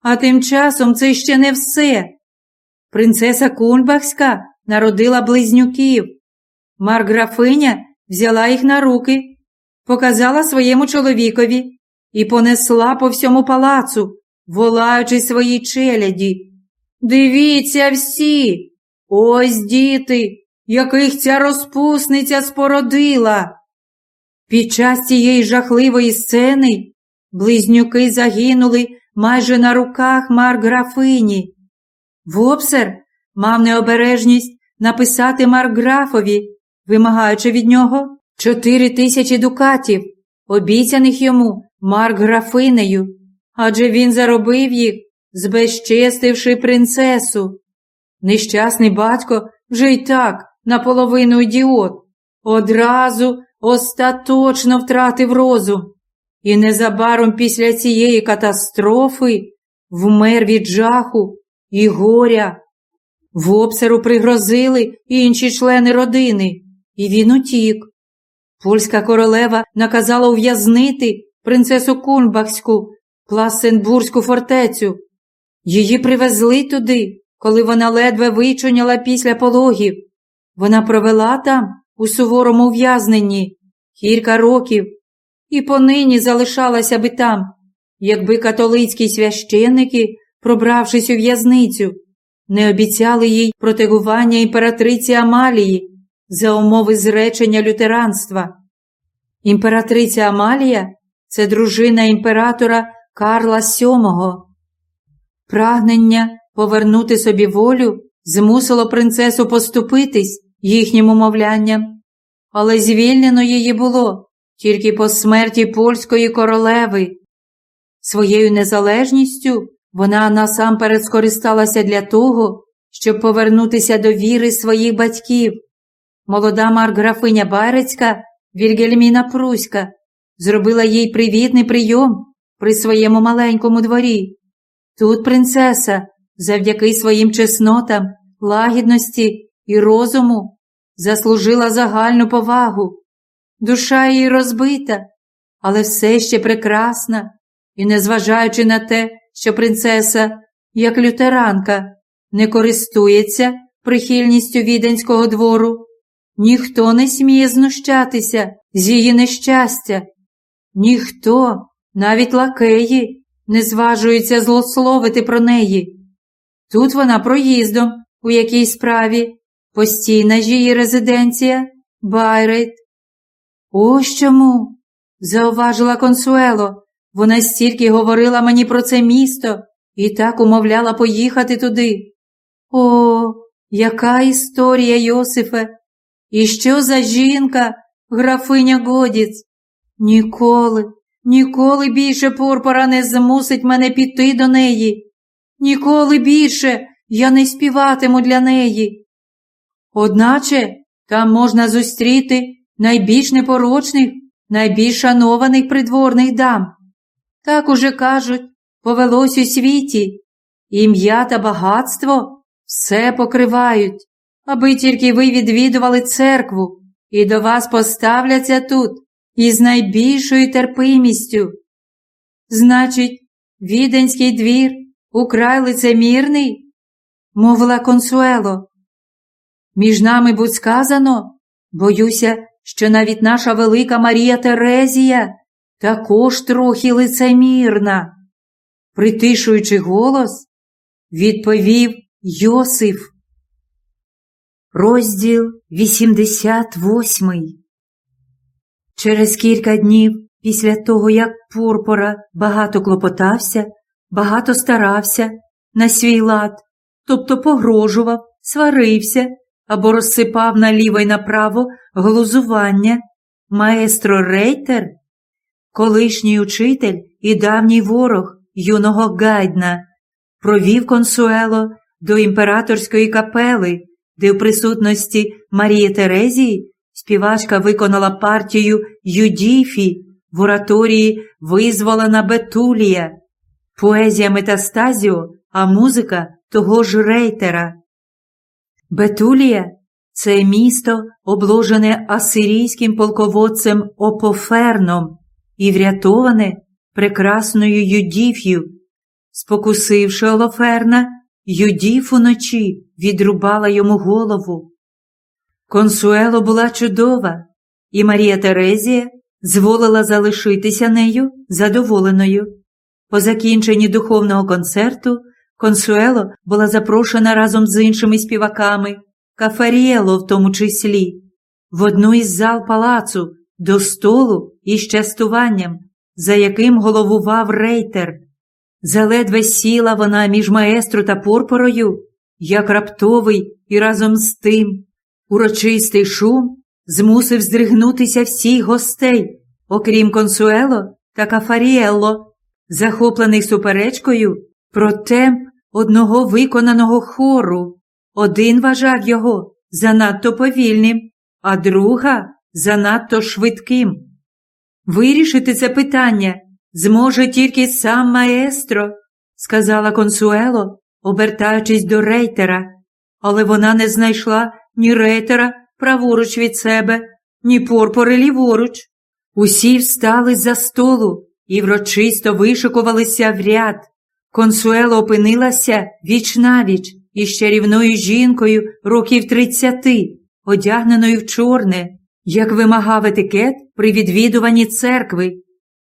А тим часом це ще не все. Принцеса Кульбахська народила близнюків. Марграфиня взяла їх на руки, показала своєму чоловікові і понесла по всьому палацу, волаючи своїй челяді. Дивіться всі, ось діти, яких ця розпусниця спородила. Під час цієї жахливої сцени близнюки загинули майже на руках марграфині. Вопсер мав необережність написати марграфові, вимагаючи від нього чотири тисячі дукатів, обіцяних йому марграфинею, адже він заробив їх, збезчестивши принцесу. Нещасний батько вже й так наполовину ідіот, одразу остаточно втратив розум. І незабаром після цієї катастрофи вмер від жаху і горя. В обсеру пригрозили інші члени родини, і він утік. Польська королева наказала ув'язнити принцесу Кунбахську, Пласенбурзьку фортецю. Її привезли туди, коли вона ледве вичуняла після пологів. Вона провела там, у суворому ув'язненні, кілька років, і понині залишалася би там, якби католицькі священники, пробравшись у в'язницю, не обіцяли їй протегування імператриці Амалії за умови зречення лютеранства. Імператриця Амалія це дружина імператора Карла VII. Прагнення повернути собі волю змусило принцесу поступитись їхнім умовлянням, але звільнено її було тільки по смерті польської королеви. Своєю незалежністю вона насамперед скористалася для того, щоб повернутися до віри своїх батьків. Молода марграфиня Байрецька, Вільгельміна Пруська, зробила їй привітний прийом при своєму маленькому дворі. Тут принцеса, завдяки своїм чеснотам, лагідності і розуму, заслужила загальну повагу. Душа її розбита, але все ще прекрасна, і, незважаючи на те, що принцеса, як лютеранка, не користується прихильністю віденського двору, ніхто не сміє знущатися з її нещастя, ніхто, навіть лакеї, не зважується злословити про неї. Тут вона проїздом, у якій справі, постійна ж її резиденція, Байрейт. Ось чому, зауважила Консуело, вона стільки говорила мені про це місто і так умовляла поїхати туди. О, яка історія, Йосифе! І що за жінка, графиня Годіц? Ніколи, ніколи більше Порпора не змусить мене піти до неї. Ніколи більше я не співатиму для неї. Одначе там можна зустріти найбільш непорочних, найбільш шанованих придворних дам. Так уже кажуть, повелось у світі, ім'я та багатство все покривають, аби тільки ви відвідували церкву і до вас поставляться тут із найбільшою терпимістю. Значить, віденський двір украй лицемірний, мовила консуело. Між нами будь сказано, боюся, що навіть наша велика Марія Терезія також трохи лицемірна, притишуючи голос, відповів Йосиф. Розділ 88 Через кілька днів після того, як Пурпора багато клопотався, багато старався на свій лад, тобто погрожував, сварився або розсипав наліво й направо глузування, маестро Рейтер колишній учитель і давній ворог юного Гайдна, провів консуело до імператорської капели, де в присутності Марії Терезії співачка виконала партію Юдіфі в ораторії Визволена Бетулія, поезія Метастазіо, а музика того ж Рейтера. Бетулія це місто, обложене асирійським полководцем Опоферном, і врятоване прекрасною Юдіф'ю. Спокусивши Олоферна, Юдіф уночі відрубала йому голову. Консуело була чудова, і Марія Терезія зволила залишитися нею задоволеною. По закінченні духовного концерту Консуело була запрошена разом з іншими співаками, Кафаріело в тому числі, в одну із зал палацу до столу із частуванням, за яким головував рейтер. Заледве сіла вона між маестро та Порпорою, як раптовий і разом з тим урочистий шум змусив здригнутися всіх гостей, окрім Консуело та Кафаріелло, захоплених суперечкою про темп одного виконаного хору. Один вважав його занадто повільним, а друга занадто швидким. Вирішити це питання зможе тільки сам маестро, сказала консуело, обертаючись до рейтера, але вона не знайшла ні рейтера праворуч від себе, ні порпори ліворуч. Усі встали за столу і врочисто вишикувалися в ряд. Консуело опинилася віч навіч із чарівною жінкою років тридцяти, одягненою в чорне, як вимагав етикет при відвідуванні церкви,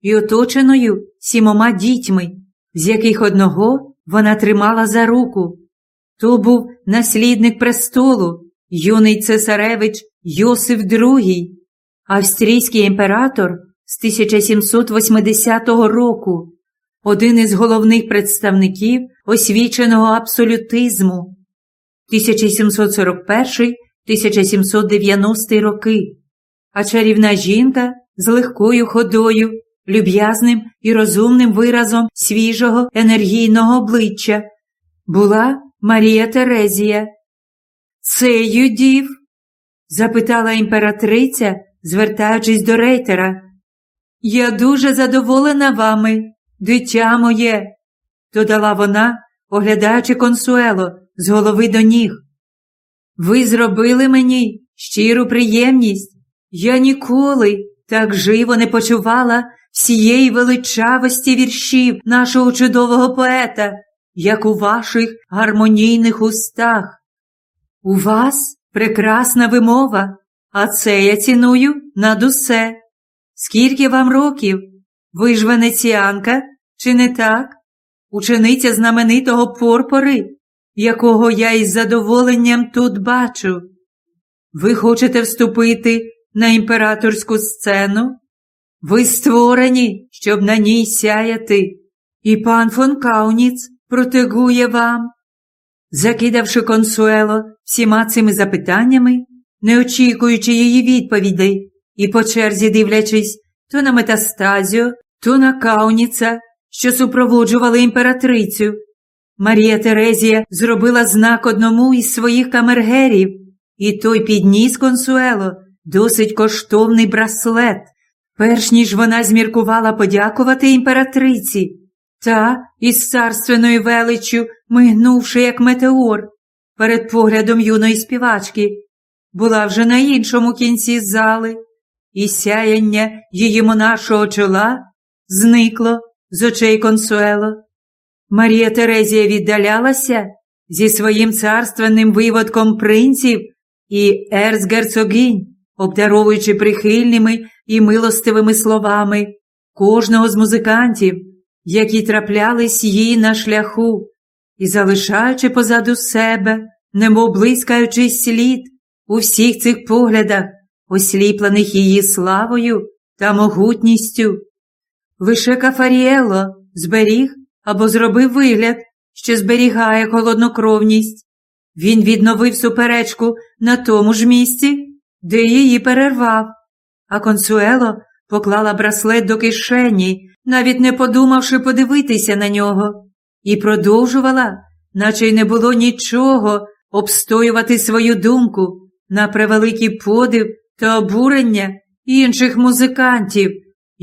і оточеною сімома дітьми, з яких одного вона тримала за руку. То був наслідник престолу, юний цесаревич Йосиф II, австрійський імператор з 1780 року, один із головних представників освіченого абсолютизму 1741-1790 роки, а чарівна жінка з легкою ходою, люб'язним і розумним виразом свіжого енергійного обличчя була Марія Терезія. Це юдів? запитала імператриця, звертаючись до рейтера. Я дуже задоволена вами, дитя моє, додала вона, оглядаючи консуело з голови до ніг. Ви зробили мені щиру приємність. Я ніколи так живо не почувала всієї величавості віршів нашого чудового поета, як у ваших гармонійних устах. У вас прекрасна вимова, а це я ціную над усе. Скільки вам років? Ви ж венеціанка, чи не так? Учениця знаменитого порпори, якого я із задоволенням тут бачу. Ви хочете вступити на імператорську сцену? Ви створені, щоб на ній сяяти, і пан фон Кауніц протегує вам. Закидавши консуело всіма цими запитаннями, не очікуючи її відповідей і по черзі дивлячись то на метастазію, то на Кауніца, що супроводжували імператрицю, Марія Терезія зробила знак одному із своїх камергерів, і той підніс консуело досить коштовний браслет, перш ніж вона зміркувала подякувати імператриці. Та із царственною величчю, мигнувши, як метеор, перед поглядом юної співачки, була вже на іншому кінці зали, і сяяння її монашого чола зникло з очей консуело. Марія Терезія віддалялася зі своїм царственним виводком принців і ерцгерцогинь, обдаровуючи прихильними і милостивими словами кожного з музикантів, які траплялись їй на шляху, і залишаючи позаду себе, немов блискаючий слід у всіх цих поглядах, осліплених її славою та могутністю. Лише Кафаріело зберіг або зробив вигляд, що зберігає холоднокровність. Він відновив суперечку на тому ж місці, де її перервав, а консуело поклала браслет до кишені, навіть не подумавши подивитися на нього, і продовжувала, наче й не було нічого, обстоювати свою думку на превеликий подив та обурення інших музикантів,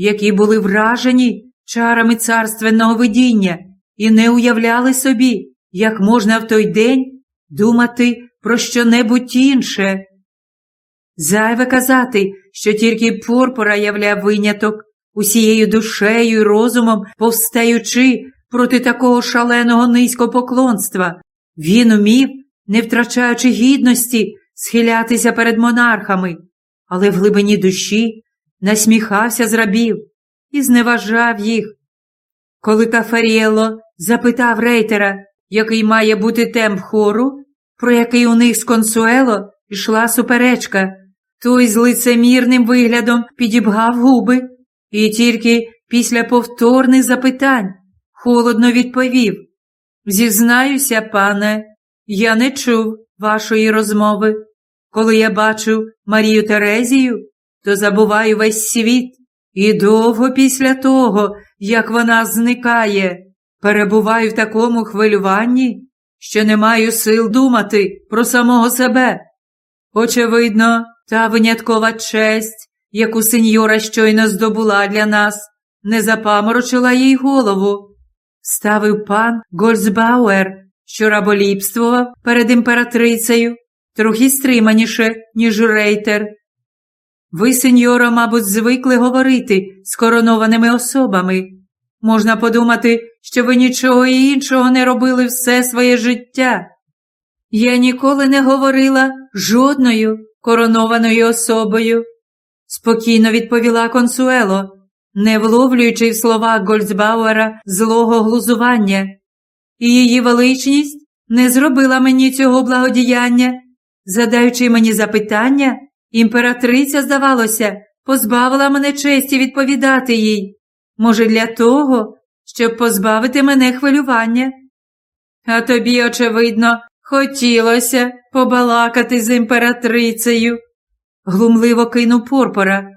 які були вражені чарами царственного видіння і не уявляли собі, як можна в той день думати про що-небудь інше. Зайве казати, що тільки Порпора являв виняток, усією душею і розумом повстаючи проти такого шаленого низькопоклонства. Він умів, не втрачаючи гідності, схилятися перед монархами, але в глибині душі насміхався з рабів і зневажав їх. коли Кафаріело запитав рейтера, який має бути темп хору, про який у них з консуело йшла суперечка, той з лицемірним виглядом підібгав губи і тільки після повторних запитань холодно відповів Зізнаюся, пане, я не чув вашої розмови. Коли я бачу Марію Терезію, то забуваю весь світ, і довго після того, як вона зникає, перебуваю в такому хвилюванні, що не маю сил думати про самого себе. Очевидно, та виняткова честь, яку сеньора щойно здобула для нас, не запаморочила їй голову. Ставив пан Гольцбауер, що раболіпствував перед імператрицею, трохи стриманіше, ніж рейтер. Ви, сеньора, мабуть, звикли говорити з коронованими особами. Можна подумати, що ви нічого іншого не робили все своє життя. Я ніколи не говорила жодною коронованою особою, спокійно відповіла консуело, не вловлюючи в словах Гольцбауера злого глузування. І її величність не зробила мені цього благодіяння, задаючи мені запитання. Імператриця, здавалося, позбавила мене честі відповідати їй. Може, для того, щоб позбавити мене хвилювання. А тобі, очевидно, хотілося побалакати з імператрицею, глумливо кинув Порпора.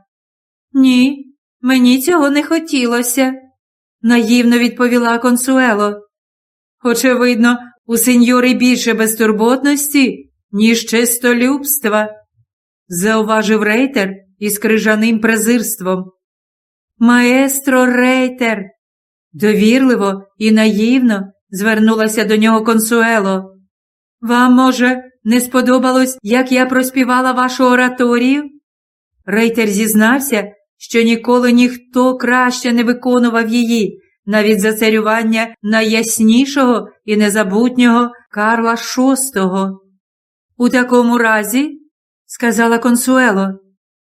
Ні, мені цього не хотілося, наївно відповіла Консуело. Очевидно, у сеньори більше безтурботності, ніж чистолюбства зауважив рейтер із крижаним презирством. Маестро рейтер, довірливо і наївно звернулася до нього Консуело. Вам, може, не сподобалось, як я проспівала вашу ораторію? Рейтер зізнався, що ніколи ніхто краще не виконував її, навіть за царювання найяснішого і незабутнього Карла VI. У такому разі сказала консуело.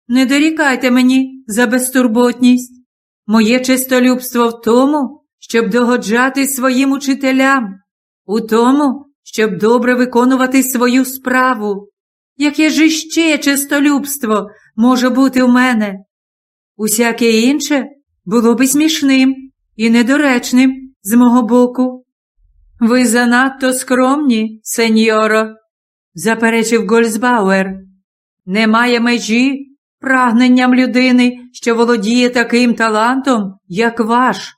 Не дорікайте мені за безтурботність. Моє чистолюбство в тому, щоб догоджати своїм учителям, у тому, щоб добре виконувати свою справу. Яке ж іще чистолюбство може бути в мене? Усяке інше було би смішним і недоречним з мого боку. Ви занадто скромні, сеньоро, заперечив Гольцбауер. Немає межі прагненням людини, що володіє таким талантом, як ваш.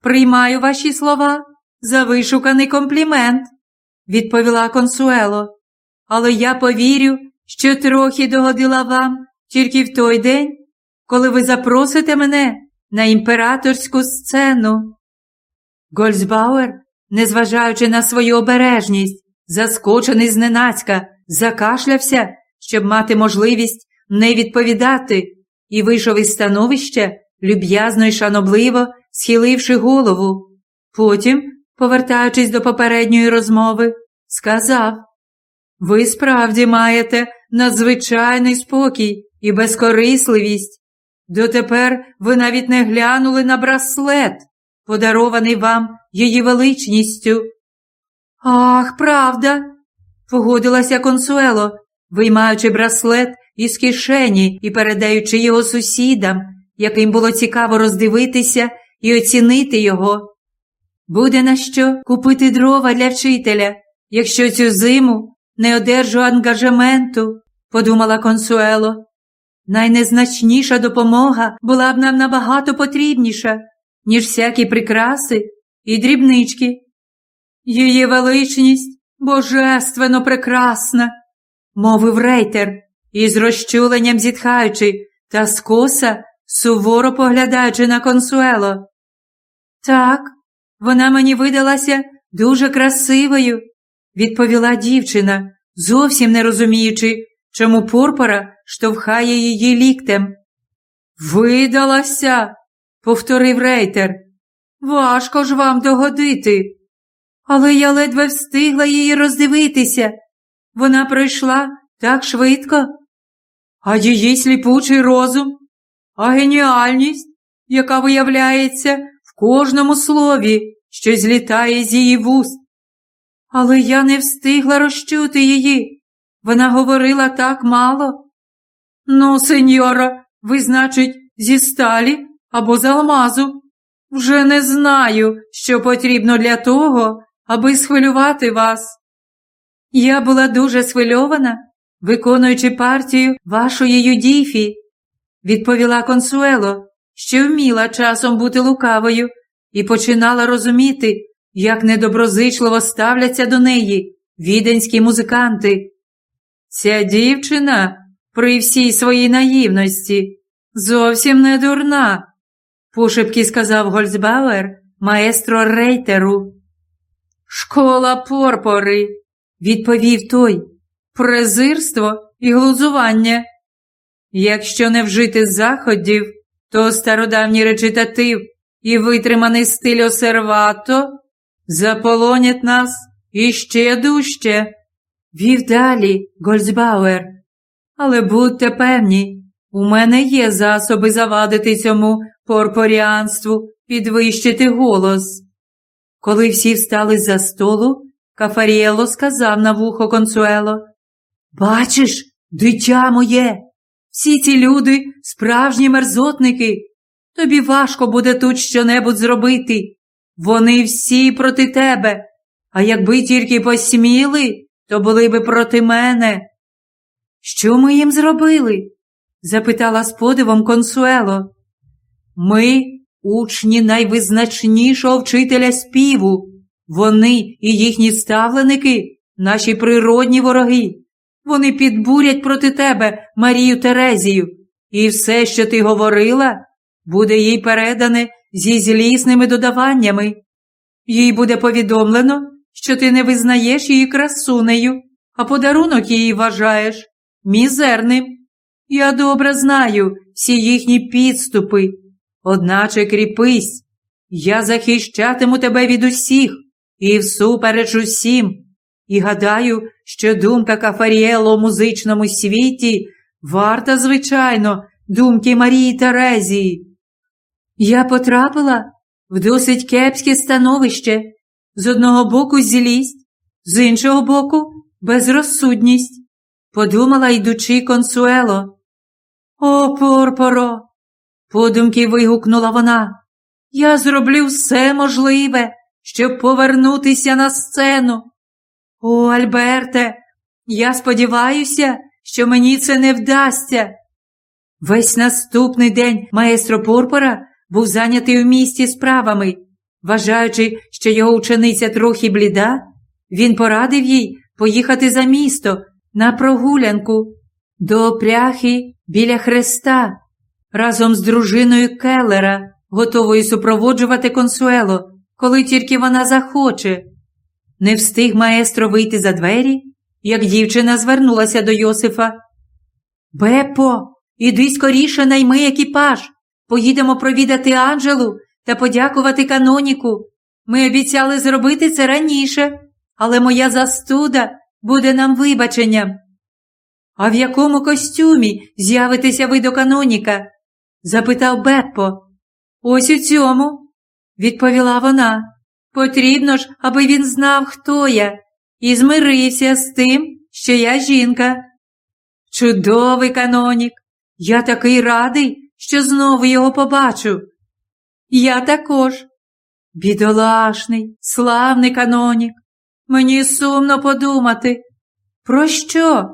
Приймаю ваші слова за вишуканий комплімент, відповіла консуело. Але я повірю, що трохи догодила вам тільки в той день, коли ви запросите мене на імператорську сцену. Гольцбауер, незважаючи на свою обережність, заскочений зненацька, закашлявся щоб мати можливість не відповідати, і вийшов із становища, люб'язно й шанобливо схиливши голову. Потім, повертаючись до попередньої розмови, сказав Ви справді маєте надзвичайний спокій і безкорисливість. Дотепер ви навіть не глянули на браслет, подарований вам її величністю. Ах, правда, погодилася консуело, виймаючи браслет із кишені і передаючи його сусідам, яким було цікаво роздивитися і оцінити його. Буде на що купити дрова для вчителя, якщо цю зиму не одержу ангажементу, подумала консуело. Найнезначніша допомога була б нам набагато потрібніша, ніж всякі прикраси і дрібнички. Її величність божественно прекрасна, мовив рейтер, із розчуленням зітхаючи та скоса, суворо поглядаючи на консуело. Так, вона мені видалася дуже красивою, відповіла дівчина, зовсім не розуміючи, чому Порпора штовхає її ліктем. Видалася, повторив рейтер. Важко ж вам догодити. Але я ледве встигла її роздивитися. Вона пройшла так швидко, а її сліпучий розум, а геніальність, яка виявляється в кожному слові, що злітає з її вуст. Але я не встигла розчути її. Вона говорила так мало. Ну, сеньора, ви, значить, зі сталі або з алмазу. Вже не знаю, що потрібно для того, аби схвилювати вас. Я була дуже схвильована, виконуючи партію вашої Юдіфі, відповіла консуело, що вміла часом бути лукавою, і починала розуміти, як недоброзичливо ставляться до неї віденські музиканти. Ця дівчина при всій своїй наївності зовсім не дурна, пошепки сказав Гольцбауер маестро рейтеру. Школа порпори, відповів той, презирство і глузування. Якщо не вжити заходів, то стародавній речитатив і витриманий стиль осервато заполонять нас іще дужче. Вів далі Гольцбауер. Але будьте певні, у мене є засоби завадити цьому порпоріанству, підвищити голос. Коли всі встали за столу, Кафаріело сказав на вухо консуело Бачиш, дитя моє, всі ці люди справжні мерзотники. Тобі важко буде тут щонебудь зробити. Вони всі проти тебе, а якби тільки посміли, то були би проти мене. Що ми їм зробили? запитала з подивом консуело. Ми учні найвизначнішого вчителя співу. Вони і їхні ставленики, наші природні вороги. Вони підбурять проти тебе Марію Терезію, і все, що ти говорила, буде їй передане зі злісними додаваннями. Їй буде повідомлено, що ти не визнаєш її красунею, а подарунок її вважаєш мізерним. Я добре знаю всі їхні підступи. Одначе кріпись, я захищатиму тебе від усіх і всупереч усім. І гадаю, що думка Кафаріело у музичному світі варта, звичайно, думки Марії Терезії. Я потрапила в досить кепське становище, з одного боку злість, з іншого боку безрозсудність, подумала йдучи консуело. О, Порпоро! Подумки вигукнула вона. Я зроблю все можливе, щоб повернутися на сцену. О, Альберте, я сподіваюся, що мені це не вдасться. Весь наступний день маестро Порпора був зайнятий у місті справами. Вважаючи, що його учениця трохи бліда, він порадив їй поїхати за місто на прогулянку до пряхи біля хреста разом з дружиною Келлера, готовою супроводжувати консуело, коли тільки вона захоче. Не встиг маестро вийти за двері, як дівчина звернулася до Йосифа. Бепо, іди скоріше найми екіпаж. Поїдемо провідати Анджелу та подякувати каноніку. Ми обіцяли зробити це раніше, але моя застуда буде нам вибаченням. А в якому костюмі з'явитеся ви до каноніка? запитав Беппо. Ось у цьому, відповіла вона. Потрібно ж, аби він знав, хто я, і змирився з тим, що я жінка. Чудовий канонік. Я такий радий, що знову його побачу. Я також. Бідолашний, славний канонік. Мені сумно подумати. Про що?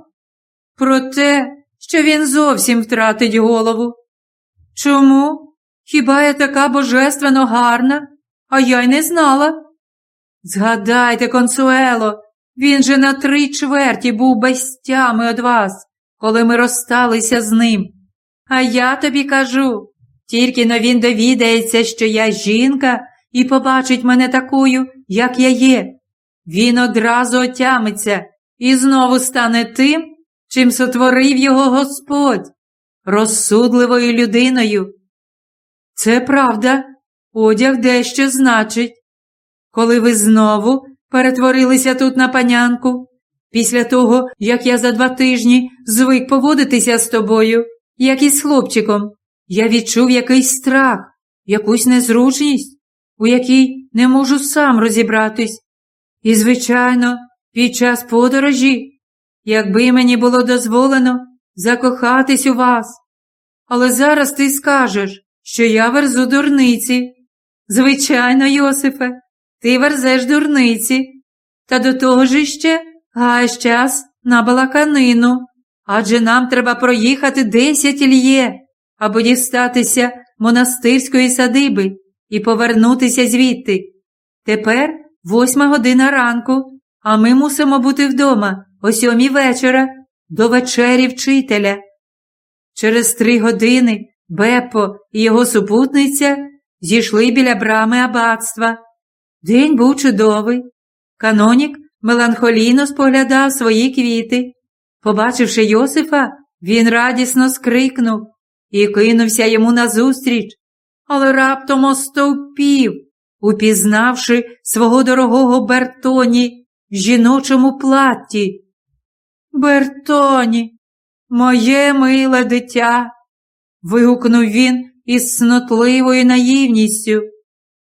Про те, що він зовсім втратить голову. Чому? Хіба я така божественно гарна, а я й не знала? Згадайте, консуело, він же на три чверті був без тями від вас, коли ми розсталися з ним. А я тобі кажу, тільки но він довідається, що я жінка, і побачить мене такою, як я є. Він одразу отямиться і знову стане тим, чим сотворив його Господь, розсудливою людиною. Це правда, одяг дещо значить. Коли ви знову перетворилися тут на панянку, після того, як я за два тижні звик поводитися з тобою, як із хлопчиком, я відчув якийсь страх, якусь незручність. у якій не можу сам розібратись. І, звичайно, під час подорожі, якби мені було дозволено закохатись у вас. Але зараз ти скажеш, що я верзу дурниці. Звичайно, Йосифе, ти верзеш дурниці, та до того ж іще гаєш час на балаканину, адже нам треба проїхати десять льє, аби дістатися монастирської садиби і повернутися звідти. Тепер восьма година ранку, а ми мусимо бути вдома о сьомій вечора до вечері вчителя. Через три години Беппо і його супутниця зійшли біля брами аббатства. День був чудовий. Канонік меланхолійно споглядав свої квіти. Побачивши Йосифа, він радісно скрикнув і кинувся йому назустріч, але раптом остовпів, упізнавши свого дорогого Бертоні в жіночому платті. Бертоні, моє миле дитя. Вигукнув він із снотливою наївністю.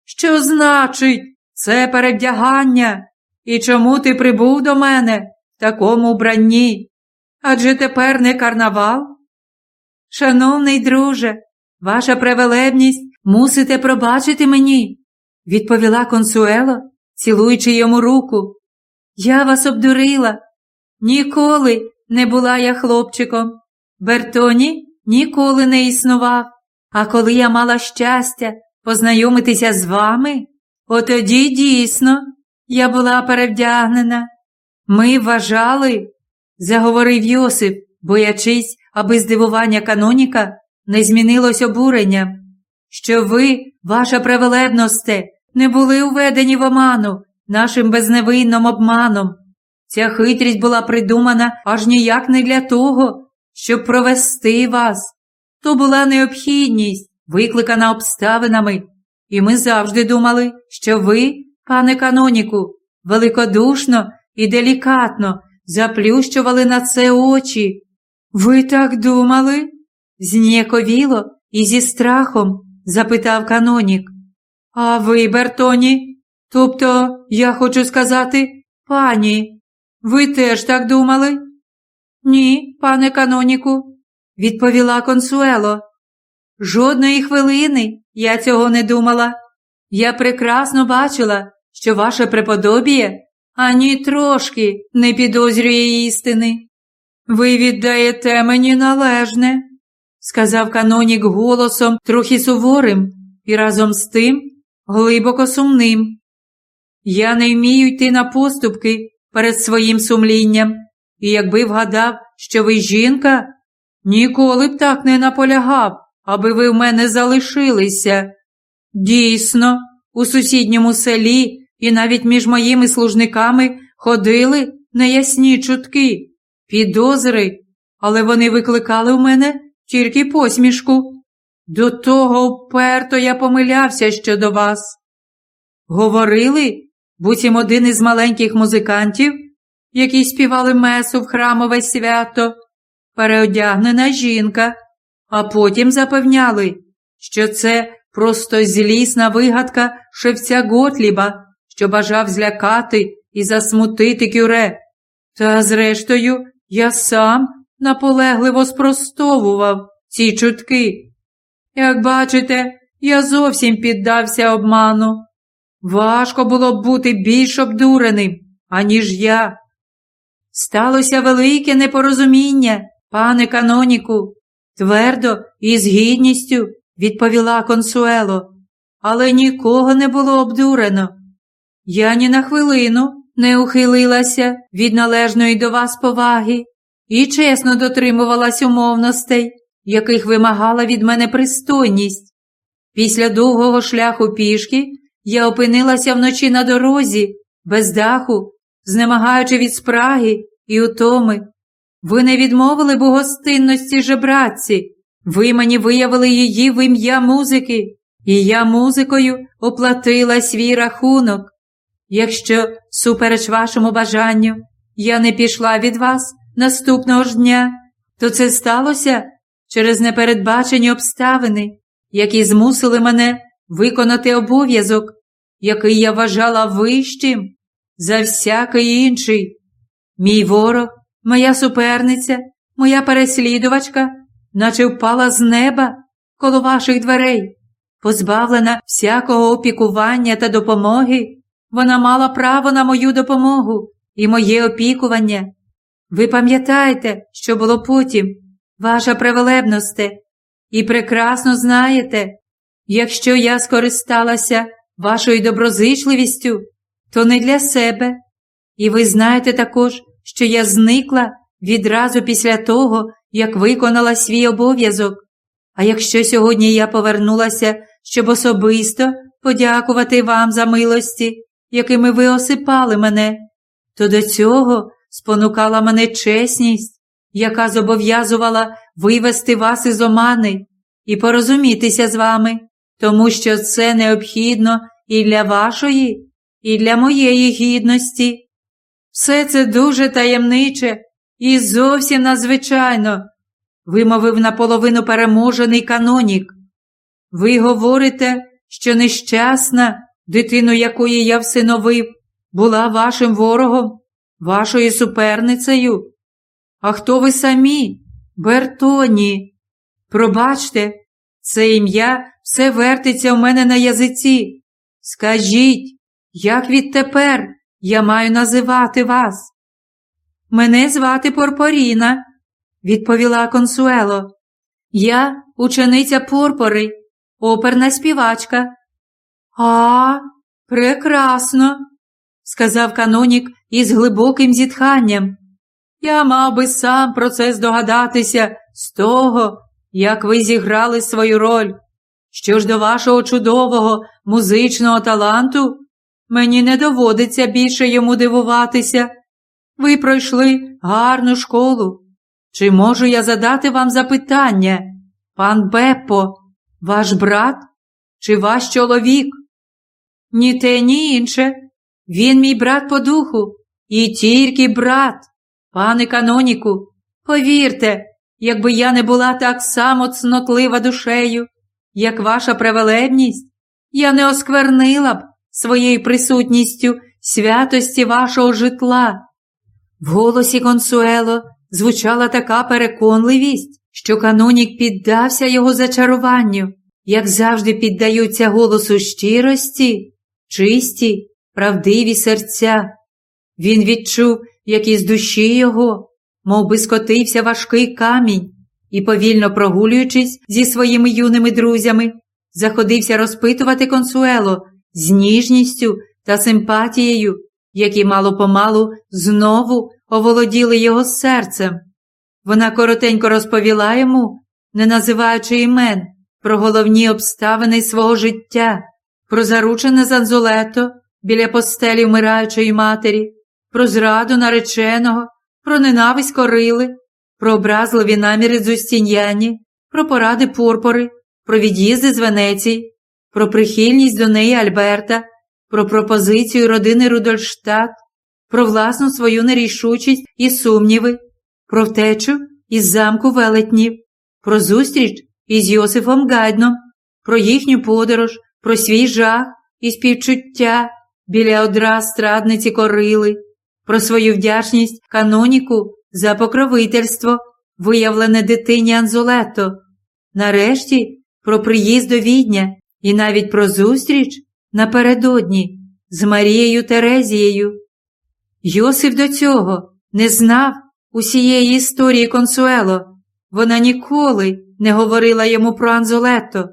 Що значить це перевдягання? І чому ти прибув до мене в такому вбранні? Адже тепер не карнавал? Шановний друже, ваша превелебність мусите пробачити мені, відповіла консуело, цілуючи йому руку. Я вас обдурила. Ніколи не була я хлопчиком. Бертоні ніколи не існував. А коли я мала щастя познайомитися з вами, отоді дійсно я була перевдягнена. Ми вважали, заговорив Йосип, боячись, аби здивування каноніка не змінилось обуренням, що ви, ваша превелебносте, не були уведені в оману нашим безневинним обманом. Ця хитрість була придумана аж ніяк не для того, щоб провести вас. То була необхідність, викликана обставинами, і ми завжди думали, що ви, пане каноніку, великодушно і делікатно заплющували на це очі. Ви так думали? Зніяковіло і зі страхом запитав канонік. А ви, Бертоні, тобто, я хочу сказати, пані, ви теж так думали? Ні, пане каноніку, відповіла консуело. Жодної хвилини я цього не думала. Я прекрасно бачила, що ваше преподобіє ані трошки не підозрює істини. Ви віддаєте мені належне, сказав канонік голосом трохи суворим і разом з тим глибоко сумним. Я не вмію йти на поступки перед своїм сумлінням, і якби вгадав, що ви жінка, ніколи б так не наполягав, аби ви в мене залишилися. Дійсно, у сусідньому селі і навіть між моїми служниками ходили неясні чутки, підозри, але вони викликали в мене тільки посмішку. До того вперто я помилявся щодо вас. Говорили, буцім один із маленьких музикантів, які співали месу в храмове свято, переодягнена жінка, а потім запевняли, що це просто злісна вигадка шевця Готліба, що бажав злякати і засмутити кюре. Та, зрештою, я сам наполегливо спростовував ці чутки. Як бачите, я зовсім піддався обману. Важко було б бути більш обдуреним, аніж я. Сталося велике непорозуміння, пане каноніку, твердо і з гідністю відповіла консуело, але нікого не було обдурено. Я ні на хвилину не ухилилася від належної до вас поваги і чесно дотримувалась умовностей, яких вимагала від мене пристойність. Після довгого шляху пішки я опинилася вночі на дорозі, без даху, знемагаючи від спраги і утоми. Ви не відмовили б у гостинності жебратці, ви мені виявили її в ім'я музики, і я музикою оплатила свій рахунок. Якщо, супереч вашому бажанню, я не пішла від вас наступного ж дня, то це сталося через непередбачені обставини, які змусили мене виконати обов'язок, який я вважала вищим за всякий інший. Мій ворог, моя суперниця, моя переслідувачка, наче впала з неба коло ваших дверей, позбавлена всякого опікування та допомоги, вона мала право на мою допомогу і моє опікування. Ви пам'ятаєте, що було потім, ваша превелебносте, і прекрасно знаєте, якщо я скористалася вашою доброзичливістю, то не для себе. І ви знаєте також, що я зникла відразу після того, як виконала свій обов'язок. А якщо сьогодні я повернулася, щоб особисто подякувати вам за милості, якими ви осипали мене, то до цього спонукала мене чесність, яка зобов'язувала вивести вас із омани і порозумітися з вами, тому що це необхідно і для вашої, і для моєї гідності. Все це дуже таємниче і зовсім надзвичайно, вимовив наполовину переможений канонік. Ви говорите, що нещасна, дитину якої я всиновив, була вашим ворогом, вашою суперницею. А хто ви самі? Бертоні? Пробачте, це ім'я все вертиться в мене на язиці. Скажіть, як відтепер я маю називати вас? Мене звати Порпоріна, відповіла консуело. Я учениця Порпори, оперна співачка. А, прекрасно, сказав канонік із глибоким зітханням. Я мав би сам про це здогадатися з того, як ви зіграли свою роль. Що ж до вашого чудового музичного таланту, мені не доводиться більше йому дивуватися. Ви пройшли гарну школу. Чи можу я задати вам запитання, пан Беппо, ваш брат чи ваш чоловік? Ні те, ні інше. Він мій брат по духу, і тільки брат, пане каноніку, повірте, якби я не була так само цнотлива душею, як ваша превелебність, я не осквернила б своєю присутністю святості вашого житла. В голосі Консуело звучала така переконливість, що канонік піддався його зачаруванню, як завжди піддаються голосу щирості, чисті, правдиві серця. Він відчув, як із душі його, мов би скотився важкий камінь, і, повільно прогулюючись зі своїми юними друзями, заходився розпитувати консуело з ніжністю та симпатією, які мало помалу знову оволоділи його серцем. Вона коротенько розповіла йому, не називаючи імен, про головні обставини свого життя, про заручене Занзулето біля постелі вмираючої матері, про зраду нареченого, про ненависть корили, про образливі наміри Дзустіньяні, про поради Пурпори, про від'їзди з Венеції, про прихильність до неї Альберта, про пропозицію родини Рудольштадт, про власну свою нерішучість і сумніви, про втечу із замку велетнів, про зустріч із Йосифом Гайдном, про їхню подорож, про свій жах і співчуття біля одра страдниці корили, про свою вдячність каноніку за покровительство, виявлене дитині Анзолето, нарешті про приїзд до відня і навіть про зустріч напередодні з Марією Терезією. Йосиф до цього не знав усієї історії Консуело. Вона ніколи не говорила йому про Анзолетто,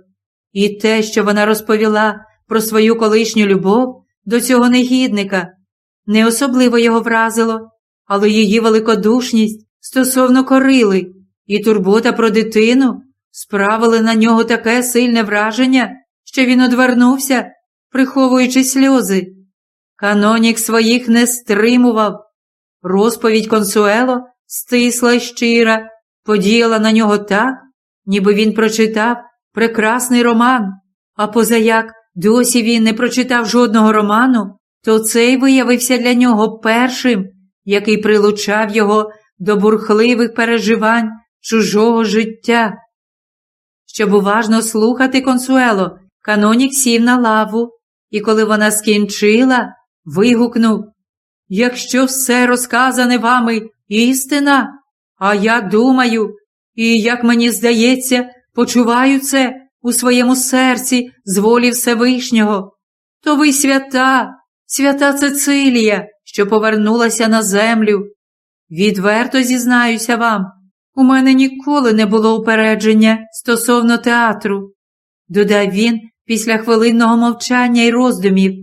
і те, що вона розповіла про свою колишню любов до цього негідника, не особливо його вразило, але її великодушність стосовно корили і турбота про дитину справили на нього таке сильне враження, що він одвернувся, приховуючи сльози. Канонік своїх не стримував. Розповідь Консуело, стисла й щира, подіяла на нього так, ніби він прочитав прекрасний роман, а позаяк досі він не прочитав жодного роману, то цей виявився для нього першим, який прилучав його до бурхливих переживань чужого життя. Щоб уважно слухати консуело, канонік сів на лаву і коли вона скінчила, вигукнув Якщо все розказане вами істина, а я думаю, і, як мені здається, почуваю це у своєму серці з волі Всевишнього, то ви свята, свята Цицилія, що повернулася на землю. Відверто зізнаюся вам, у мене ніколи не було упередження стосовно театру, додав він після хвилинного мовчання й роздумів.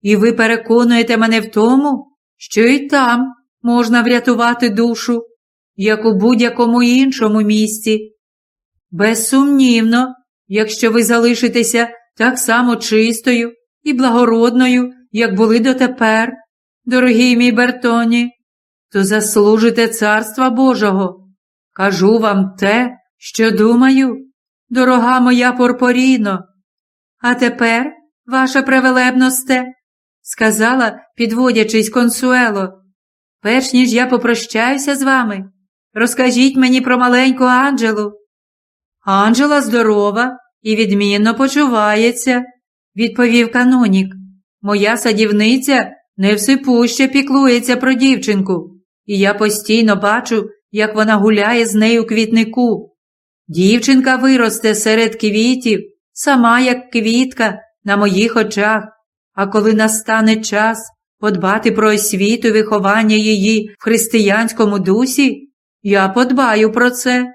І ви переконуєте мене в тому, що і там можна врятувати душу, як у будь-якому іншому місці. Безсумнівно, якщо ви залишитеся так само чистою і благородною, як були дотепер, дорогий мій Бертоні, то заслужите Царства Божого. Кажу вам те, що думаю, дорога моя Порпоріно. А тепер, ваша превелебносте, сказала, підводячись консуело, перш ніж я попрощаюся з вами, розкажіть мені про маленьку Анджелу. Анджела здорова і відмінно почувається, відповів канонік. Моя садівниця невсипуще піклується про дівчинку, і я постійно бачу, як вона гуляє з нею у квітнику. Дівчинка виросте серед квітів, сама як квітка на моїх очах, а коли настане час подбати про освіту виховання її в християнському дусі, я подбаю про це.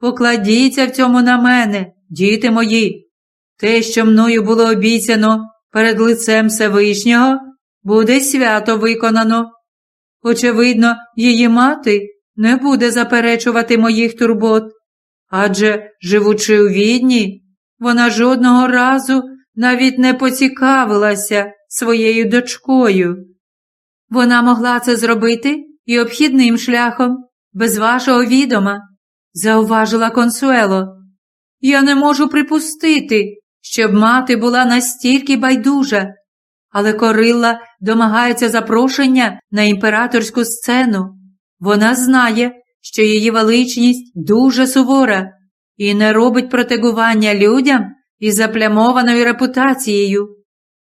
Покладіться в цьому на мене, діти мої. Те, що мною було обіцяно перед лицем Всевишнього, буде свято виконано. Очевидно, її мати не буде заперечувати моїх турбот, адже, живучи у відні, вона жодного разу навіть не поцікавилася своєю дочкою. Вона могла це зробити і обхідним шляхом, без вашого відома, зауважила консуело. Я не можу припустити, щоб мати була настільки байдужа, але Корилла домагається запрошення на імператорську сцену. Вона знає, що її величність дуже сувора і не робить протегування людям із заплямованою репутацією.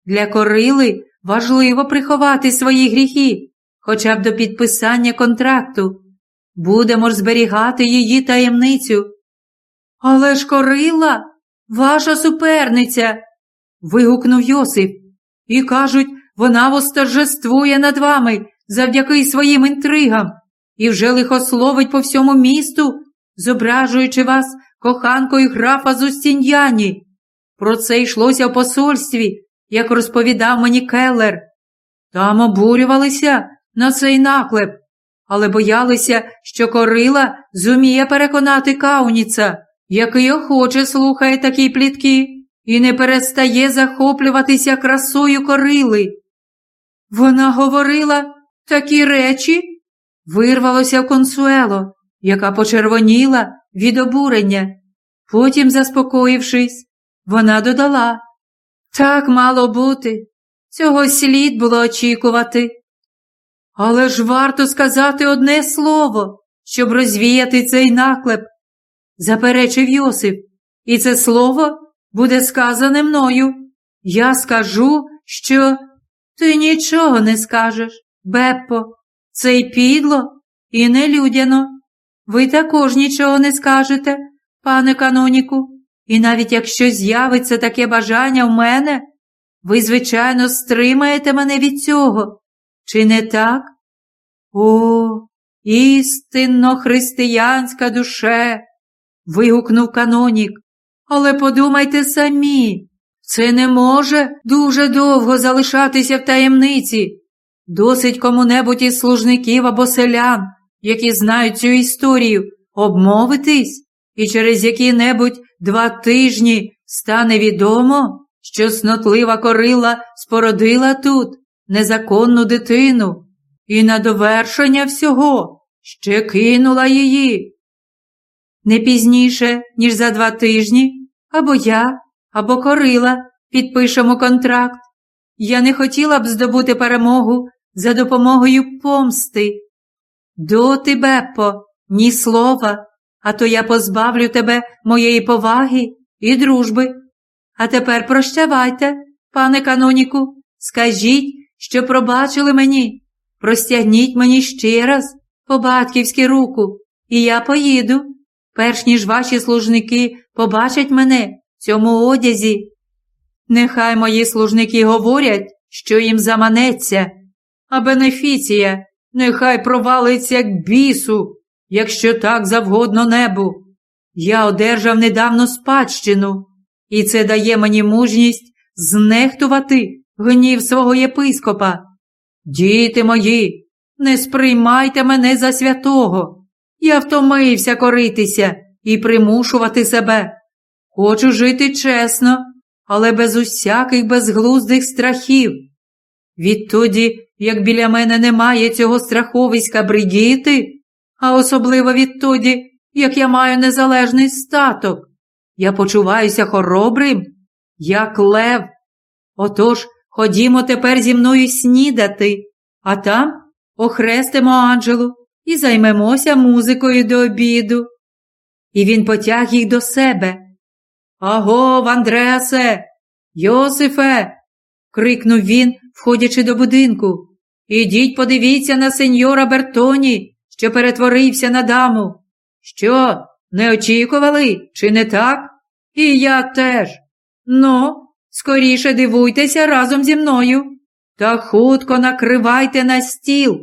Для Корили важливо приховати свої гріхи, хоча б до підписання контракту. Будемо ж зберігати її таємницю. Але ж Корила, ваша суперниця. вигукнув Йосип. І кажуть, вона восторжествує над вами завдяки своїм інтригам і вже лихословить по всьому місту, зображуючи вас коханкою графа Зустіньяні. Про це йшлося в посольстві, як розповідав мені Келлер. Там обурювалися на цей наклеп, але боялися, що корила зуміє переконати Кауніца, який охоче слухає такі плітки і не перестає захоплюватися красою корили. Вона говорила такі речі, вирвалося в консуело, яка почервоніла від обурення. Потім, заспокоївшись, вона додала так мало бути, цього слід було очікувати. Але ж варто сказати одне слово, щоб розвіяти цей наклеп, заперечив Йосип, і це слово буде сказане мною. Я скажу, що ти нічого не скажеш, Беппо, це й підло і нелюдяно. Ви також нічого не скажете, пане каноніку, і навіть якщо з'явиться таке бажання в мене, ви, звичайно, стримаєте мене від цього. Чи не так? О, істинно християнська душе. вигукнув канонік. Але подумайте самі, це не може дуже довго залишатися в таємниці. Досить кому-небудь із служників або селян, які знають цю історію, обмовитись, і через які-небудь два тижні стане відомо, що снотлива корила спородила тут незаконну дитину, і на довершення всього ще кинула її. Не пізніше, ніж за два тижні, або я, або корила підпишемо контракт. Я не хотіла б здобути перемогу за допомогою помсти. Доти, Беппо, ні слова, а то я позбавлю тебе моєї поваги і дружби. А тепер прощавайте, пане каноніку, скажіть, що пробачили мені, простягніть мені ще раз по батьківськи руку, і я поїду, перш ніж ваші служники побачать мене в цьому одязі. Нехай мої служники говорять, що їм заманеться, а бенефіція нехай провалиться як бісу, якщо так завгодно небу. Я одержав недавно спадщину, і це дає мені мужність знехтувати гнів свого єпископа. Діти мої, не сприймайте мене за святого. Я втомився коритися і примушувати себе. Хочу жити чесно, але без усяких безглуздих страхів. Відтоді, як біля мене немає цього страховиська бридіти, а особливо відтоді, як я маю незалежний статок, я почуваюся хоробрим, як лев. Отож, ходімо тепер зі мною снідати, а там охрестимо Анджелу і займемося музикою до обіду. І він потяг їх до себе. Агов, Андреасе, Йосифе. крикнув він, входячи до будинку. Ідіть подивіться на сеньора Бертоні, що перетворився на даму. Що, не очікували, чи не так? І я теж. Ну, скоріше дивуйтеся разом зі мною та хутко накривайте на стіл.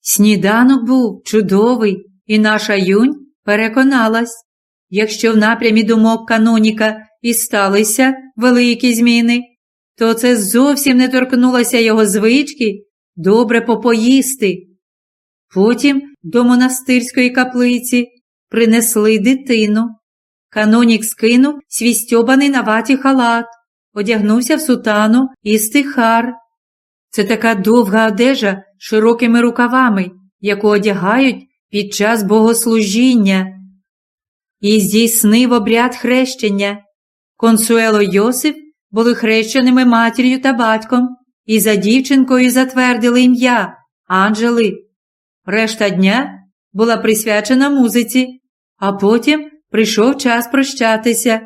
Сніданок був чудовий, і наша юнь переконалась, якщо в напрямі думок каноніка і сталися великі зміни, то це зовсім не торкнулося його звички добре попоїсти. Потім до монастирської каплиці принесли дитину. Канонік скинув свій стьобаний на ваті халат, одягнувся в сутану і стихар. Це така довга одежа з широкими рукавами, яку одягають під час богослужіння. І здійснив обряд хрещення. Консуело Йосип були хрещеними матір'ю та батьком, і за дівчинкою затвердили ім'я Анджели. Решта дня була присвячена музиці, а потім прийшов час прощатися.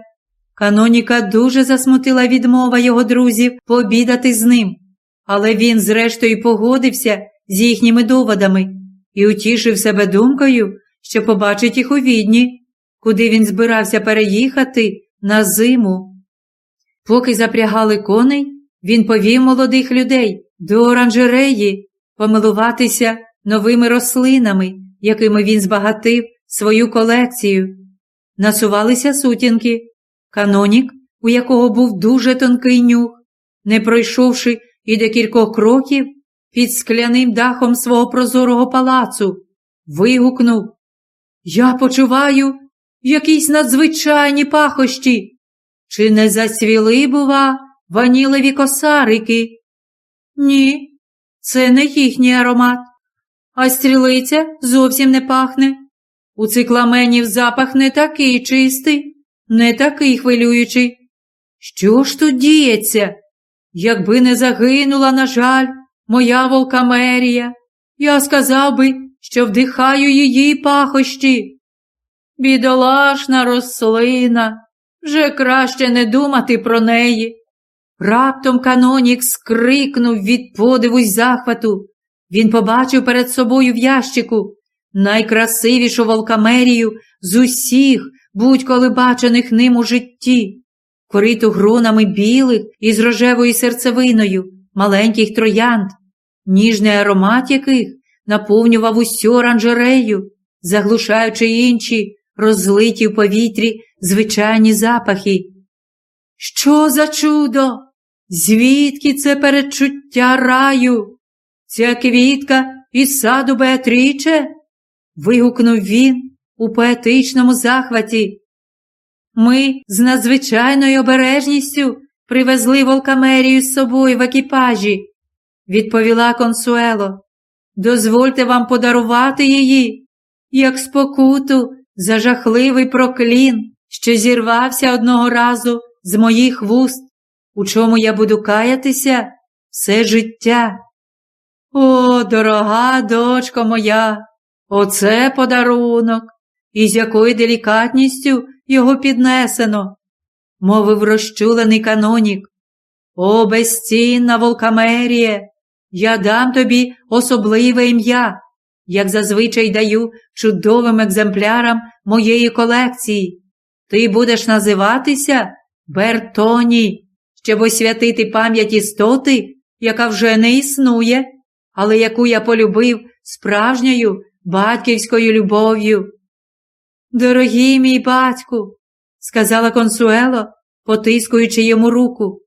Каноніка дуже засмутила відмова його друзів пообідати з ним, але він, зрештою, погодився з їхніми доводами і утішив себе думкою, що побачить їх у відні, куди він збирався переїхати на зиму. Поки запрягали коней, він повів молодих людей до оранжереї помилуватися новими рослинами, якими він збагатив свою колекцію. Насувалися сутінки. Канонік, у якого був дуже тонкий нюх, не пройшовши і декількох кроків під скляним дахом свого прозорого палацу, вигукнув Я почуваю якісь надзвичайні пахощі. Чи не зацвіли, бува, ванілеві косарики? Ні, це не їхній аромат, а стрілиця зовсім не пахне. У цикламенів запах не такий чистий, не такий хвилюючий. Що ж тут діється? Якби не загинула, на жаль, моя волкамерія, я сказав би, що вдихаю її пахощі. Бідолашна рослина, вже краще не думати про неї. Раптом канонік скрикнув від подиву й захвату. Він побачив перед собою в ящику найкрасивішу волкамерію з усіх, будь-коли бачених ним у житті, кориту гронами білих із рожевою серцевиною, маленьких троянд, ніжний аромат яких наповнював усю оранжерею, заглушаючи інші, розлиті в повітрі звичайні запахи. Що за чудо? Звідки це передчуття раю? Ця квітка із саду Беатріче? вигукнув він у поетичному захваті. Ми з надзвичайною обережністю привезли волкамерію з собою в екіпажі, відповіла консуело. Дозвольте вам подарувати її, як спокуту за жахливий проклін, що зірвався одного разу з моїх вуст, у чому я буду каятися все життя. О, дорога дочко моя, оце подарунок, і з якою делікатністю його піднесено, мовив розчулений канонік. О, безцінна Волкамеріє, я дам тобі особливе ім'я, як зазвичай даю чудовим екземплярам моєї колекції. Ти будеш називатися Бертоні, щоб освятити пам'ять істоти, яка вже не існує, але яку я полюбив справжньою батьківською любов'ю. Дорогий мій батьку, сказала консуело, потискуючи йому руку,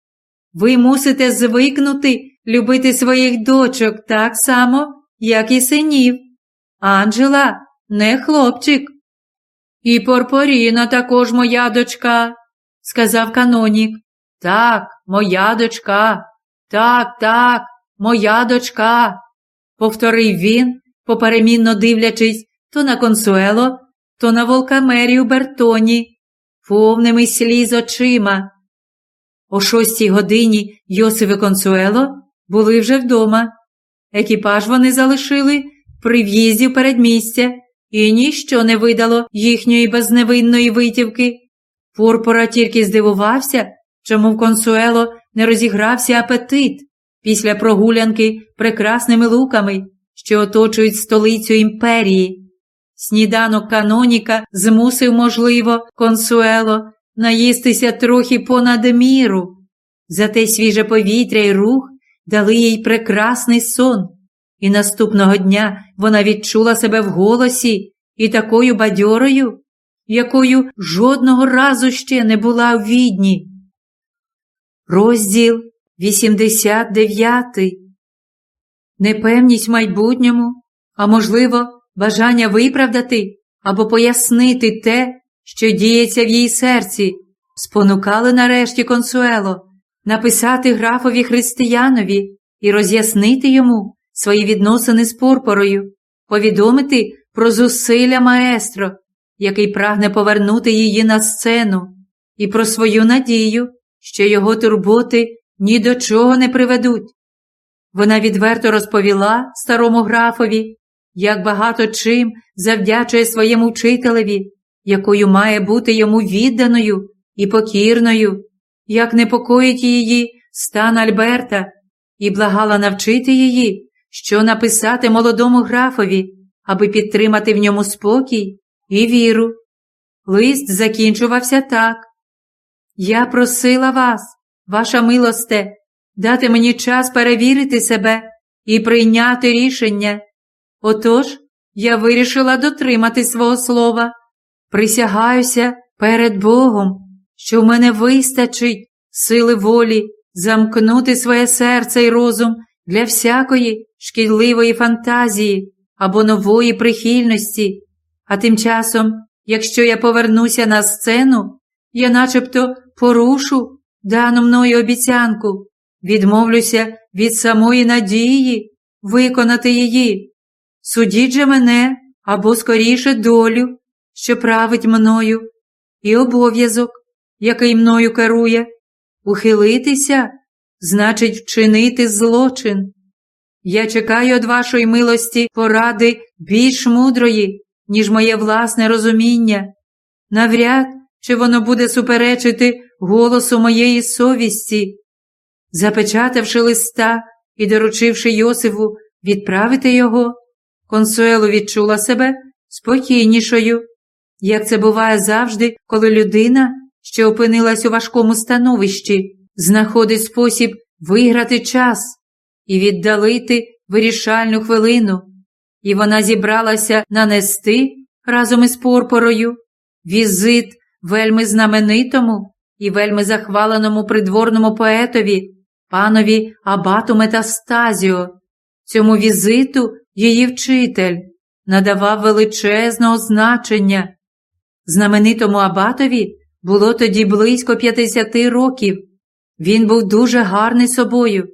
ви мусите звикнути любити своїх дочок так само, як і синів. Анджела не хлопчик. І Порпоріна також моя дочка, сказав канонік. Так, моя дочка. Так, так, моя дочка, повторив він, поперемінно дивлячись то на консуело, то на волкамерію Бертоні, повними сліз очима. О шостій годині Йосиф і Консуело були вже вдома. Екіпаж вони залишили при в'їзді в передмістя, і ніщо не видало їхньої безневинної витівки. Пурпора тільки здивувався, чому в консуело не розігрався апетит після прогулянки прекрасними луками, що оточують столицю імперії. Сніданок каноніка змусив, можливо, консуело наїстися трохи понад міру. Зате свіже повітря й рух дали їй прекрасний сон, і наступного дня вона відчула себе в голосі і такою бадьорою, якою жодного разу ще не була в відні. Розділ 89 Непевність в майбутньому, а можливо, бажання виправдати або пояснити те, що діється в її серці, спонукали нарешті консуело написати графові християнові і роз'яснити йому свої відносини з Пурпорою, повідомити про зусилля маестро, який прагне повернути її на сцену, і про свою надію, що його турботи ні до чого не приведуть. Вона відверто розповіла старому графові, як багато чим завдячує своєму вчителеві, якою має бути йому відданою і покірною, як непокоїть її стан Альберта, і благала навчити її, що написати молодому графові, аби підтримати в ньому спокій і віру. Лист закінчувався так. Я просила вас, ваша милосте, дати мені час перевірити себе і прийняти рішення. Отож, я вирішила дотримати свого слова. Присягаюся перед Богом, що в мене вистачить сили волі замкнути своє серце і розум для всякої шкідливої фантазії або нової прихильності, а тим часом, якщо я повернуся на сцену, я начебто порушу дану мною обіцянку, відмовлюся від самої надії виконати її. Судіть же мене або скоріше долю, що править мною, і обов'язок, який мною керує, ухилитися, значить, вчинити злочин. Я чекаю від вашої милості поради більш мудрої, ніж моє власне розуміння. Навряд чи воно буде суперечити голосу моєї совісті. Запечатавши листа і доручивши Йосифу відправити його, консуело відчула себе спокійнішою, як це буває завжди, коли людина, що опинилась у важкому становищі, знаходить спосіб виграти час і віддалити вирішальну хвилину, і вона зібралася нанести разом із Порпорою візит вельми знаменитому і вельми захваленому придворному поетові, панові Абату Метастазіо. Цьому візиту її вчитель надавав величезного значення. Знаменитому Абатові було тоді близько 50 років. Він був дуже гарний собою,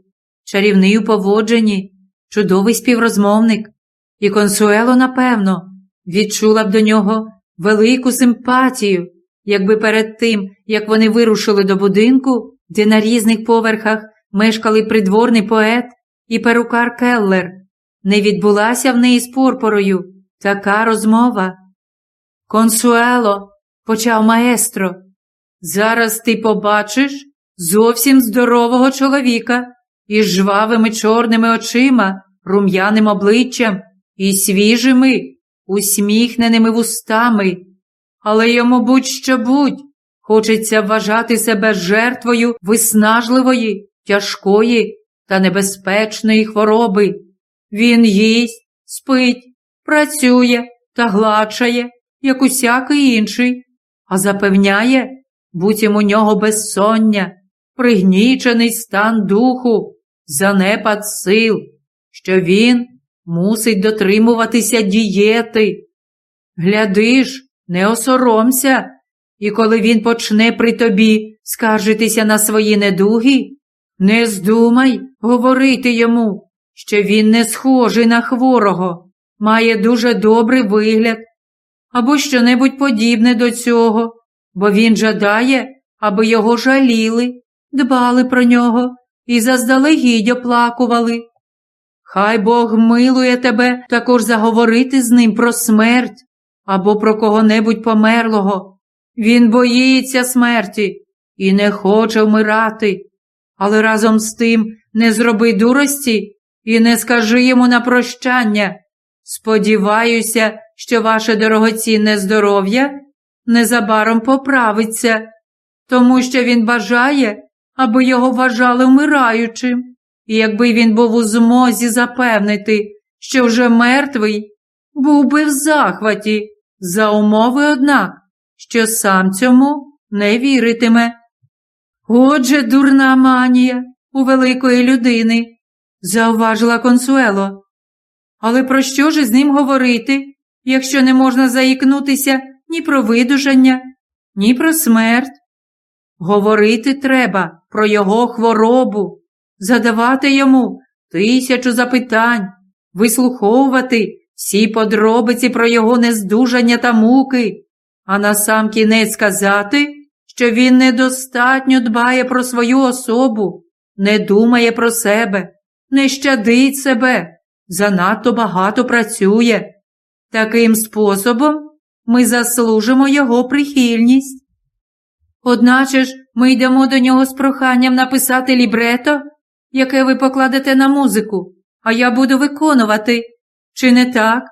чарівний у поводженні, чудовий співрозмовник, і консуело, напевно, відчула б до нього велику симпатію, якби перед тим, як вони вирушили до будинку, де на різних поверхах мешкали придворний поет і перукар Келлер, не відбулася в неї з Порпорою така розмова. Консуело, почав маестро, зараз ти побачиш зовсім здорового чоловіка із жвавими чорними очима, рум'яним обличчям і свіжими, усміхненими вустами. Але йому будь-що будь хочеться вважати себе жертвою виснажливої, тяжкої та небезпечної хвороби. Він їсть, спить, працює та гладшає, як усякий інший, а запевняє, буцім у нього безсоння, пригнічений стан духу, занепад сил, що він мусить дотримуватися дієти. Гляди ж, не осоромся, і коли він почне при тобі скаржитися на свої недуги, не здумай говорити йому, що він не схожий на хворого, має дуже добрий вигляд або щонебудь подібне до цього, бо він жадає, аби його жаліли, дбали про нього і заздалегідь оплакували. Хай Бог милує тебе також заговорити з ним про смерть або про кого-небудь померлого. Він боїться смерті і не хоче вмирати, але разом з тим не зроби дурості і не скажи йому на прощання. Сподіваюся, що ваше дорогоцінне здоров'я незабаром поправиться, тому що він бажає, аби його вважали вмираючим, і якби він був у змозі запевнити, що вже мертвий, був би в захваті, за умови, однак, що сам цьому не віритиме. Отже, дурна манія у великої людини, зауважила консуело. Але про що ж з ним говорити, якщо не можна заїкнутися ні про видужання, ні про смерть? Говорити треба про його хворобу, задавати йому тисячу запитань, вислуховувати всі подробиці про його нездужання та муки, а на сам кінець сказати, що він недостатньо дбає про свою особу, не думає про себе, не щадить себе, занадто багато працює. Таким способом ми заслужимо його прихильність. Одначе ж ми йдемо до нього з проханням написати лібрето, яке ви покладете на музику, а я буду виконувати. Чи не так?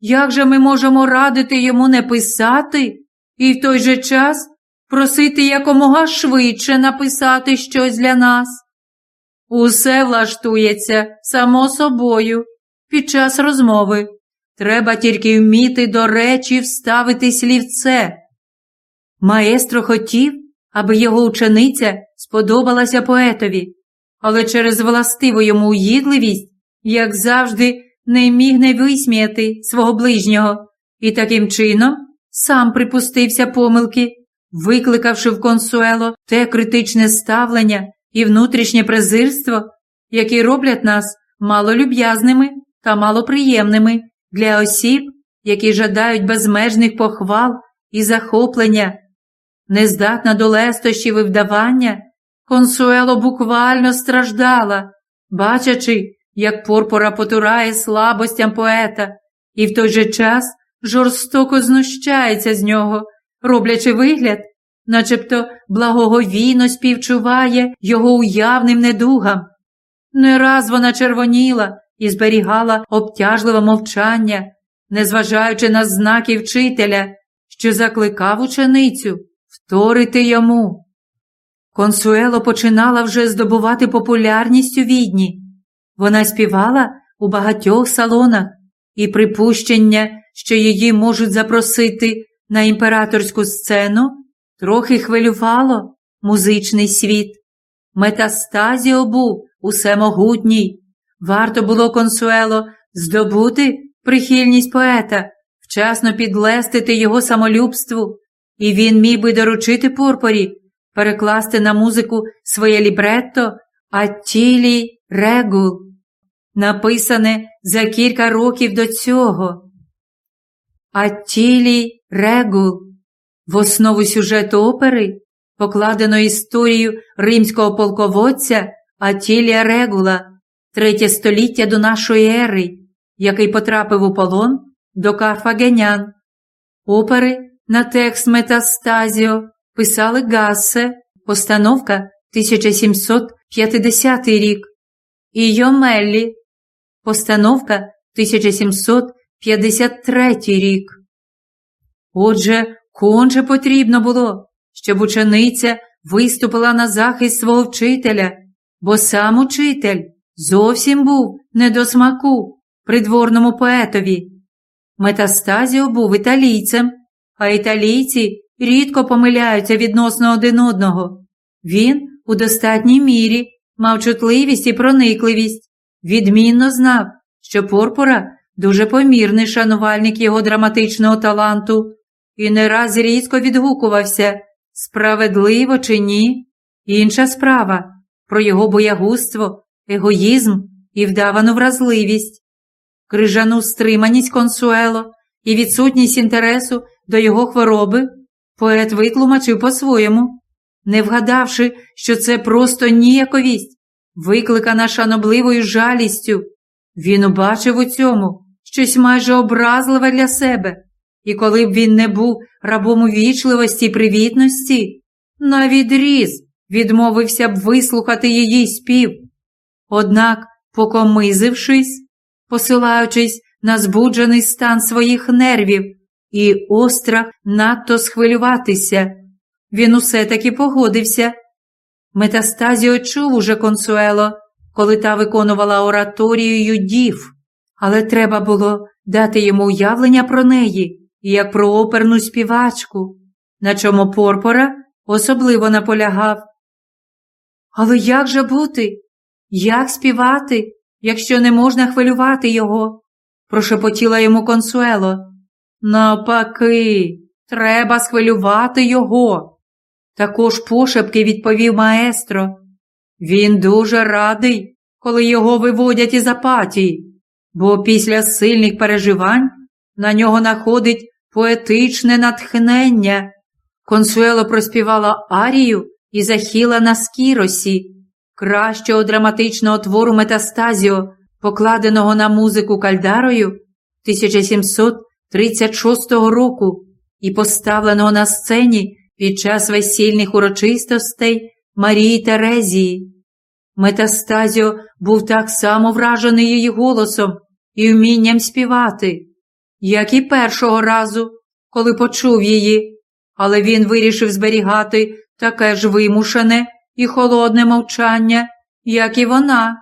Як же ми можемо радити йому не писати і в той же час просити якомога швидше написати щось для нас? Усе влаштується само собою під час розмови. Треба тільки вміти до речі вставити слівце. Маестро хотів, аби його учениця сподобалася поетові, але через властиву йому уїдливість, як завжди, не міг не висміяти свого ближнього. І таким чином сам припустився помилки, викликавши в консуело те критичне ставлення і внутрішнє презирство, які роблять нас малолюб'язними та малоприємними для осіб, які жадають безмежних похвал і захоплення, нездатна до лестощів і вдавання, консуело буквально страждала, бачачи, як порпора потурає слабостям поета, і в той же час жорстоко знущається з нього, роблячи вигляд, начебто благоговійно співчуває його уявним недугам. Не раз вона червоніла і зберігала обтяжливе мовчання, незважаючи на знаки вчителя, що закликав ученицю вторити йому. Консуело починала вже здобувати популярність у відні. Вона співала у багатьох салонах, і припущення, що її можуть запросити на імператорську сцену, трохи хвилювало музичний світ. Метастазіо був усемогутній. Варто було консуело здобути прихильність поета, вчасно підлестити його самолюбству, і він міг би доручити Порпорі, перекласти на музику своє лібретто Аттілі Регул, написане за кілька років до цього. Аттілі Регул в основу сюжету опери покладено історію римського полководця Атілія Регула, третє століття до нашої ери, який потрапив у полон до Карфагенян. Опери на текст Метастазіо писали Гассе, постановка 1750 рік, і Йомеллі, постановка 1753 рік. Отже, конче потрібно було, щоб учениця виступила на захист свого вчителя, бо сам учитель зовсім був не до смаку придворному поетові. Метастазіо був італійцем, а італійці рідко помиляються відносно один одного. Він у достатній мірі мав чутливість і проникливість, відмінно знав, що Порпора дуже помірний шанувальник його драматичного таланту і не раз різко відгукувався справедливо чи ні. Інша справа про його боягузтво, егоїзм і вдавану вразливість, крижану стриманість консуело і відсутність інтересу до його хвороби, поет витлумачив по-своєму, не вгадавши, що це просто ніяковість, викликана шанобливою жалістю. Він убачив у цьому щось майже образливе для себе, і коли б він не був рабом увічливості і привітності, навідріз відмовився б вислухати її спів. Однак, покомизившись, посилаючись на збуджений стан своїх нервів і острах надто схвилюватися, він усе таки погодився. Метастазіо чув уже консуело, коли та виконувала ораторією дів, але треба було дати йому уявлення про неї, як про оперну співачку, на чому Порпора особливо наполягав. Але як же бути? Як співати, якщо не можна хвилювати його? прошепотіла йому консуело. Навпаки, треба схвилювати його. Також пошепки відповів маестро. Він дуже радий, коли його виводять із апатії, бо після сильних переживань на нього находить поетичне натхнення. Консуело проспівала арію і захіла на скіросі, кращого драматичного твору Метастазіо, покладеного на музику Кальдарою 1736 року і поставленого на сцені під час весільних урочистостей Марії Терезії. Метастазіо був так само вражений її голосом і вмінням співати, як і першого разу, коли почув її, але він вирішив зберігати таке ж вимушене і холодне мовчання, як і вона,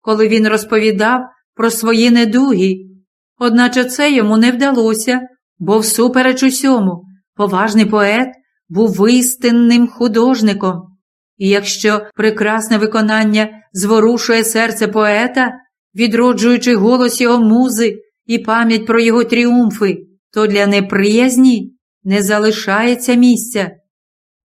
коли він розповідав про свої недуги. Одначе це йому не вдалося, бо, всупереч усьому, поважний поет був вистинним художником. І якщо прекрасне виконання зворушує серце поета, відроджуючи голос його музи і пам'ять про його тріумфи, то для неприязні не залишається місця.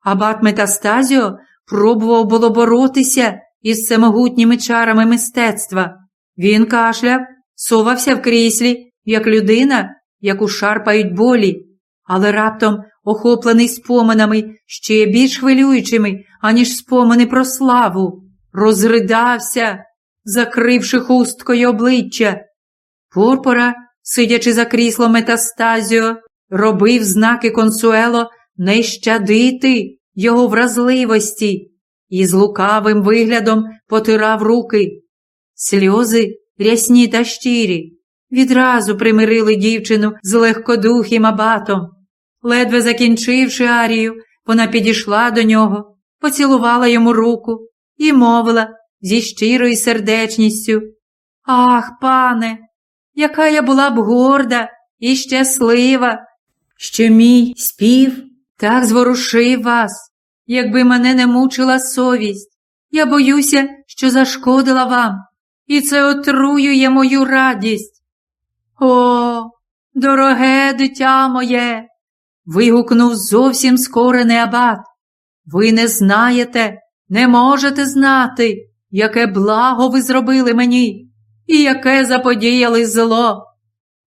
Абат Метастазіо пробував було боротися із всемогутніми чарами мистецтва. Він кашляв, совався в кріслі, як людина, яку шарпають болі, але раптом, охоплений споминами ще більш хвилюючими, аніж спомини про славу, розридався, закривши хусткою обличчя. Порпора, сидячи за кріслом метастазіо, робив знаки консуело не щадити його вразливості і з лукавим виглядом потирав руки. Сльози рясні та щирі, відразу примирили дівчину з легкодухим абатом. Ледве закінчивши арію, вона підійшла до нього, поцілувала йому руку і мовила зі щирою сердечністю Ах, пане, яка я була б горда і щаслива, що мій спів так зворушив вас, якби мене не мучила совість. Я боюся, що зашкодила вам, і це отруює мою радість. О, дороге дитя моє. вигукнув зовсім скорений абат. Ви не знаєте, не можете знати, яке благо ви зробили мені і яке заподіяли зло.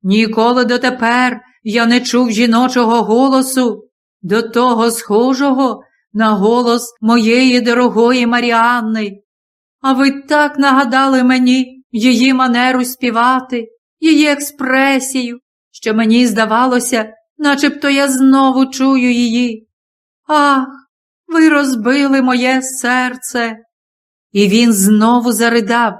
Ніколи дотепер я не чув жіночого голосу, до того схожого на голос моєї дорогої Маріанни. А ви так нагадали мені її манеру співати, її експресію, що мені здавалося, начебто я знову чую її. Ах, ви розбили моє серце. І він знову заридав.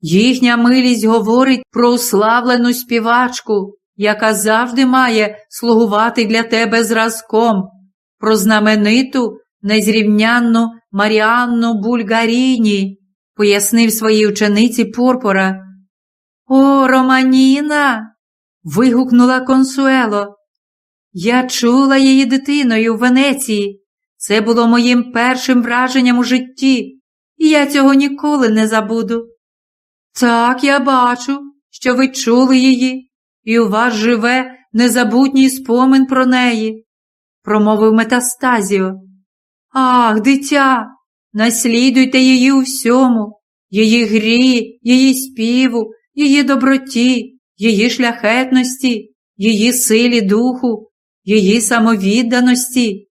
Їхня милість говорить про уславлену співачку, яка завжди має слугувати для тебе зразком, про знамениту незрівнянну Маріанну Бульгаріні, пояснив своїй учениці Порпора. О, Романіна. вигукнула консуело. Я чула її дитиною в Венеції. Це було моїм першим враженням у житті, і я цього ніколи не забуду. Так, я бачу, що ви чули її, і у вас живе незабутній спомин про неї, промовив Метастазіо. Ах, дитя, наслідуйте її у всьому, її грі, її співу, її доброті, її шляхетності, її силі духу, її самовідданості.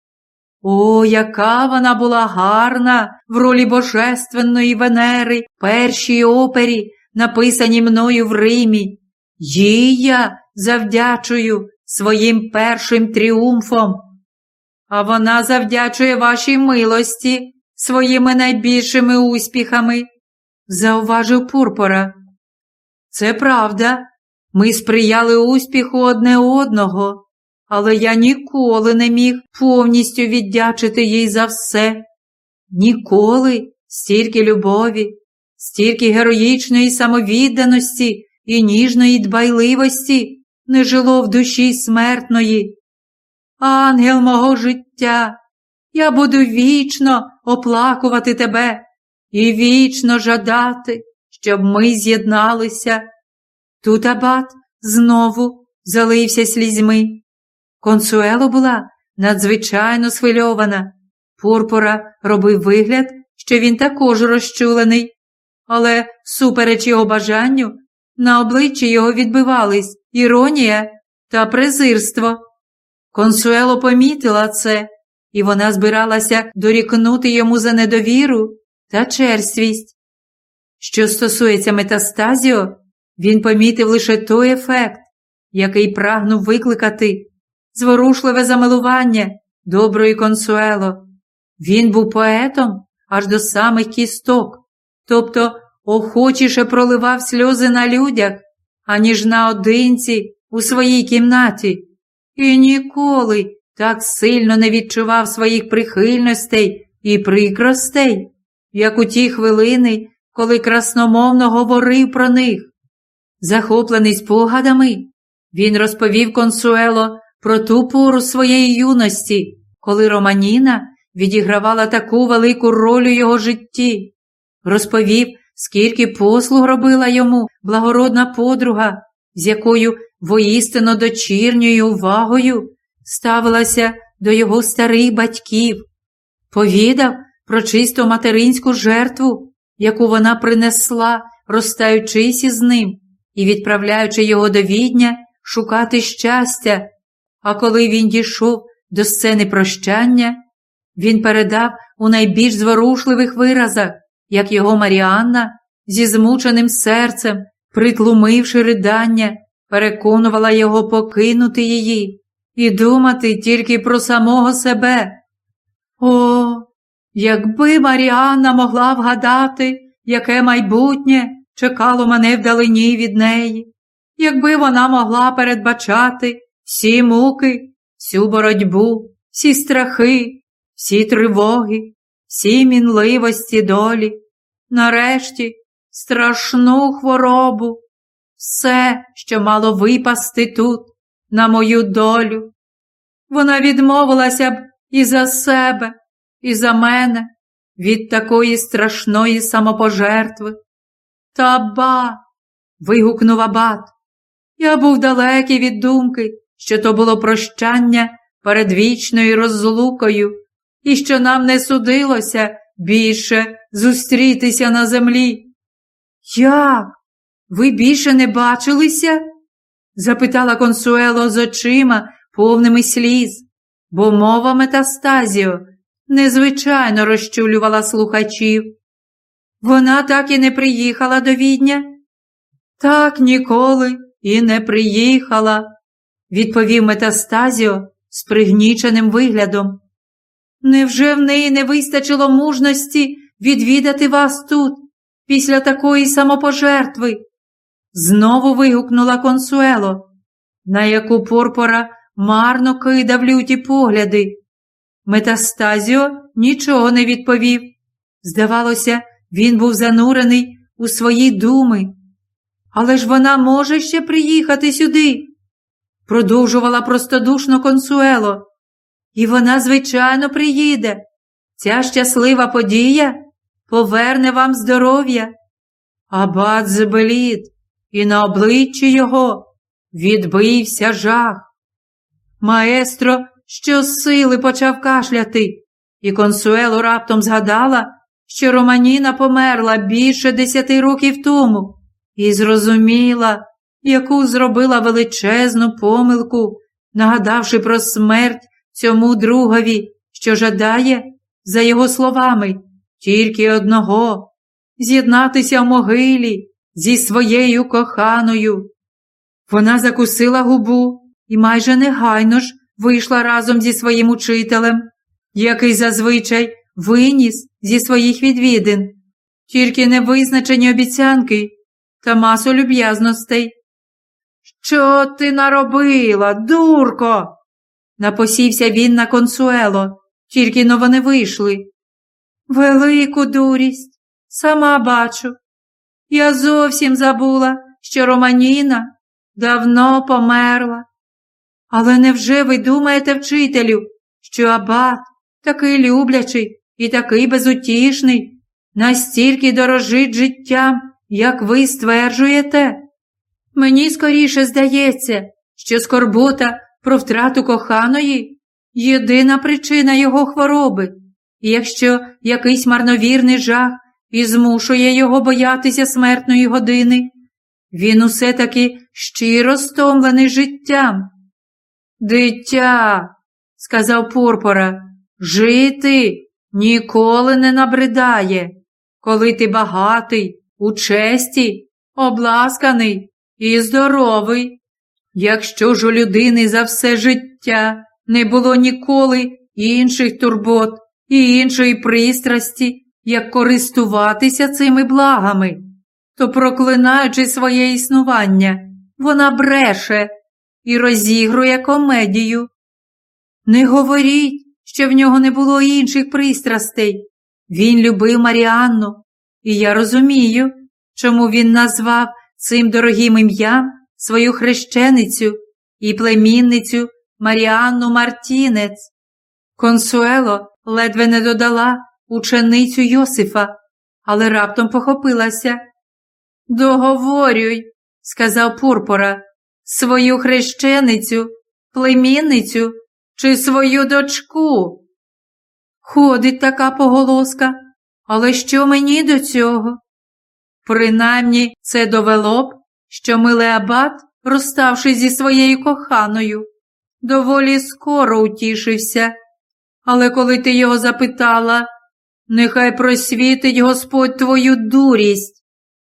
О, яка вона була гарна в ролі божественної Венери, першій опері, написаній мною в Римі. Їй я завдячую своїм першим тріумфом. А вона завдячує вашій милості своїми найбільшими успіхами, зауважив Пурпора. Це правда, ми сприяли успіху одне одного, але я ніколи не міг повністю віддячити їй за все. Ніколи стільки любові, стільки героїчної самовідданості і ніжної дбайливості не жило в душі смертної. Ангел мого життя, я буду вічно оплакувати тебе і вічно жадати, щоб ми з'єдналися. Тут абат знову залився слізьми. Консуело була надзвичайно схвильована. Пурпора робив вигляд, що він також розчулений, але, супереч його бажанню, на обличчі його відбивались іронія та презирство. Консуело помітила це, і вона збиралася дорікнути йому за недовіру та черствість. Що стосується метастазіо, він помітив лише той ефект, який прагнув викликати зворушливе замилування доброї консуело. Він був поетом аж до самих кісток, тобто охочіше проливав сльози на людях, аніж наодинці у своїй кімнаті, і ніколи так сильно не відчував своїх прихильностей і прикростей, як у ті хвилини, коли красномовно говорив про них. Захоплений спогадами, він розповів консуело про ту пору своєї юності, коли Романіна відігравала таку велику роль у його житті, розповів, скільки послуг робила йому благородна подруга, з якою воістину дочірньою увагою ставилася до його старих батьків, повідав про чисту материнську жертву, яку вона принесла, розстаючись із ним і відправляючи його до відня шукати щастя. А коли він дійшов до сцени прощання, він передав у найбільш зворушливих виразах, як його Маріанна зі змученим серцем, притлумивши ридання, переконувала його покинути її і думати тільки про самого себе. О, якби Маріанна могла вгадати, яке майбутнє чекало мене вдалині від неї, якби вона могла передбачати всі муки, всю боротьбу, всі страхи, всі тривоги, всі мінливості долі, нарешті страшну хворобу, все, що мало випасти тут, на мою долю. Вона відмовилася б і за себе, і за мене від такої страшної самопожертви. Та ба. вигукнув абат. Я був далекий від думки, що то було прощання перед вічною розлукою, і що нам не судилося більше зустрітися на землі. Як? Ви більше не бачилися? запитала консуело з очима, повними сліз, бо мова метастазіо незвичайно розчулювала слухачів. Вона так і не приїхала до відня? Так ніколи і не приїхала, відповів Метастазіо з пригніченим виглядом. Невже в неї не вистачило мужності відвідати вас тут після такої самопожертви? Знову вигукнула консуело, на яку порпора марно кидав люті погляди. Метастазіо нічого не відповів. Здавалося, він був занурений у свої думи. Але ж вона може ще приїхати сюди, продовжувала простодушно консуело. І вона, звичайно, приїде. Ця щаслива подія поверне вам здоров'я. Абат зблід, і на обличчі його відбився жах. Маестро щосили почав кашляти, і консуело раптом згадала, що Романіна померла більше десяти років тому, і зрозуміла, яку зробила величезну помилку, нагадавши про смерть цьому другові, що жадає, за його словами, тільки одного з'єднатися в могилі зі своєю коханою. Вона закусила губу і майже негайно ж вийшла разом зі своїм учителем, який зазвичай виніс зі своїх відвідин, тільки невизначені обіцянки та масу люб'язностей. Що ти наробила, дурко? Напосівся він на консуело, тільки но вони вийшли. Велику дурість, сама бачу. Я зовсім забула, що Романіна давно померла. Але невже ви думаєте, вчителю, що абат, такий люблячий і такий безутішний, настільки дорожить життям, як ви стверджуєте? Мені скоріше здається, що скорбота про втрату коханої єдина причина його хвороби, і якщо якийсь марновірний жах і змушує його боятися смертної години, він усе таки щиро стомлений життям. Дитя, сказав Порпора, жити ніколи не набридає, коли ти багатий, у честі, обласканий і здоровий. Якщо ж у людини за все життя не було ніколи інших турбот і іншої пристрасті, як користуватися цими благами, то, проклинаючи своє існування, вона бреше і розігрує комедію. Не говоріть, що в нього не було інших пристрастей. Він любив Маріанну, і я розумію, чому він назвав цим дорогим ім'ям свою хрещеницю і племінницю Маріанну Мартінець. Консуело ледве не додала ученицю Йосифа, але раптом похопилася. Договорюй, сказав Пурпора, свою хрещеницю, племінницю чи свою дочку. Ходить така поголоска, але що мені до цього? Принаймні це довело б, що милий абат, розставшись зі своєю коханою, доволі скоро утішився. Але коли ти його запитала, нехай просвітить Господь твою дурість,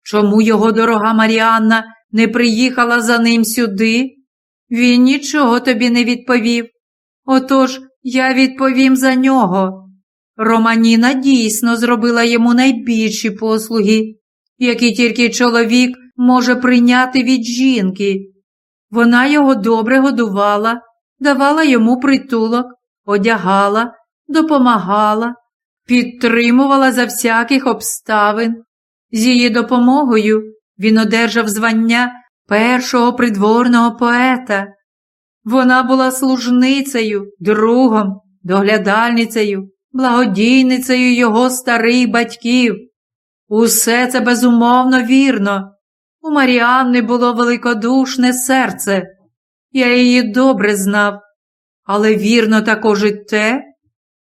чому його дорога Маріанна не приїхала за ним сюди, він нічого тобі не відповів. Отож я відповім за нього. Романіна дійсно зробила йому найбільші послуги, які тільки чоловік може прийняти від жінки. Вона його добре годувала, давала йому притулок, одягала, допомагала, підтримувала за всяких обставин. З її допомогою він одержав звання першого придворного поета. Вона була служницею, другом, доглядальницею, благодійницею його старих батьків. Усе це безумовно вірно. У Маріанни було великодушне серце. Я її добре знав, але вірно також і те,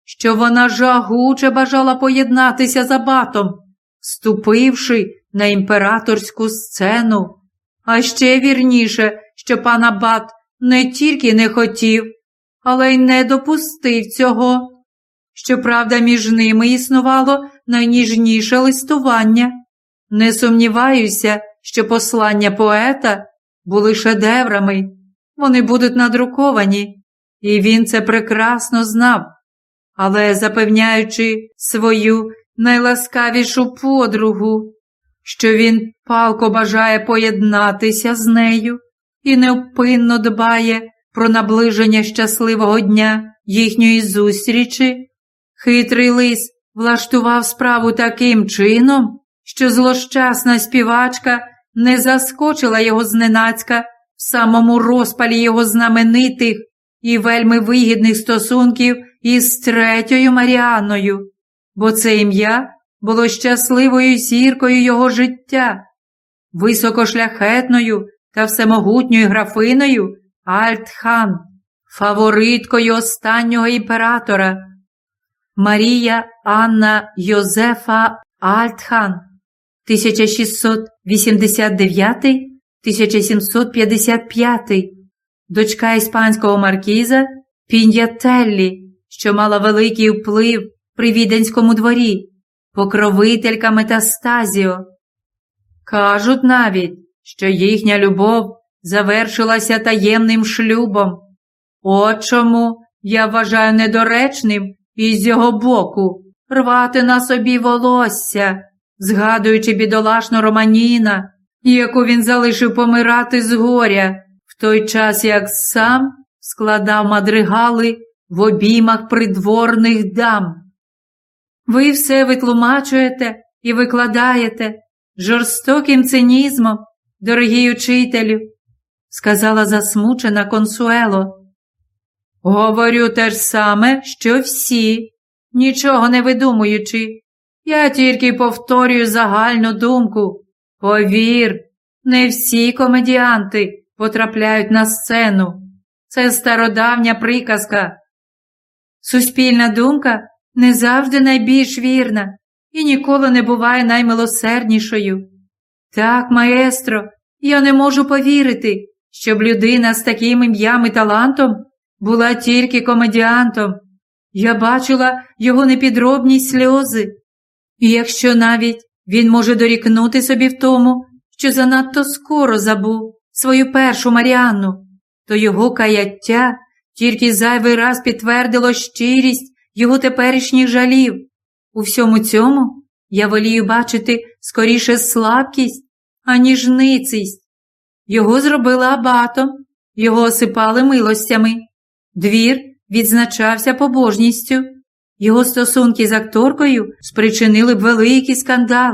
що вона жагуче бажала поєднатися з абатом, ступивши на імператорську сцену. А ще вірніше, що пан Абат не тільки не хотів, але й не допустив цього. Щоправда, між ними існувало найніжніше листування. Не сумніваюся, що послання поета були шедеврами, вони будуть надруковані, і він це прекрасно знав. Але запевняючи свою найласкавішу подругу, що він палко бажає поєднатися з нею і невпинно дбає про наближення щасливого дня їхньої зустрічі, хитрий лис влаштував справу таким чином, що злощасна співачка не заскочила його зненацька в самому розпалі його знаменитих і вельми вигідних стосунків із третьою Маріаною, бо це ім'я було щасливою зіркою його життя, високошляхетною та всемогутньою графиною Альтхан, фавориткою останнього імператора. Марія Анна Йозефа Альтхан 1689-1755, дочка іспанського маркіза Пін'ятеллі, що мала великий вплив при віденському дворі, покровителька Метастазіо. Кажуть навіть, що їхня любов завершилася таємним шлюбом. От чому я вважаю недоречним із його боку рвати на собі волосся, згадуючи бідолашну Романіна, яку він залишив помирати з горя, в той час як сам складав мадригали в обіймах придворних дам. Ви все витлумачуєте і викладаєте жорстоким цинізмом, дорогий учителю, сказала засмучена консуело. Говорю те ж саме, що всі, нічого не видумуючи. Я тільки повторюю загальну думку. Повір, не всі комедіанти потрапляють на сцену. Це стародавня приказка. Суспільна думка не завжди найбільш вірна і ніколи не буває наймилосерднішою. Так, маестро, я не можу повірити, щоб людина з таким ім'ям і талантом була тільки комедіантом. Я бачила його непідробні сльози. І якщо навіть він може дорікнути собі в тому, що занадто скоро забув свою першу Маріанну, то його каяття тільки зайвий раз підтвердило щирість його теперішніх жалів. У всьому цьому я волію бачити скоріше слабкість, аніж ницість. Його зробили абатом, його осипали милостями. Двір відзначався побожністю. Його стосунки з акторкою спричинили б великий скандал.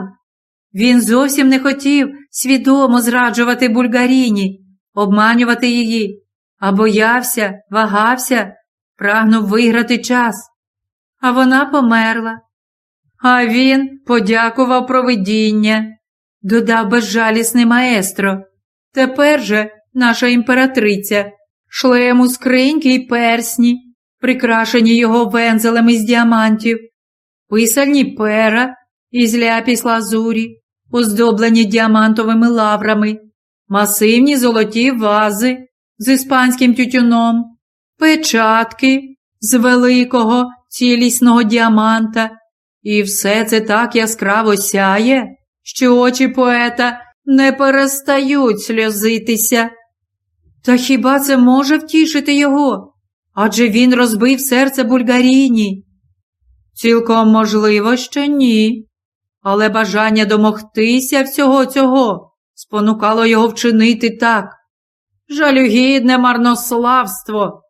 Він зовсім не хотів свідомо зраджувати бульгаріні, обманювати її, а боявся, вагався, прагнув виграти час. А вона померла. А він подякував провидіння, додав безжалісний маестро. Тепер же наша імператриця шле йому скриньки й персні, прикрашені його вензелем із діамантів, писальні пера із ляпіс лазурі, оздоблені діамантовими лаврами, масивні золоті вази з іспанським тютюном, печатки з великого цілісного діаманта, і все це так яскраво сяє, що очі поета не перестають сльозитися. Та хіба це може втішити його? Адже він розбив серце бульгаріні. Цілком можливо, що ні. Але бажання домогтися всього цього спонукало його вчинити так. Жалюгідне марнославство.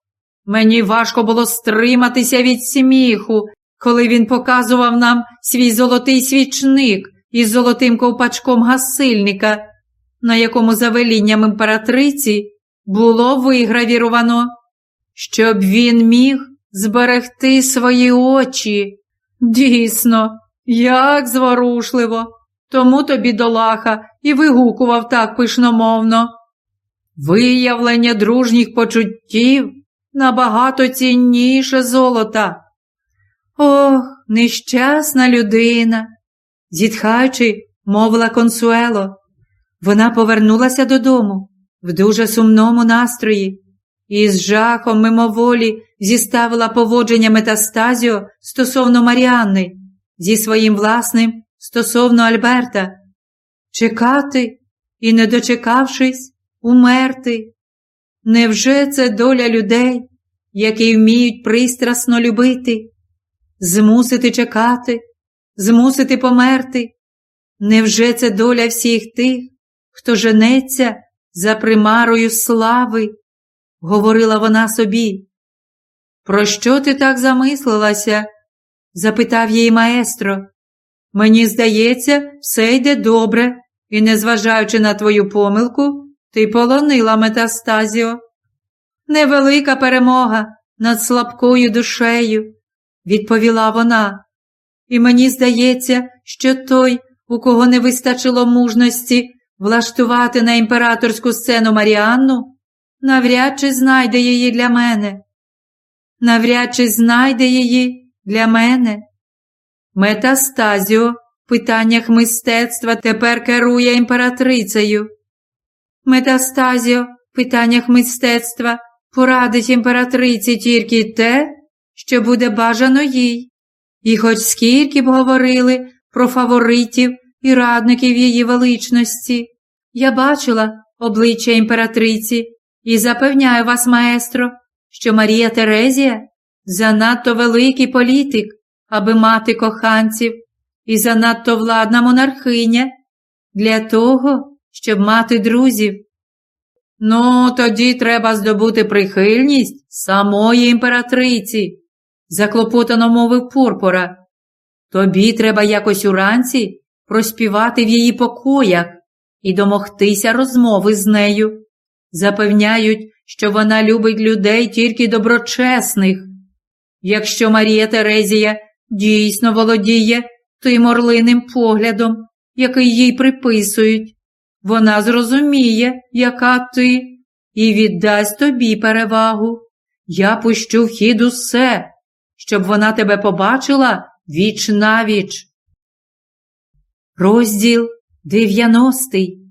Мені важко було стриматися від сміху, коли він показував нам свій золотий свічник із золотим ковпачком гасильника, на якому за велінням імператриці було вигравіровано, щоб він міг зберегти свої очі. Дійсно, як зворушливо, тому тобі долаха і вигукував так пишномовно. Виявлення дружніх почуттів набагато цінніше золота. Ох, нещасна людина, зітхаючи, мовила консуело. Вона повернулася додому в дуже сумному настрої і з жахом мимоволі зіставила поводження метастазіо стосовно Маріанни зі своїм власним стосовно Альберта. Чекати і, не дочекавшись, умерти. Невже це доля людей, які вміють пристрасно любити змусити чекати, змусити померти. Невже це доля всіх тих, хто женеться за примарою слави? говорила вона собі. Про що ти так замислилася? запитав її маестро. Мені здається, все йде добре, і, незважаючи на твою помилку, ти полонила метастазіо. Невелика перемога над слабкою душею, відповіла вона. І мені здається, що той, у кого не вистачило мужності влаштувати на імператорську сцену Маріанну, навряд чи знайде її для мене. Навряд чи знайде її для мене. Метастазіо в питаннях мистецтва тепер керує імператрицею. Метастазіо в питаннях мистецтва порадить імператриці тільки те, що буде бажано їй. І хоч скільки б говорили про фаворитів і радників її величності, я бачила обличчя імператриці і запевняю вас, маестро, що Марія Терезія занадто великий політик, аби мати коханців, і занадто владна монархиня для того, щоб мати друзів. Ну, тоді треба здобути прихильність самої імператриці, заклопотано мовив Пурпора. Тобі треба якось уранці проспівати в її покоях і домогтися розмови з нею. Запевняють, що вона любить людей тільки доброчесних. Якщо Марія Терезія дійсно володіє тим орлиним поглядом, який їй приписують, вона зрозуміє, яка ти, і віддасть тобі перевагу. Я пущу в хід усе, щоб вона тебе побачила віч навіч. Розділ дев'яностий.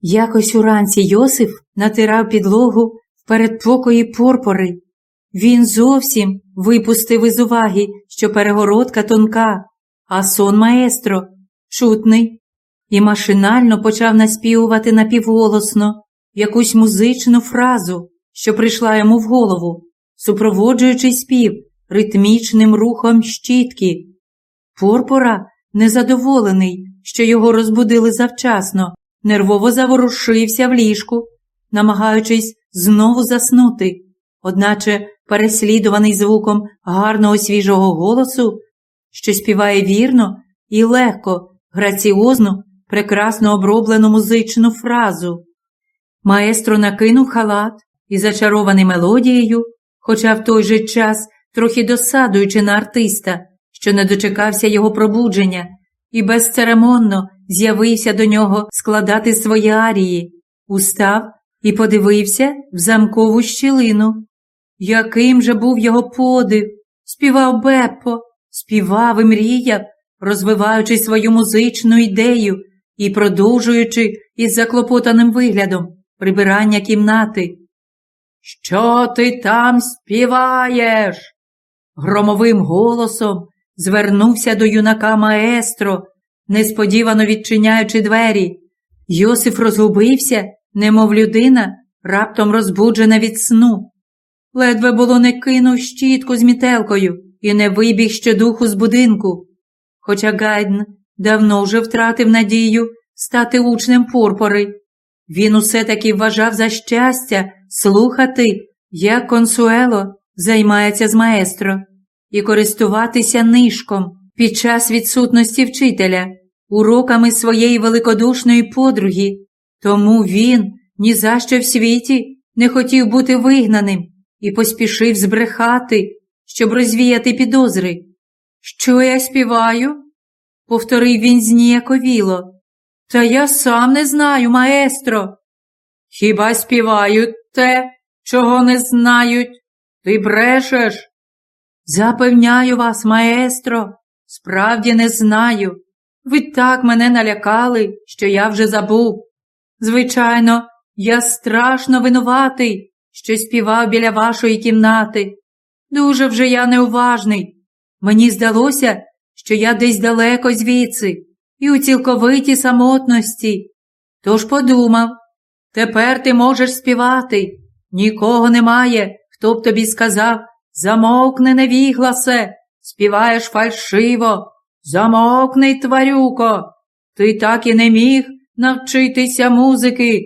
Якось уранці Йосиф натирав підлогу в передпокої порпори. Він зовсім випустив із уваги, що перегородка тонка, а сон маестро чутний, і машинально почав наспівувати напівголосно якусь музичну фразу, що прийшла йому в голову, супроводжуючи спів ритмічним рухом щітки. Порпора, незадоволений, що його розбудили завчасно, нервово заворушився в ліжку, намагаючись знову заснути, одначе переслідуваний звуком гарного свіжого голосу, що співає вірно і легко, граціозну, прекрасно оброблену музичну фразу. Маестро накинув халат і, зачарований мелодією, хоча в той же час трохи досадуючи на артиста, що не дочекався його пробудження, і безцеремонно з'явився до нього складати свої арії, устав і подивився в замкову щілину. Яким же був його подив, співав Беппо, співав і мріяв, розвиваючи свою музичну ідею і продовжуючи із заклопотаним виглядом прибирання кімнати. Що ти там співаєш? Громовим голосом звернувся до юнака маестро, несподівано відчиняючи двері. Йосиф розгубився, немов людина, раптом розбуджена від сну. Ледве було не кинув щітку з мітелкою і не вибіг щодуху з будинку. Хоча Гайден давно вже втратив надію стати учнем Пурпори. Він усе таки вважав за щастя слухати, як консуело займається з маестро, і користуватися нишком під час відсутності вчителя, уроками своєї великодушної подруги. Тому він ні за що в світі не хотів бути вигнаним і поспішив збрехати, щоб розвіяти підозри. Що я співаю? Повторив він зніяковіло. Та я сам не знаю, маестро. Хіба співають те, чого не знають? Ти брешеш? Запевняю вас, маестро, справді не знаю. Ви так мене налякали, що я вже забув. Звичайно, я страшно винуватий, що співав біля вашої кімнати. Дуже вже я неуважний. Мені здалося, що я десь далеко звідси і у цілковитій самотності. Тож подумав, тепер ти можеш співати. Нікого немає, хто б тобі сказав замовкни невігласе, співаєш фальшиво. Замовкни, тварюко, ти так і не міг навчитися музики.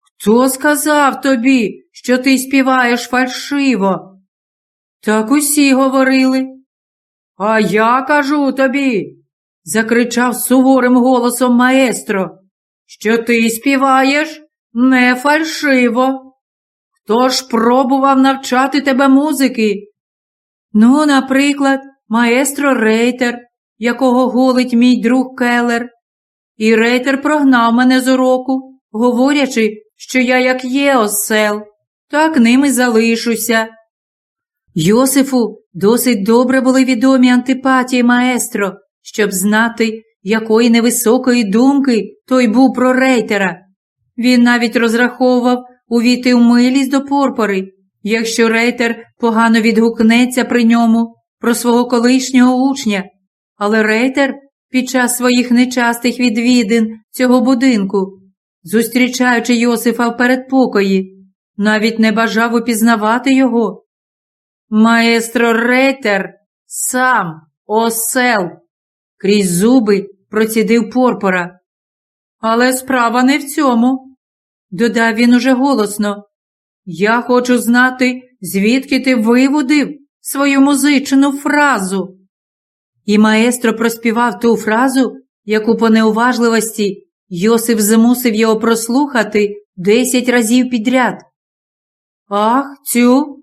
Хто сказав тобі, що ти співаєш фальшиво? Так усі говорили. А я кажу тобі, закричав суворим голосом маестро, що ти співаєш не фальшиво. Хто ж пробував навчати тебе музики? Ну, наприклад, маестро Рейтер, якого голить мій друг Келлер. І Рейтер прогнав мене з уроку, говорячи, що я, як є осел, так ним і залишуся. Йосифу досить добре були відомі антипатії маестро, щоб знати, якої невисокої думки той був про рейтера. Він навіть розраховував увійти в милість до порпори, якщо рейтер погано відгукнеться при ньому про свого колишнього учня, але рейтер під час своїх нечастих відвідин цього будинку, зустрічаючи Йосифа в передпокої, навіть не бажав упізнавати його. Маестро Рейтер сам осел, крізь зуби процідив порпора. Але справа не в цьому, додав він уже голосно. Я хочу знати, звідки ти виводив свою музичну фразу. І маестро проспівав ту фразу, яку по неуважливості Йосип змусив його прослухати десять разів підряд. Ах, цю,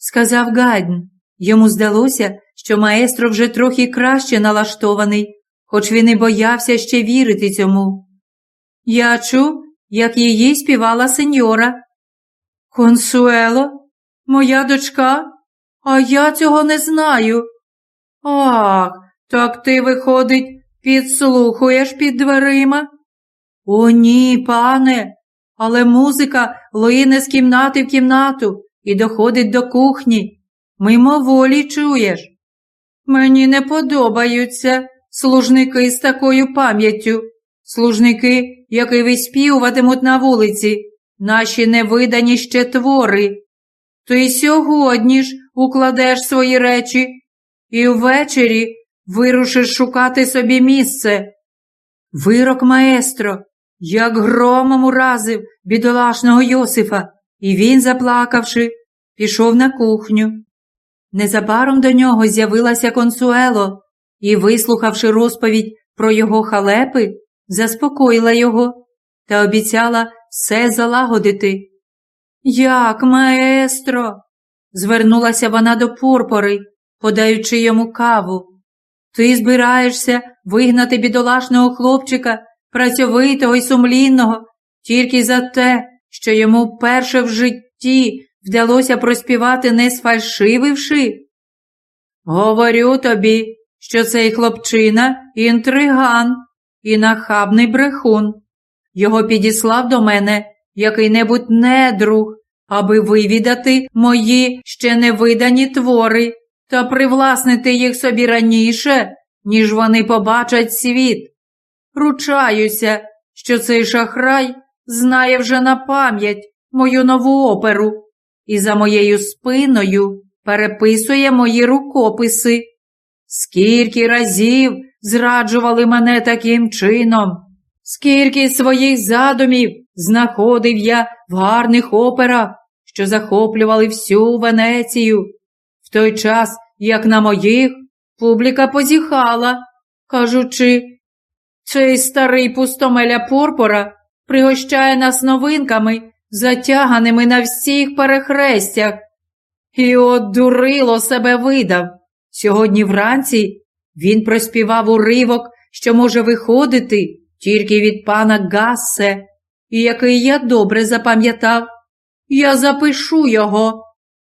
сказав Гайдн. Йому здалося, що маестро вже трохи краще налаштований, хоч він і боявся ще вірити цьому. Я чув, як її співала сеньора. Консуело, моя дочка, а я цього не знаю. Ах, так ти, виходить, підслухуєш під дверима? О, ні, пане, але музика лине з кімнати в кімнату і доходить до кухні. Мимоволі чуєш. Мені не подобаються служники з такою пам'яттю, служники, які виспівуватимуть на вулиці, наші невидані ще твори. Ти сьогодні ж укладеш свої речі і ввечері вирушиш шукати собі місце. Вирок маестро, як громом уразив бідолашного Йосифа, і він, заплакавши, пішов на кухню. Незабаром до нього з'явилася консуело і, вислухавши розповідь про його халепи, заспокоїла його та обіцяла все залагодити. Як, маестро? звернулася вона до порпори, подаючи йому каву. Ти збираєшся вигнати бідолашного хлопчика, працьовитого й сумлінного, тільки за те, що йому вперше в житті вдалося проспівати не сфальшививши? Говорю тобі, що цей хлопчина інтриган і нахабний брехун. Його підіслав до мене який-небудь недруг, аби вивідати мої ще невидані твори та привласнити їх собі раніше, ніж вони побачать світ. Ручаюся, що цей шахрай знає вже на пам'ять мою нову оперу і за моєю спиною переписує мої рукописи. Скільки разів зраджували мене таким чином, скільки своїх задумів знаходив я в гарних операх, що захоплювали всю Венецію. В той час, як на моїх, публіка позіхала, кажучи, цей старий пустомеля Порпора пригощає нас новинками, затяганими на всіх перехрестях. І от дурило себе видав. Сьогодні вранці він проспівав уривок, що може виходити тільки від пана Гассе, і який я добре запам'ятав. Я запишу його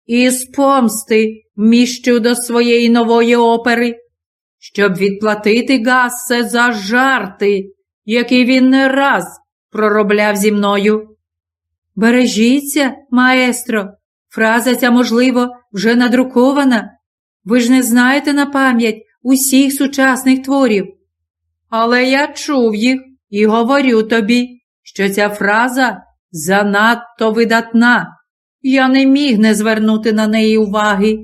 і з помсти міщу до своєї нової опери, щоб відплатити Гассе за жарти, які він не раз проробляв зі мною. Бережіться, маестро, фраза ця, можливо, вже надрукована. Ви ж не знаєте на пам'ять усіх сучасних творів. Але я чув їх і говорю тобі, що ця фраза занадто видатна. Я не міг не звернути на неї уваги.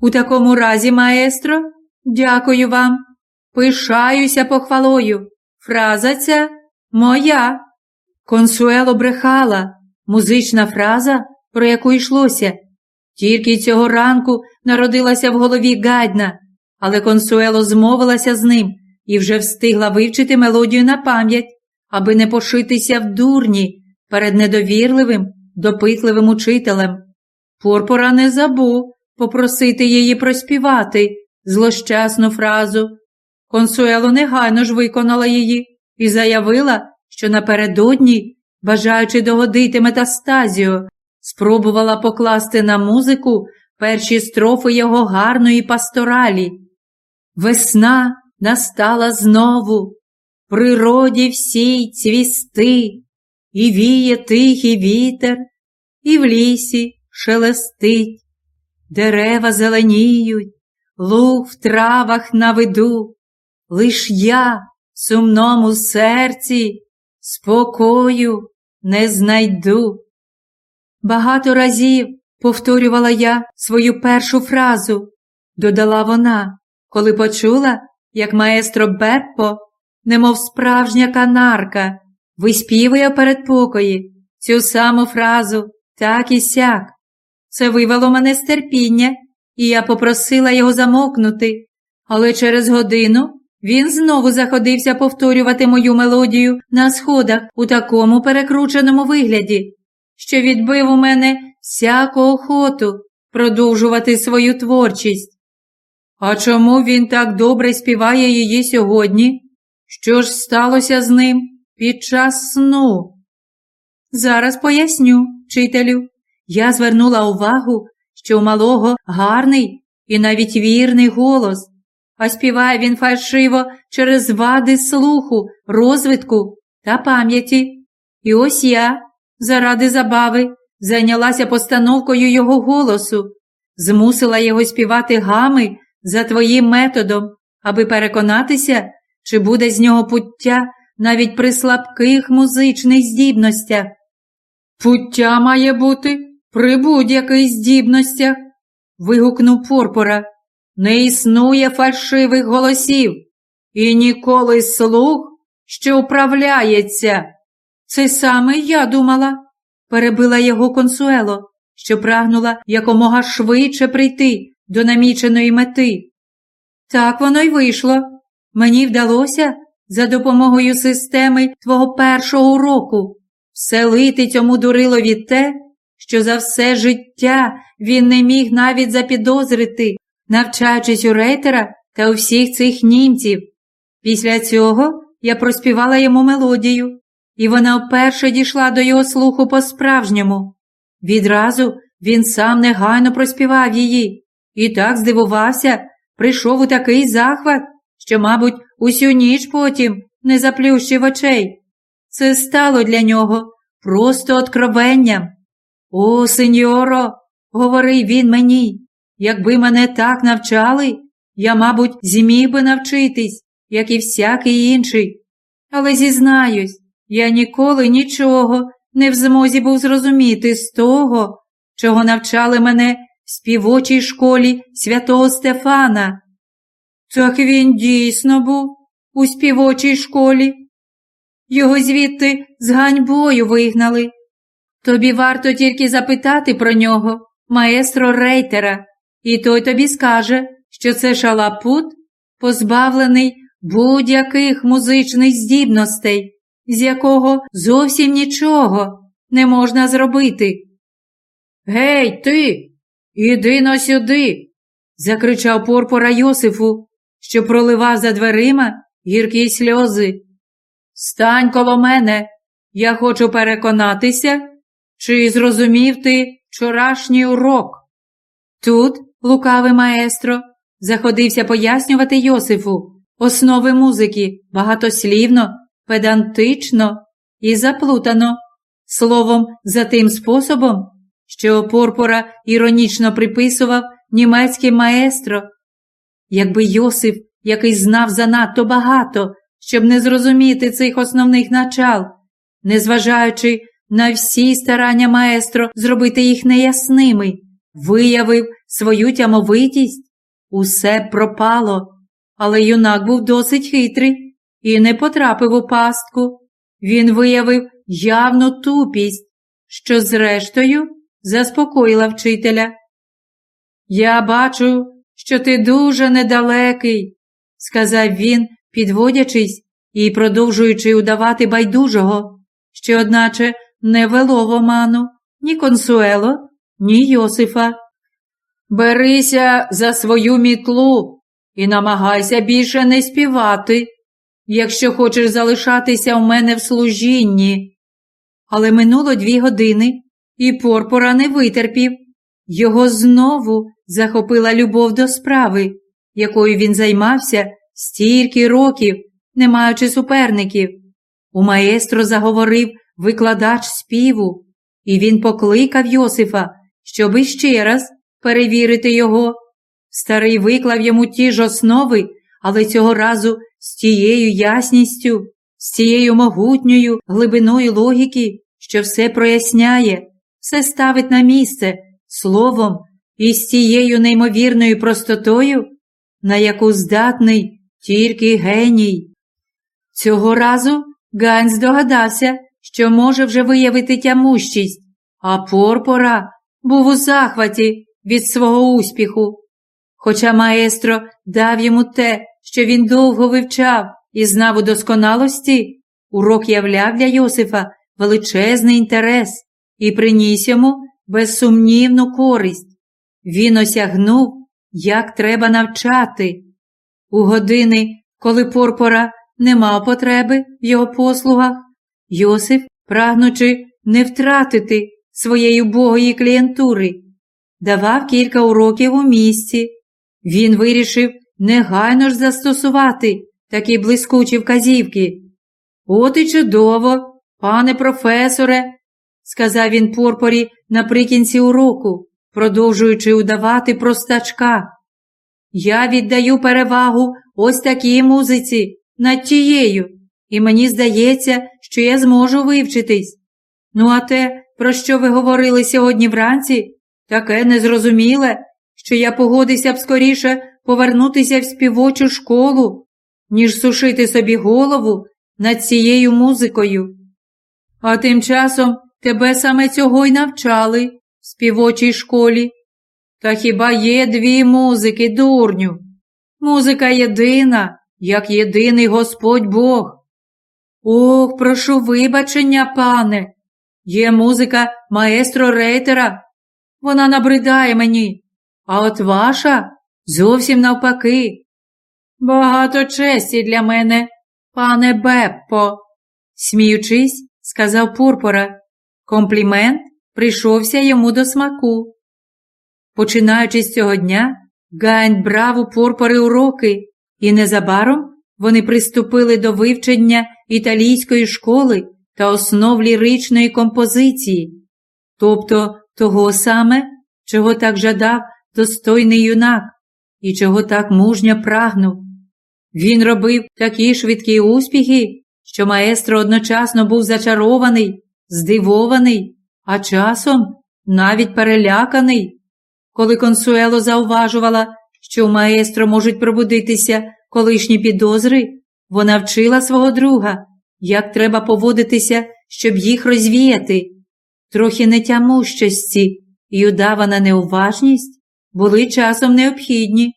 У такому разі, маестро, дякую вам. Пишаюся похвалою. Фраза ця моя. Консуело брехала, музична фраза, про яку йшлося. Тільки цього ранку народилася в голові гадна, але консуело змовилася з ним і вже встигла вивчити мелодію на пам'ять, аби не пошитися в дурні перед недовірливим, допитливим учителем. Порпора не забув попросити її проспівати злощасну фразу. Консуело негайно ж виконала її і заявила, що напередодні, бажаючи догодити метастазію, спробувала покласти на музику перші строфи його гарної пасторалі. Весна настала знову, природі всій цвісти, і віє тихий вітер, і в лісі шелестить, дерева зеленіють, луг в травах на виду, лиш я сумному серці спокою не знайду. Багато разів повторювала я свою першу фразу, додала вона, коли почула, як маестро Беппо, немов справжня канарка, виспівує перед покої цю саму фразу так і сяк. Це вивело мене з терпіння, і я попросила його замовкнути, але через годину він знову заходився повторювати мою мелодію на сходах у такому перекрученому вигляді, що відбив у мене всяку охоту продовжувати свою творчість. А чому він так добре співає її сьогодні? Що ж сталося з ним під час сну? Зараз поясню, вчителю. Я звернула увагу, що у малого гарний і навіть вірний голос, а співає він фальшиво через вади слуху, розвитку та пам'яті. І ось я, заради забави, зайнялася постановкою його голосу, змусила його співати гами за твоїм методом, аби переконатися, чи буде з нього пуття навіть при слабких музичних здібностях. Пуття має бути при будь-яких здібностях, вигукнув Порпора. Не існує фальшивих голосів і ніколи слух, що управляється. Це саме я думала, перебила його консуело, що прагнула якомога швидше прийти до наміченої мети. Так воно й вийшло. Мені вдалося за допомогою системи твого першого уроку вселити цьому дурилові те, що за все життя він не міг навіть запідозрити, навчаючись у рейтера та у всіх цих німців. Після цього я проспівала йому мелодію, і вона вперше дійшла до його слуху по-справжньому. Відразу він сам негайно проспівав її і так здивувався, прийшов у такий захват, що, мабуть, усю ніч потім не заплющив очей. Це стало для нього просто откровенням. О, сеньоро, говорив він мені, якби мене так навчали, я, мабуть, зміг би навчитись, як і всякий інший. Але зізнаюсь, я ніколи нічого не в змозі був зрозуміти з того, чого навчали мене в співочій школі святого Стефана. Так він дійсно був у співочій школі. Його звідти з ганьбою вигнали. Тобі варто тільки запитати про нього, маестро Рейтера, і той тобі скаже, що це шалапут, позбавлений будь-яких музичних здібностей, з якого зовсім нічого не можна зробити. Гей, ти, іди но сюди, закричав Порпора Йосифу, що проливав за дверима гіркі сльози. Стань коло мене, я хочу переконатися, чи зрозумів ти вчорашній урок. Тут, лукавий маестро, заходився пояснювати Йосифу основи музики багатослівно, педантично і заплутано, словом, за тим способом, що Порпора іронічно приписував німецький маестро. Якби Йосиф, який знав занадто багато, щоб не зрозуміти цих основних начал, незважаючи на всі старання маестро зробити їх неясними, виявив свою тямовитість, усе пропало, але юнак був досить хитрий і не потрапив у пастку. Він виявив явну тупість, що, зрештою, заспокоїла вчителя. Я бачу, що ти дуже недалекий, сказав він, підводячись і продовжуючи удавати байдужого, що, одначе, не вело в оману ні консуело, ні Йосифа. Берися за свою мітлу і намагайся більше не співати, якщо хочеш залишатися у мене в служінні. Але минуло дві години, і Порпора не витерпів. Його знову захопила любов до справи, якою він займався стільки років, не маючи суперників. У маестро заговорив викладач співу, і він покликав Йосифа, щоб іще раз перевірити його. Старий виклав йому ті ж основи, але цього разу з тією ясністю, з тією могутньою глибиною логіки, що все проясняє, все ставить на місце словом і з тією неймовірною простотою, на яку здатний тільки геній. Цього разу Гань здогадався, що може вже виявити тямущість, а Порпора був у захваті від свого успіху. Хоча маестро дав йому те, що він довго вивчав і знав у досконалості, урок являв для Йосифа величезний інтерес і приніс йому безсумнівну користь. Він осягнув, як треба навчати. У години, коли Порпора не мав потреби в його послугах, Йосиф, прагнучи не втратити своєї убогої клієнтури, давав кілька уроків у місті. Він вирішив негайно ж застосувати такі блискучі вказівки. От і чудово, пане професоре, сказав він Порпорі наприкінці уроку, продовжуючи удавати простачка. Я віддаю перевагу ось такій музиці над тією, і мені здається, що я зможу вивчитись. Ну, а те, про що ви говорили сьогодні вранці, таке незрозуміле, що я погодився б скоріше повернутися в співочу школу, ніж сушити собі голову над цією музикою. А тим часом тебе саме цього й навчали в співочій школі. Та хіба є дві музики, дурню? Музика єдина, як єдиний Господь Бог. Ох, прошу вибачення, пане. Є музика маестро Рейтера. Вона набридає мені, а от ваша зовсім навпаки. Багато честі для мене, пане Беппо, сміючись, сказав Пурпора. Комплімент прийшовся йому до смаку. Починаючи з цього дня, Гайн брав у Пурпори уроки, і незабаром вони приступили до вивчення італійської школи та основ ліричної композиції, тобто того саме, чого так жадав достойний юнак і чого так мужньо прагнув. Він робив такі швидкі успіхи, що маестро одночасно був зачарований, здивований, а часом навіть переляканий. Коли консуело зауважувала, що у маестро можуть пробудитися колишні підозри, вона вчила свого друга, як треба поводитися, щоб їх розвіяти. Трохи нетямущості і удавана неуважність були часом необхідні.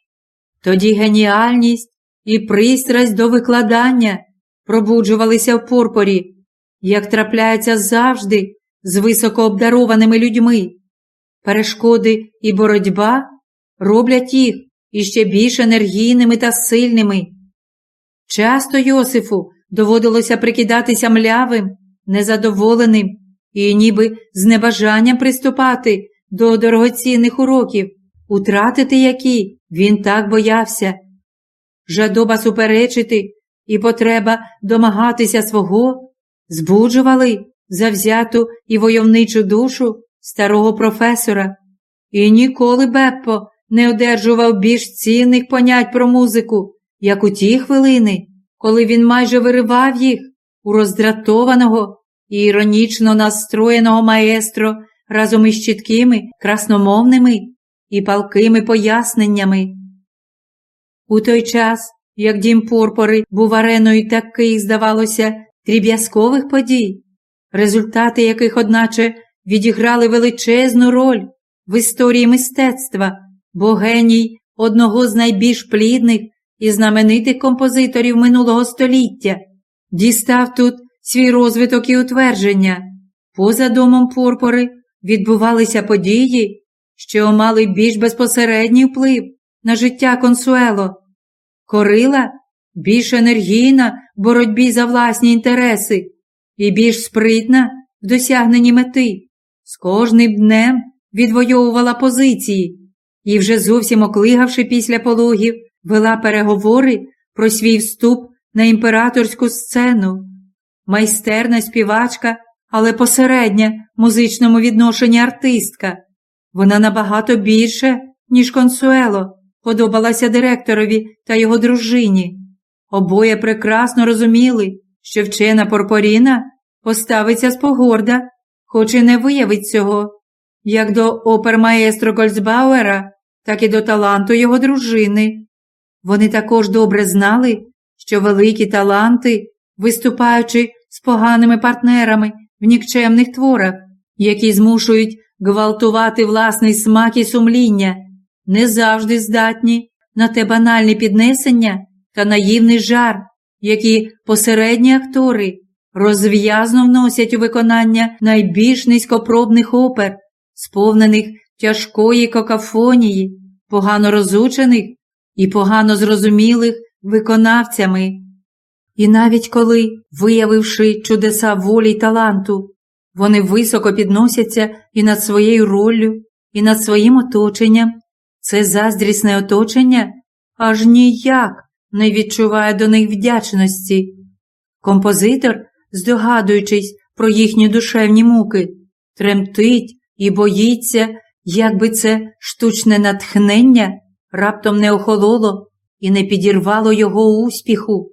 Тоді геніальність і пристрасть до викладання пробуджувалися в порпорі, як трапляється завжди з високообдарованими людьми. Перешкоди і боротьба роблять їх іще більш енергійними та сильними. Часто Йосифу доводилося прикидатися млявим, незадоволеним і ніби з небажанням приступати до дорогоцінних уроків, утратити які він так боявся. Жадоба суперечити і потреба домагатися свого збуджували завзяту і войовничу душу старого професора, і ніколи Беппо не одержував більш цінних понять про музику, як у ті хвилини, коли він майже виривав їх у роздратованого і іронічно настроєного маестро разом із чіткими, красномовними і палкими поясненнями. У той час, як дім Порпори був ареною таких, здавалося, дріб'язкових подій, результати яких, одначе, відіграли величезну роль в історії мистецтва, бо геній одного з найбільш плідних і знаменитих композиторів минулого століття, дістав тут свій розвиток і утвердження. Поза домом Порпори відбувалися події, що мали більш безпосередній вплив на життя консуело. Корила більш енергійна в боротьбі за власні інтереси і більш спритна в досягненні мети. З кожним днем відвоювала позиції і, вже зовсім оклигавши після пологів, вела переговори про свій вступ на імператорську сцену. Майстерна співачка, але посередня музичному відношенні артистка. Вона набагато більше, ніж консуело, подобалася директорові та його дружині. Обоє прекрасно розуміли, що вчена Порпоріна поставиться з погорда, хоч і не виявить цього, як до опермаестро Гольцбауера, так і до таланту його дружини. Вони також добре знали, що великі таланти, виступаючи з поганими партнерами в нікчемних творах, які змушують гвалтувати власний смак і сумління, не завжди здатні на те банальне піднесення та наївний жар, які посередні актори розв'язно вносять у виконання найбільш низькопробних опер, сповнених тяжкої какафонії, погано розучених і погано зрозумілих виконавцями. І навіть коли, виявивши чудеса волі й таланту, вони високо підносяться і над своєю роллю, і над своїм оточенням, це заздрісне оточення аж ніяк не відчуває до них вдячності. Композитор, здогадуючись про їхні душевні муки, тремтить і боїться, якби це штучне натхнення раптом не охололо і не підірвало його успіху.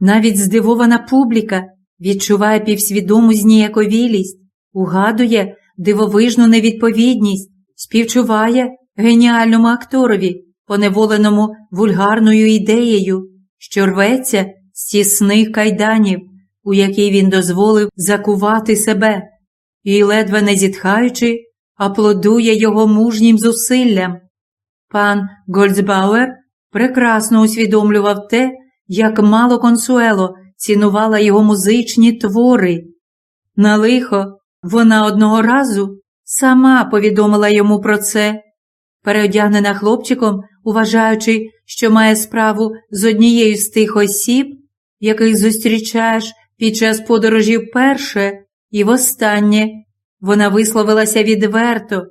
Навіть здивована публіка відчуває півсвідому зніяковілість, угадує дивовижну невідповідність, співчуває геніальному акторові, поневоленому вульгарною ідеєю, що рветься з тісних кайданів, у який він дозволив закувати себе, і, ледве не зітхаючи, аплодує його мужнім зусиллям. Пан Гольцбауер прекрасно усвідомлював те, як мало консуело цінувала його музичні твори. На лихо вона одного разу сама повідомила йому про це, переодягнена хлопчиком, вважаючи, що має справу з однією з тих осіб, яких зустрічаєш під час подорожі вперше і востаннє. Вона висловилася відверто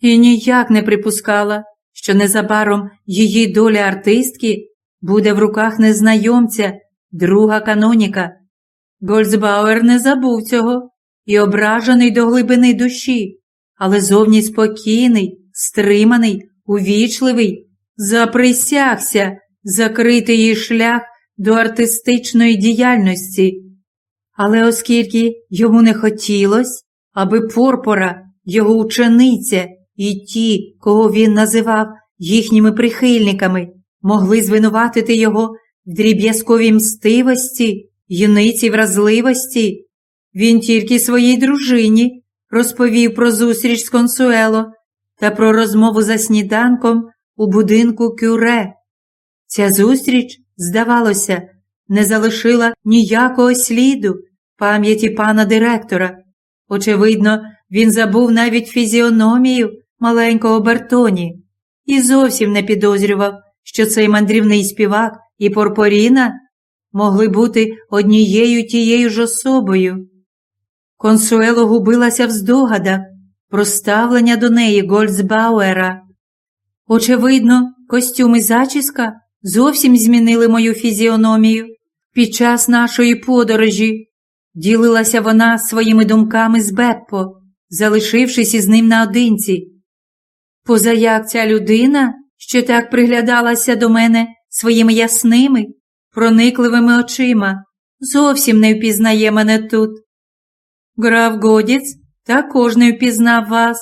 і ніяк не припускала, що незабаром її доля артистки буде в руках незнайомця, друга каноніка. Гольцбауер не забув цього і ображений до глибини душі, але зовні спокійний, стриманий, увічливий, заприсягся закрити її шлях до артистичної діяльності. Але оскільки йому не хотілося, аби Порпора, його учениця і ті, кого він називав їхніми прихильниками, могли звинуватити його в дріб'язковій мстивості, юниці вразливості, він тільки своїй дружині розповів про зустріч з консуело та про розмову за сніданком у будинку кюре. Ця зустріч, здавалося, не залишила ніякого сліду пам'яті пана директора. Очевидно, він забув навіть фізіономію маленького Бертоні і зовсім не підозрював, що цей мандрівний співак і Порпоріна могли бути однією тією ж особою. Консуело губилася в здогадах про ставлення до неї Гольцбауера. Очевидно, костюм і зачіска зовсім змінили мою фізіономію. Під час нашої подорожі ділилася вона своїми думками з Беппо, залишившись із ним наодинці. Позаяк ця людина, що так приглядалася до мене своїми ясними, проникливими очима, зовсім не впізнає мене тут. Граф Годіц також не впізнав вас,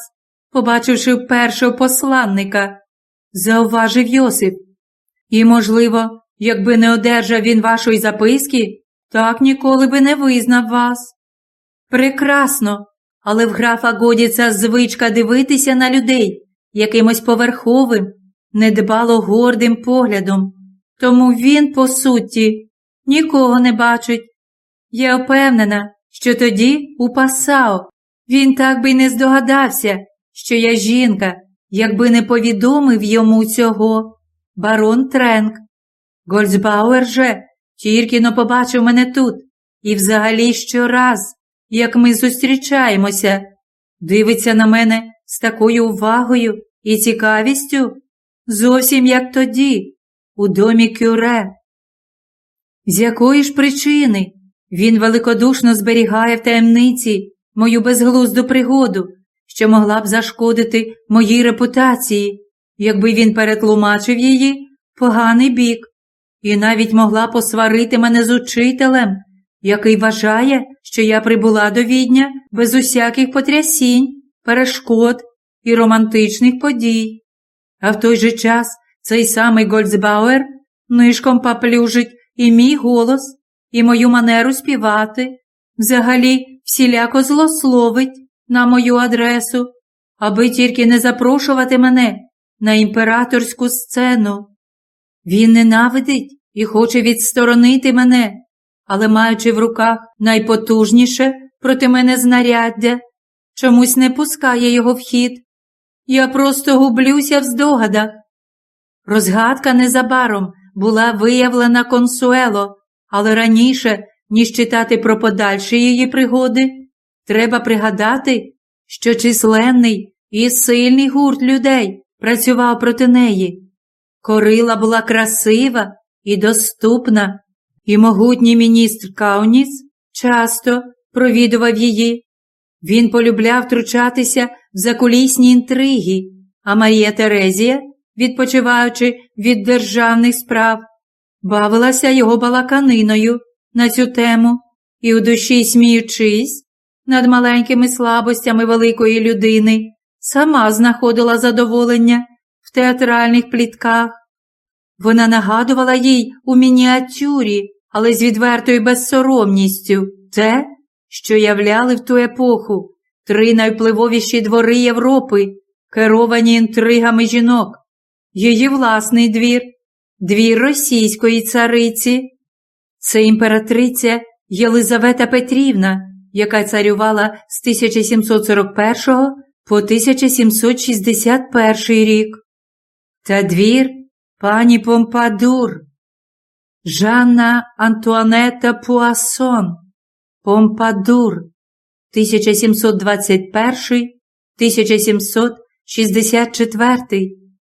побачивши першого посланника, зауважив Йосип. І, можливо, якби не одержав він вашої записки, так ніколи би не визнав вас. Прекрасно, але в графа годіться звичка дивитися на людей якимось поверховим, недбало гордим поглядом, тому він, по суті, нікого не бачить. Я впевнена, що тоді у Пасао він так би й не здогадався, що я жінка, якби не повідомив йому цього барон Тренк. Гольцбауер же тільки но побачив мене тут і взагалі щораз, як ми зустрічаємося, дивиться на мене з такою увагою і цікавістю, зовсім як тоді, у домі кюре. З якої ж причини він великодушно зберігає в таємниці мою безглузду пригоду, що могла б зашкодити моїй репутації, якби він перетлумачив її поганий бік, і навіть могла посварити мене з учителем, який вважає, що я прибула до відня без усяких потрясінь, перешкод і романтичних подій. А в той же час цей самий Гольцбауер нишком поплюжить і мій голос, і мою манеру співати, взагалі всіляко злословить на мою адресу, аби тільки не запрошувати мене на імператорську сцену. Він ненавидить і хоче відсторонити мене, але, маючи в руках найпотужніше проти мене знаряддя, чомусь не пускає його в хід. Я просто гублюся в здогадах. Розгадка незабаром була виявлена консуело, але раніше, ніж читати про подальші її пригоди, треба пригадати, що численний і сильний гурт людей працював проти неї. Корила була красива і доступна, і могутній міністр Кауніс часто провідував її. Він полюбляв втручатися в закулісні інтриги, а Марія Терезія, відпочиваючи від державних справ, бавилася його балаканиною на цю тему і у душі, сміючись над маленькими слабостями великої людини, сама знаходила задоволення в театральних плітках. Вона нагадувала їй у мініатюрі, але з відвертою безсоромністю те, що являли в ту епоху три найвпливовіші двори Європи, керовані інтригами жінок, її власний двір, двір російської цариці. Це імператриця Єлизавета Петрівна, яка царювала з 1741 по 1761 рік. Та двір пані Помпадур, Жанна Антуанета Пуасон, Помпадур, 1721-1764,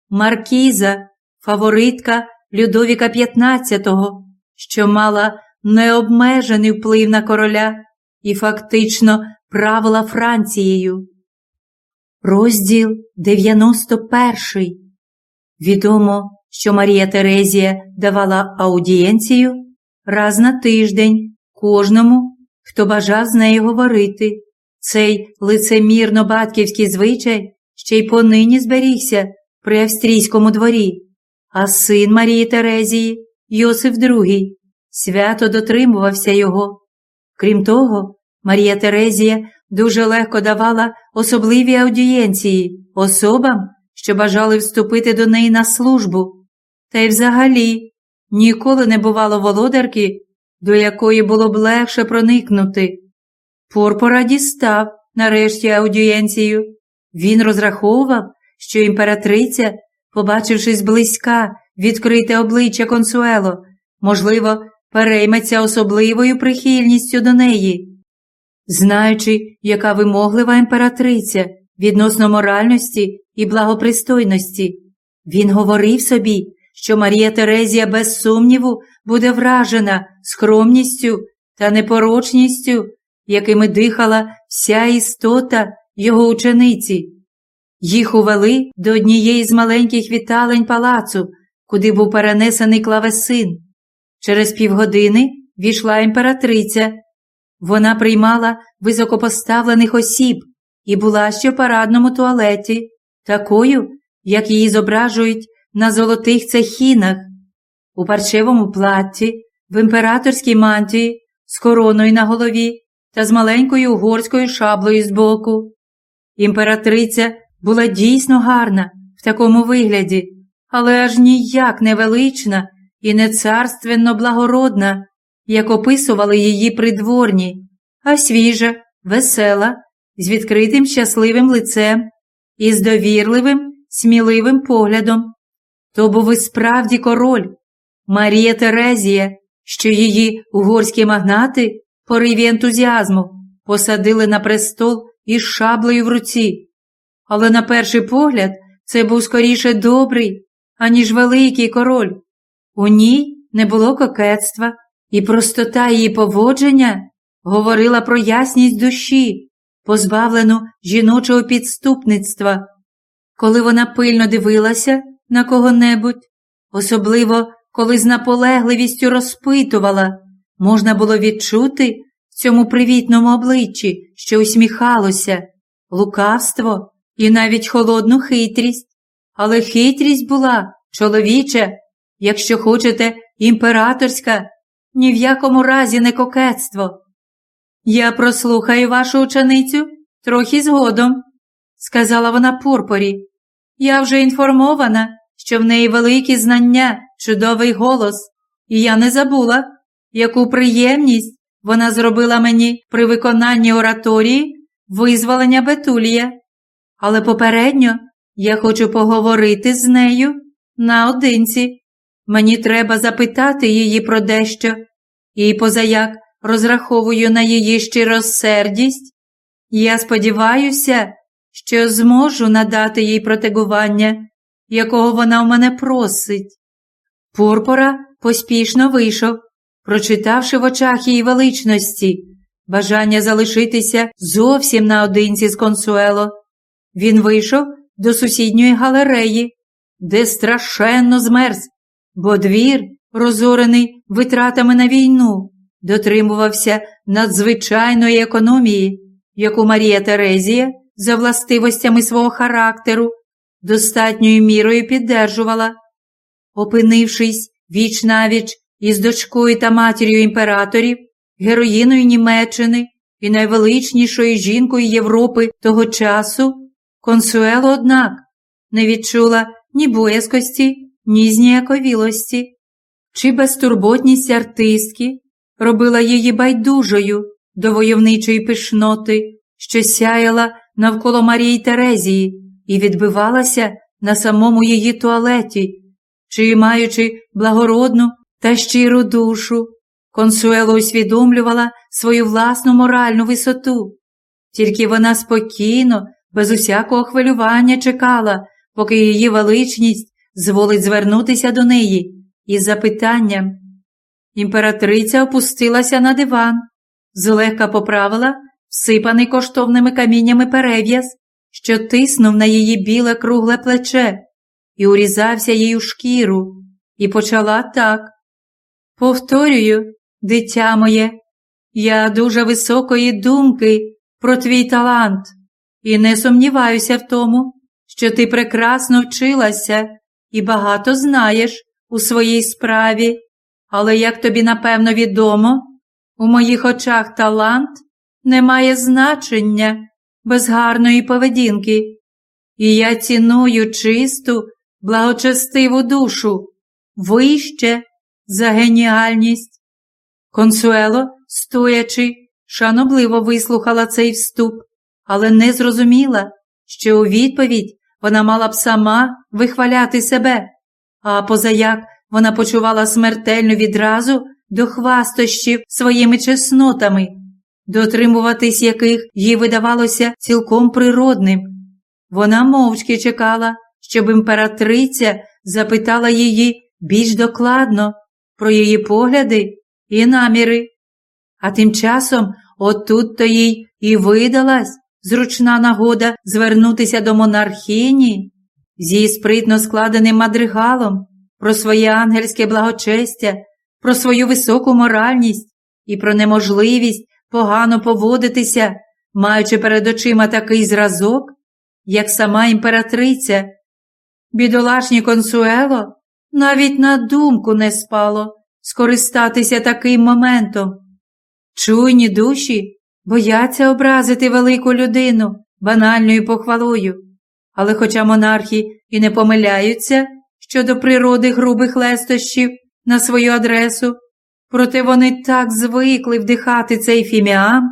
Маркіза, фаворитка Людовіка XV, що мала необмежений вплив на короля і фактично правила Францією. Розділ 91. Відомо, що Марія Терезія давала аудієнцію раз на тиждень кожному, хто бажав з нею говорити. Цей лицемірно батьківський звичай ще й понині зберігся при австрійському дворі, а син Марії Терезії, Йосиф II, свято дотримувався його. Крім того, Марія Терезія дуже легко давала особливі аудієнції особам, що бажали вступити до неї на службу, та й взагалі ніколи не бувало володарки, до якої було б легше проникнути. Порпора дістав, нарешті, аудієнцію. Він розраховував, що імператриця, побачивши зблизька відкрите обличчя консуело, можливо, перейметься особливою прихильністю до неї. Знаючи, яка вимоглива імператриця відносно моральності і благопристойності, він говорив собі, що Марія Терезія без сумніву буде вражена скромністю та непорочністю, якими дихала вся істота його учениці. Їх увели до однієї з маленьких віталень палацу, куди був перенесений клавесин. Через півгодини війшла імператриця. Вона приймала високопоставлених осіб і була ще в парадному туалеті, такою, як її зображують на золотих цехінах, у парчевому платті, в імператорській мантії, з короною на голові та з маленькою угорською шаблею збоку. Імператриця була дійсно гарна в такому вигляді, але аж ніяк не велична і не царственно благородна, як описували її придворні, а свіжа, весела, з відкритим щасливим лицем і з довірливим, сміливим поглядом. То був і справді король, Марія Терезія, що її угорські магнати, пориві ентузіазму, посадили на престол із шаблею в руці. Але на перший погляд це був скоріше добрий, аніж великий король. У ній не було кокетства, і простота її поводження говорила про ясність душі, позбавлену жіночого підступництва. Коли вона пильно дивилася на кого-небудь, особливо коли з наполегливістю розпитувала, можна було відчути в цьому привітному обличчі, що усміхалося, лукавство і навіть холодну хитрість. Але хитрість була чоловіча, якщо хочете, імператорська, ні в якому разі не кокетство. Я прослухаю вашу ученицю трохи згодом, сказала вона Пурпорі. Я вже інформована, що в неї великі знання, чудовий голос, і я не забула, яку приємність вона зробила мені при виконанні ораторії визволення Бетулія. Але попередньо я хочу поговорити з нею наодинці. Мені треба запитати її про дещо, і позаяк розраховую на її щиросердість. Я сподіваюся, що зможу надати їй протегування, якого вона в мене просить. Пурпора поспішно вийшов, прочитавши в очах її величності, бажання залишитися зовсім наодинці з консуело. Він вийшов до сусідньої галереї, де страшенно змерз, бо двір, розорений витратами на війну, дотримувався надзвичайної економії, яку Марія Терезія за властивостями свого характеру достатньою мірою піддержувала. Опинившись віч навіч із дочкою та матір'ю імператорів, героїною Німеччини і найвеличнішою жінкою Європи того часу, консуело, однак, не відчула ні боязкості, ні зніяковілості, чи безтурботність артистки робила її байдужою до войовничої пишноти, що сяяла навколо Марії Терезії і відбивалася на самому її туалеті, чи, маючи благородну та щиру душу, консуело усвідомлювала свою власну моральну висоту. Тільки вона спокійно, без усякого хвилювання чекала, поки її величність зволить звернутися до неї із запитанням. Імператриця опустилася на диван, злегка поправила всипаний коштовними каміннями перев'яз, що тиснув на її біле кругле плече і урізався їй у шкіру, і почала так. Повторюю, дитя моє, я дуже високої думки про твій талант, і не сумніваюся в тому, що ти прекрасно вчилася і багато знаєш у своїй справі, але, як тобі напевно відомо, у моїх очах талант не має значення без гарної поведінки, і я ціную чисту, благочестиву душу вище за геніальність. Консуело, стоячи, шанобливо вислухала цей вступ, але не зрозуміла, що у відповідь вона мала б сама вихваляти себе, а позаяк вона почувала смертельну відразу до хвастощів своїми чеснотами, дотримуватись яких їй видавалося цілком природним. Вона мовчки чекала, щоб імператриця запитала її більш докладно про її погляди і наміри. А тим часом отут то їй і видалась зручна нагода звернутися до монархіні з її спритно складеним мадригалом про своє ангельське благочестя, про свою високу моральність і про неможливість погано поводитися маючи перед очима такий зразок, як сама імператриця. Бідолашні консуело навіть на думку не спало скористатися таким моментом. Чуйні душі бояться образити велику людину банальною похвалою, але хоча монархи і не помиляються щодо природи грубих лестощів на свою адресу, проте вони так звикли вдихати цей фіміам,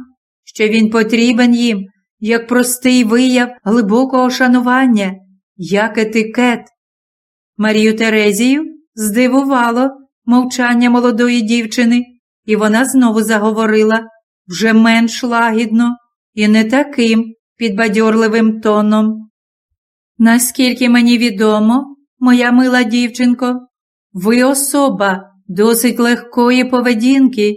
що він потрібен їм як простий вияв глибокого шанування, як етикет. Марію Терезію здивувало мовчання молодої дівчини, і вона знову заговорила вже менш лагідно і не таким підбадьорливим тоном. Наскільки мені відомо, моя мила дівчинко, ви особа досить легкої поведінки,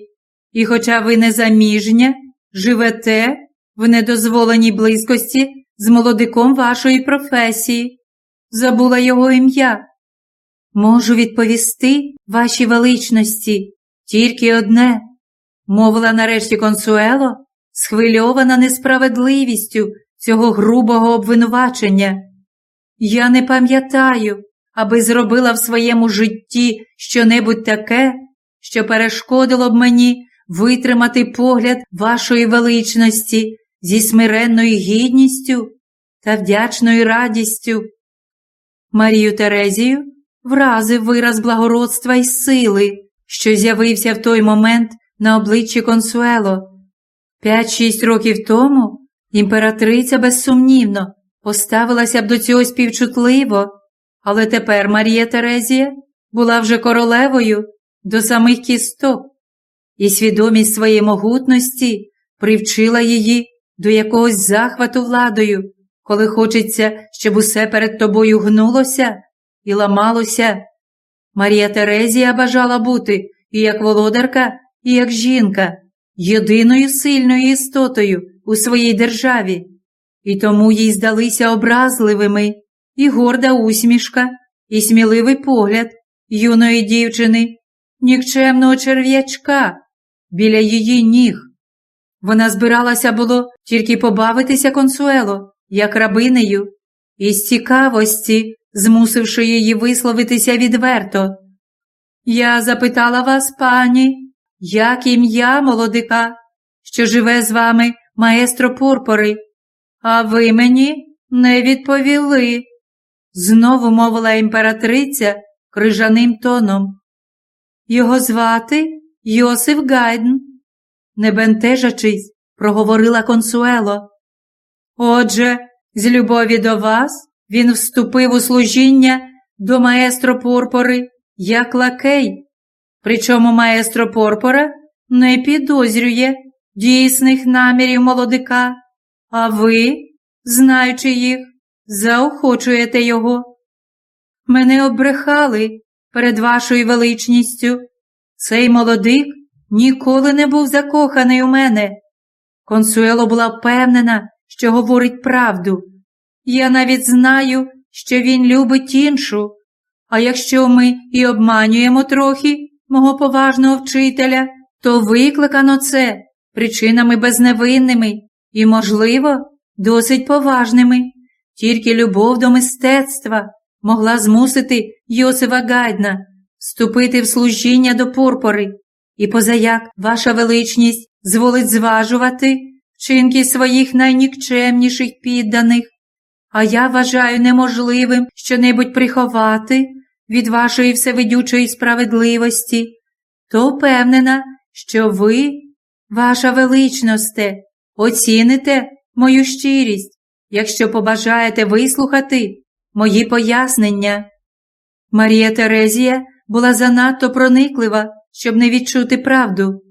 і, хоча ви не заміжня, живете в недозволеній близькості з молодиком вашої професії. Забула його ім'я. Можу відповісти вашій величності тільки одне, мовила нарешті консуело, схвильована несправедливістю цього грубого обвинувачення. Я не пам'ятаю, аби зробила в своєму житті щонебудь таке, що перешкодило б мені витримати погляд вашої величності зі смиренною гідністю та вдячною радістю. Марію Терезію вразив вираз благородства й сили, що з'явився в той момент на обличчі Консуело. П'ять-шість років тому імператриця безсумнівно поставилася б до цього співчутливо, але тепер Марія Терезія була вже королевою до самих кісток, і свідомість своєї могутності привчила її до якогось захвату владою, коли хочеться, щоб усе перед тобою гнулося і ламалося. Марія Терезія бажала бути і як володарка, і як жінка, єдиною сильною істотою у своїй державі, і тому їй здалися образливими і горда усмішка, і сміливий погляд юної дівчини, нікчемного черв'ячка біля її ніг. Вона збиралася було тільки побавитися консуело, як рабинею, із цікавості, змусивши її висловитися відверто. Я запитала вас, пані, як ім'я молодика, що живе з вами маестро Пурпори, а ви мені не відповіли, знову мовила імператриця крижаним тоном. Його звати Йосиф Гайден не бентежачись, проговорила консуело. Отже, з любові до вас він вступив у служіння до маестро Порпори як лакей, причому маестро Порпора не підозрює дійсних намірів молодика, а ви, знаючи їх, заохочуєте його. Мене обрехали перед вашою величністю. Цей молодик ніколи не був закоханий у мене. Консуело була впевнена, що говорить правду. Я навіть знаю, що він любить іншу. А якщо ми і обманюємо трохи мого поважного вчителя, то викликано це причинами безневинними і, можливо, досить поважними. Тільки любов до мистецтва могла змусити Йосифа Гайдна вступити в служіння до Пурпори і позаяк ваша величність зволить зважувати вчинки своїх найнікчемніших підданих, а я вважаю неможливим щонебудь приховати від вашої всевидючої справедливості, то впевнена, що ви, ваша величносте, оціните мою щирість, якщо побажаєте вислухати мої пояснення. Марія Терезія була занадто прониклива щоб не відчути правду.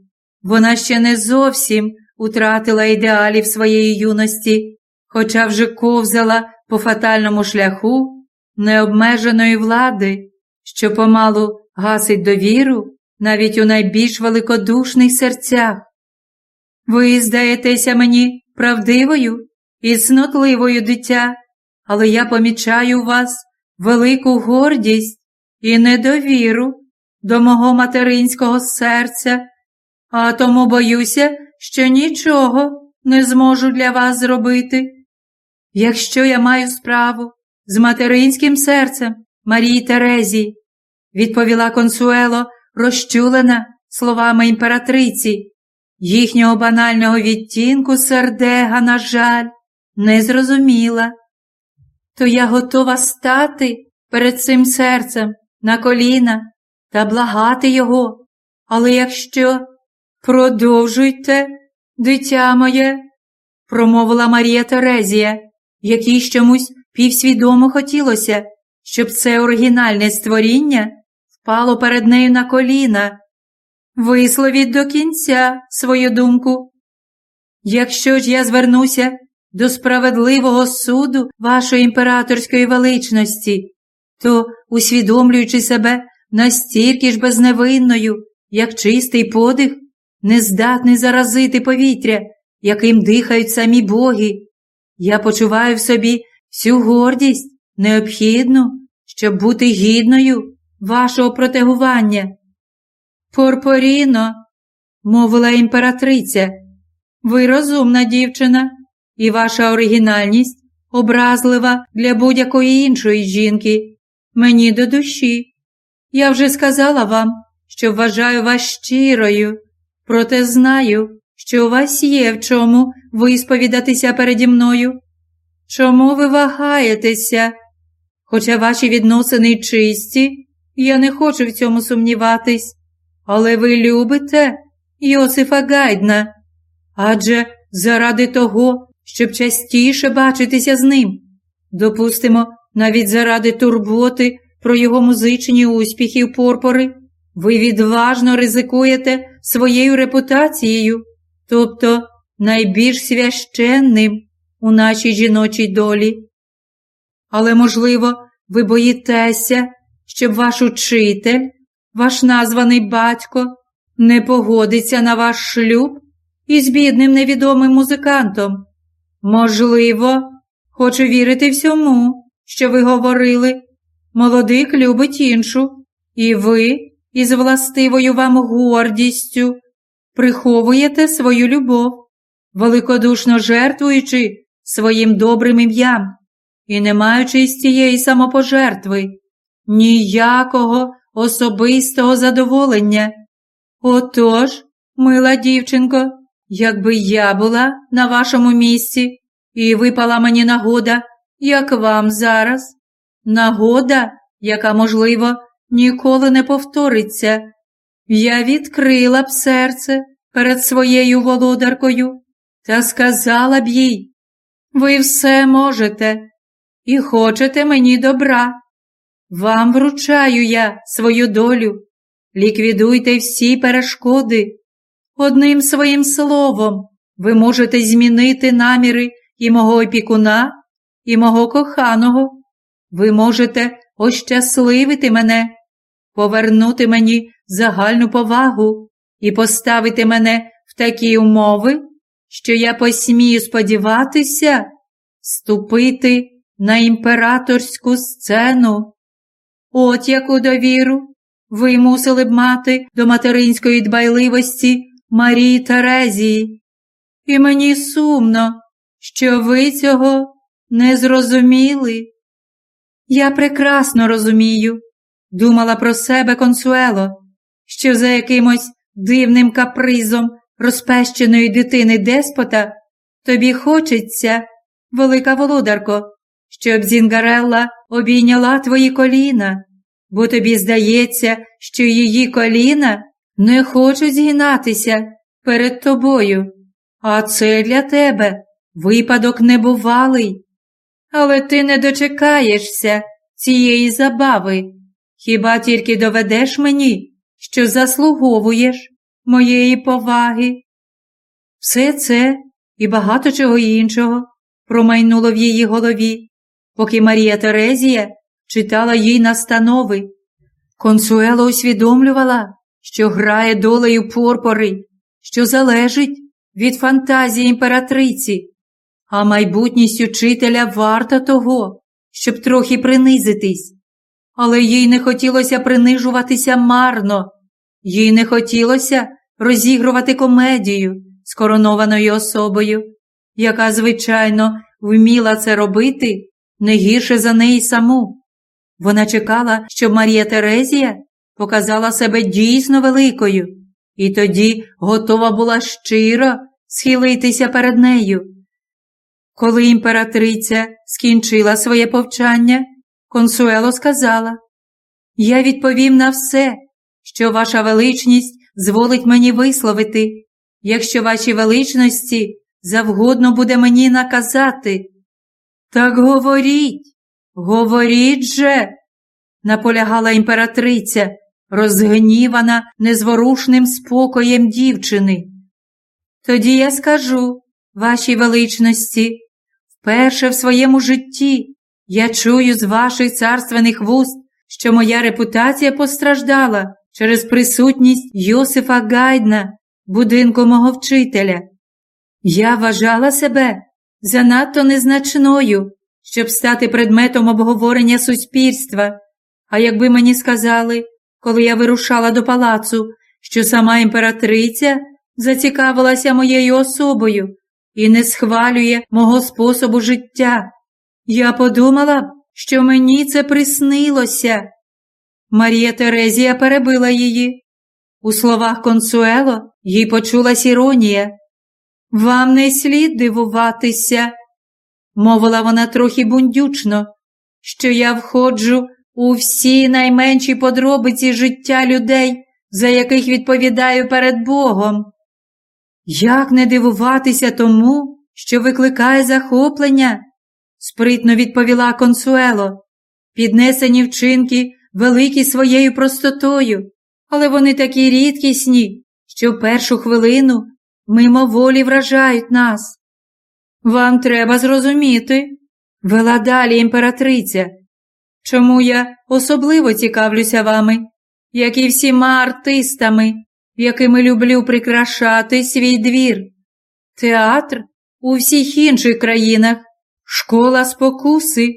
Вона ще не зовсім утратила ідеалів своєї юності, хоча вже ковзала по фатальному шляху необмеженої влади, що помалу гасить довіру навіть у найбільш великодушних серцях. Ви здаєтеся мені правдивою і снотливою дитя, але я помічаю у вас велику гордість і недовіру до мого материнського серця, а тому боюся, що нічого не зможу для вас зробити. Якщо я маю справу з материнським серцем Марії Терезії, відповіла консуело, розчулена словами імператриці, їхнього банального відтінку сердега, на жаль, не зрозуміла. То я готова стати перед цим серцем на коліна та благати його. Але якщо продовжуйте, дитя моє, промовила Марія Терезія, якій чомусь півсвідомо хотілося, щоб це оригінальне створіння впало перед нею на коліна. Висловіть до кінця свою думку. Якщо ж я звернуся до справедливого суду вашої імператорської величності, то, усвідомлюючи себе настільки ж безневинною, як чистий подих, не здатний заразити повітря, яким дихають самі боги, я почуваю в собі всю гордість, необхідну, щоб бути гідною вашого протегування. Порпоріно, мовила імператриця, ви розумна дівчина, і ваша оригінальність образлива для будь-якої іншої жінки. Мені до душі. Я вже сказала вам, що вважаю вас щирою, проте знаю, що у вас є в чому висповідатися переді мною. Чому ви вагаєтеся? Хоча ваші відносини чисті, я не хочу в цьому сумніватись, але ви любите Йосифа Гайдна, адже заради того, щоб частіше бачитися з ним, допустимо, навіть заради турботи про його музичні успіхи в порпори, ви відважно ризикуєте своєю репутацією, тобто найбільш священним у нашій жіночій долі. Але, можливо, ви боїтеся, щоб ваш учитель, ваш названий батько, не погодиться на ваш шлюб із бідним невідомим музикантом. Можливо, хочу вірити всьому, що ви говорили. Молодик любить іншу, і ви, із властивою вам гордістю, приховуєте свою любов, великодушно жертвуючи своїм добрим ім'ям і не маючи із цієї самопожертви ніякого особистого задоволення. Отож, мила дівчинко, якби я була на вашому місці і випала мені нагода, як вам зараз, нагода, яка, можливо, ніколи не повториться, я відкрила б серце перед своєю володаркою та сказала б їй, ви все можете і хочете мені добра. Вам вручаю я свою долю, ліквідуйте всі перешкоди. Одним своїм словом ви можете змінити наміри і мого опікуна, і мого коханого. Ви можете ощасливити мене, повернути мені загальну повагу і поставити мене в такі умови, що я посмію сподіватися ступити на імператорську сцену. От яку довіру ви мусили б мати до материнської дбайливості Марії Терезії. І мені сумно, що ви цього не зрозуміли. Я прекрасно розумію, думала про себе консуело, що за якимось дивним капризом розпещеної дитини деспота тобі хочеться, велика володарко, щоб Зінгарелла обійняла твої коліна, бо тобі здається, що її коліна не хочуть згинатися перед тобою, а це для тебе випадок небувалий. Але ти не дочекаєшся цієї забави, хіба тільки доведеш мені, що заслуговуєш моєї поваги. Все це і багато чого іншого промайнуло в її голові, поки Марія Терезія читала їй настанови. Консуело усвідомлювала, що грає долею порпори, що залежить від фантазії імператриці, а майбутність учителя варта того, щоб трохи принизитись. Але їй не хотілося принижуватися марно, їй не хотілося розігрувати комедію, з коронованою особою, яка, звичайно, вміла це робити не гірше за неї саму. Вона чекала, щоб Марія Терезія показала себе дійсно великою, і тоді готова була щиро схилитися перед нею. Коли імператриця скінчила своє повчання, консуело сказала Я відповім на все, що ваша величність зволить мені висловити, якщо вашій величності завгодно буде мені наказати. Так говоріть, говоріть же, наполягала імператриця, розгнівана незворушним спокоєм дівчини. Тоді я скажу, вашій величності, вперше в своєму житті я чую з ваших царственних вуст, що моя репутація постраждала через присутність Йосифа Гайдна, будинку мого вчителя. Я вважала себе занадто незначною, щоб стати предметом обговорення суспільства. А якби мені сказали, коли я вирушала до палацу, що сама імператриця зацікавилася моєю особою і не схвалює мого способу життя, я подумала що мені це приснилося. Марія Терезія перебила її. У словах консуело їй почулась іронія. Вам не слід дивуватися, мовила вона трохи бундючно, що я входжу у всі найменші подробиці життя людей, за яких відповідаю перед Богом. Як не дивуватися тому, що викликає захоплення? спритно відповіла консуело. Піднесені вчинки великі своєю простотою, але вони такі рідкісні, що в першу хвилину мимоволі вражають нас. Вам треба зрозуміти, вела далі імператриця, чому я особливо цікавлюся вами, як і всіма артистами, якими люблю прикрашати свій двір. Театр у всіх інших країнах, школа спокуси,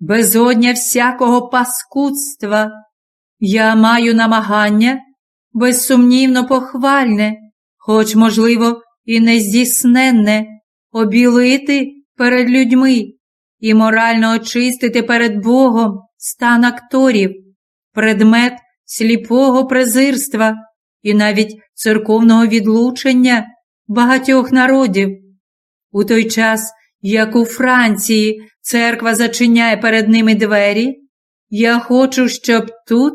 безодня всякого паскудства. Я маю намагання безсумнівно похвальне, хоч, можливо, і нездійсненне, обілити перед людьми і морально очистити перед Богом стан акторів, предмет сліпого презирства і навіть церковного відлучення багатьох народів. У той час, як у Франції церква зачиняє перед ними двері, я хочу, щоб тут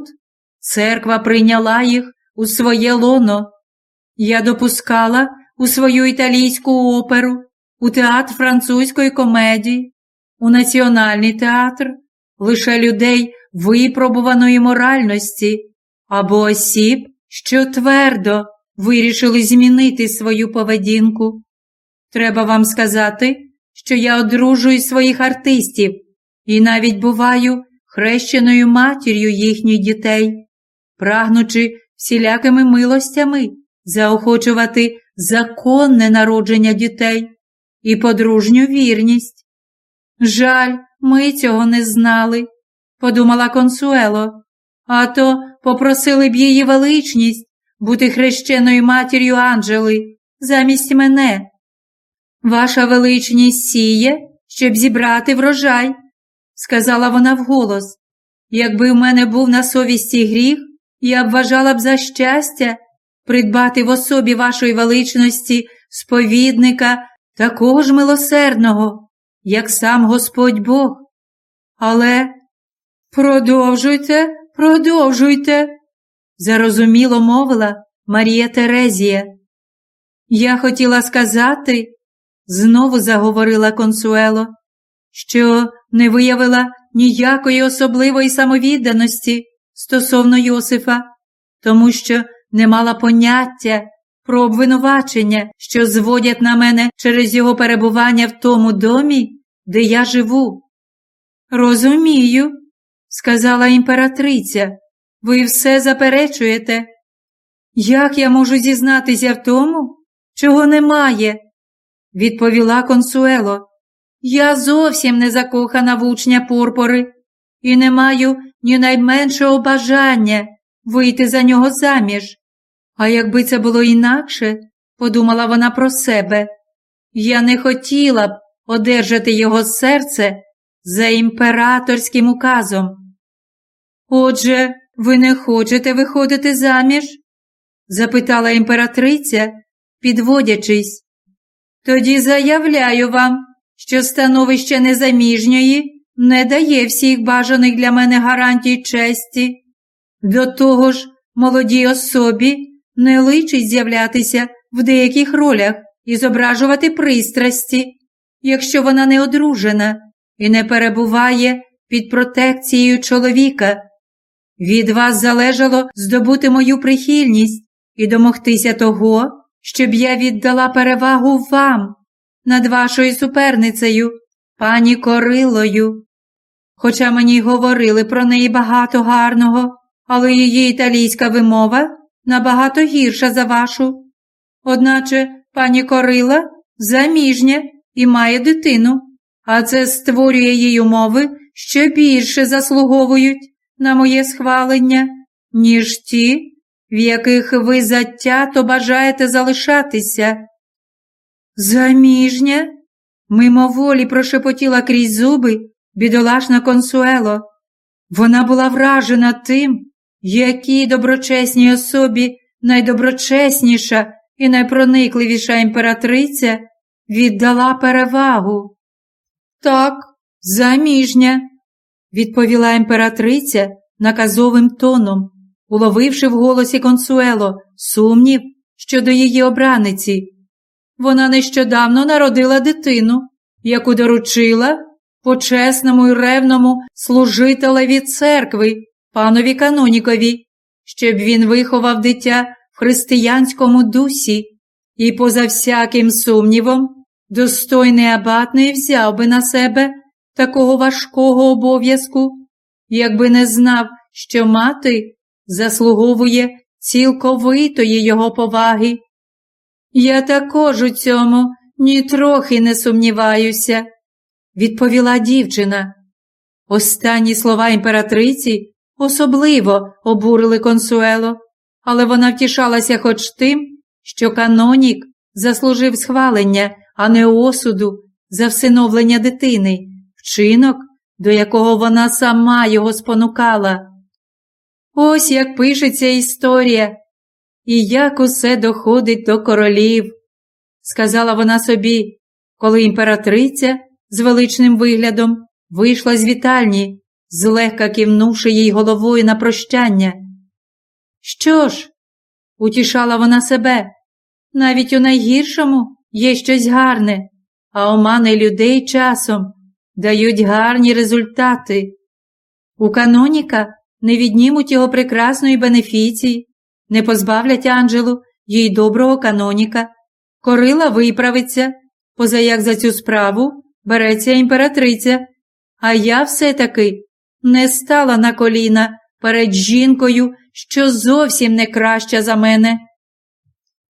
церква прийняла їх у своє лоно. Я допускала у свою італійську оперу, у театр французької комедії, у національний театр лише людей випробуваної моральності або осіб, що твердо вирішили змінити свою поведінку. Треба вам сказати, що я одружую своїх артистів і навіть буваю хрещеною матір'ю їхніх дітей, прагнучи всілякими милостями заохочувати законне народження дітей і подружню вірність. Жаль, ми цього не знали, подумала консуело, а то попросили б її величність бути хрещеною матір'ю Анджели замість мене. Ваша величність сіє, щоб зібрати врожай, сказала вона вголос. Якби в мене був на совісті гріх, я б вважала б за щастя придбати в особі вашої величності сповідника такого ж милосердного, як сам Господь Бог. Але продовжуйте, продовжуйте, зарозуміло мовила Марія Терезія. Я хотіла сказати, знову заговорила консуело, що не виявила ніякої особливої самовідданості стосовно Йосифа, тому що не мала поняття про обвинувачення, що зводять на мене через його перебування в тому домі, де я живу. Розумію, сказала імператриця, ви все заперечуєте. Як я можу зізнатися в тому, чого немає? відповіла консуело. Я зовсім не закохана в учня Пурпори і не маю ні найменшого бажання вийти за нього заміж. А якби це було інакше, подумала вона про себе. Я не хотіла б одержати його серце за імператорським указом. Отже, ви не хочете виходити заміж? запитала імператриця, підводячись. Тоді заявляю вам, що становище незаміжньої не дає всіх бажаних для мене гарантій честі. До того ж, молодій особі не личить з'являтися в деяких ролях і зображувати пристрасті, якщо вона не одружена і не перебуває під протекцією чоловіка. Від вас залежало здобути мою прихильність і домогтися того, щоб я віддала перевагу вам над вашою суперницею, пані Корилою. Хоча мені говорили про неї багато гарного, але її італійська вимова набагато гірша за вашу. Одначе пані Корила заміжня і має дитину, а це створює їй умови, що більше заслуговують на моє схвалення, ніж ті, в яких ви затято бажаєте залишатися. Заміжня? Мимоволі прошепотіла крізь зуби бідолашна консуело. Вона була вражена тим, якій доброчесній особі найдоброчесніша і найпроникливіша імператриця віддала перевагу. Так, заміжня, відповіла імператриця наказовим тоном, уловивши в голосі консуело сумнів щодо її обраниці. Вона нещодавно народила дитину, яку доручила почесному й ревному служителеві церкви, панові Канонікові, щоб він виховав дитя в християнському дусі і, поза всяким сумнівом, достойний абат не взяв би на себе такого важкого обов'язку, якби не знав, що мати заслуговує цілковитої його поваги. Я також у цьому нітрохи не сумніваюся, відповіла дівчина. Останні слова імператриці особливо обурили консуело, але вона втішалася хоч тим, що канонік заслужив схвалення, а не осуду за всиновлення дитини, вчинок, до якого вона сама його спонукала. Ось як пишеться історія, і як усе доходить до королів, сказала вона собі, коли імператриця з величним виглядом вийшла з вітальні, злегка кивнувши їй головою на прощання. Що ж, утішала вона себе, навіть у найгіршому є щось гарне, а омани людей часом дають гарні результати. У каноніка не віднімуть його прекрасної бенефіції, не позбавлять Анджелу їй доброго каноніка. Корила виправиться, поза як за цю справу береться імператриця, а я все-таки не стала на коліна перед жінкою, що зовсім не краща за мене.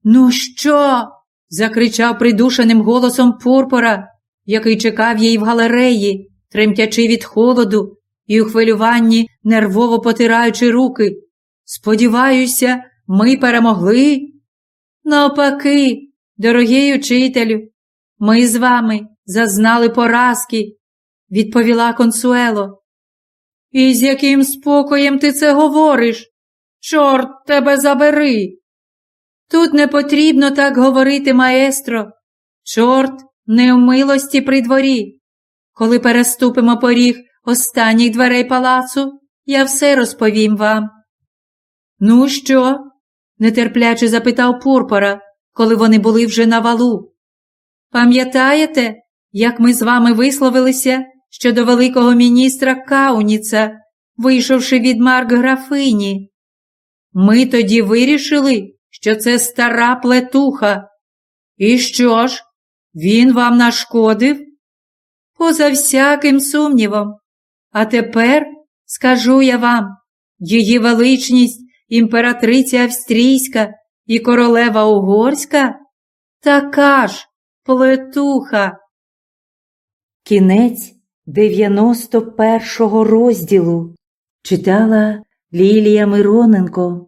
Ну що? закричав придушеним голосом Пурпора, який чекав їй в галереї, тремтячи від холоду і у хвилюванні, нервово потираючи руки. Сподіваюся, ми перемогли. Навпаки, дорогий учителю, ми з вами зазнали поразки, відповіла консуело. І з яким спокоєм ти це говориш? Чорт тебе забери. Тут не потрібно так говорити, маестро. Чорт не в милості при дворі. Коли переступимо поріг останніх дверей палацу, я все розповім вам. Ну, що? нетерпляче запитав Пурпора, коли вони були вже на валу. Пам'ятаєте, як ми з вами висловилися щодо великого міністра Кауніца, вийшовши від Марк графині? Ми тоді вирішили, що це стара плетуха. І що ж, він вам нашкодив? Поза всяким сумнівом. А тепер скажу я вам, її величність імператриця Австрійська і королева Угорська така ж плетуха. Кінець 91 розділу читала Лілія Мироненко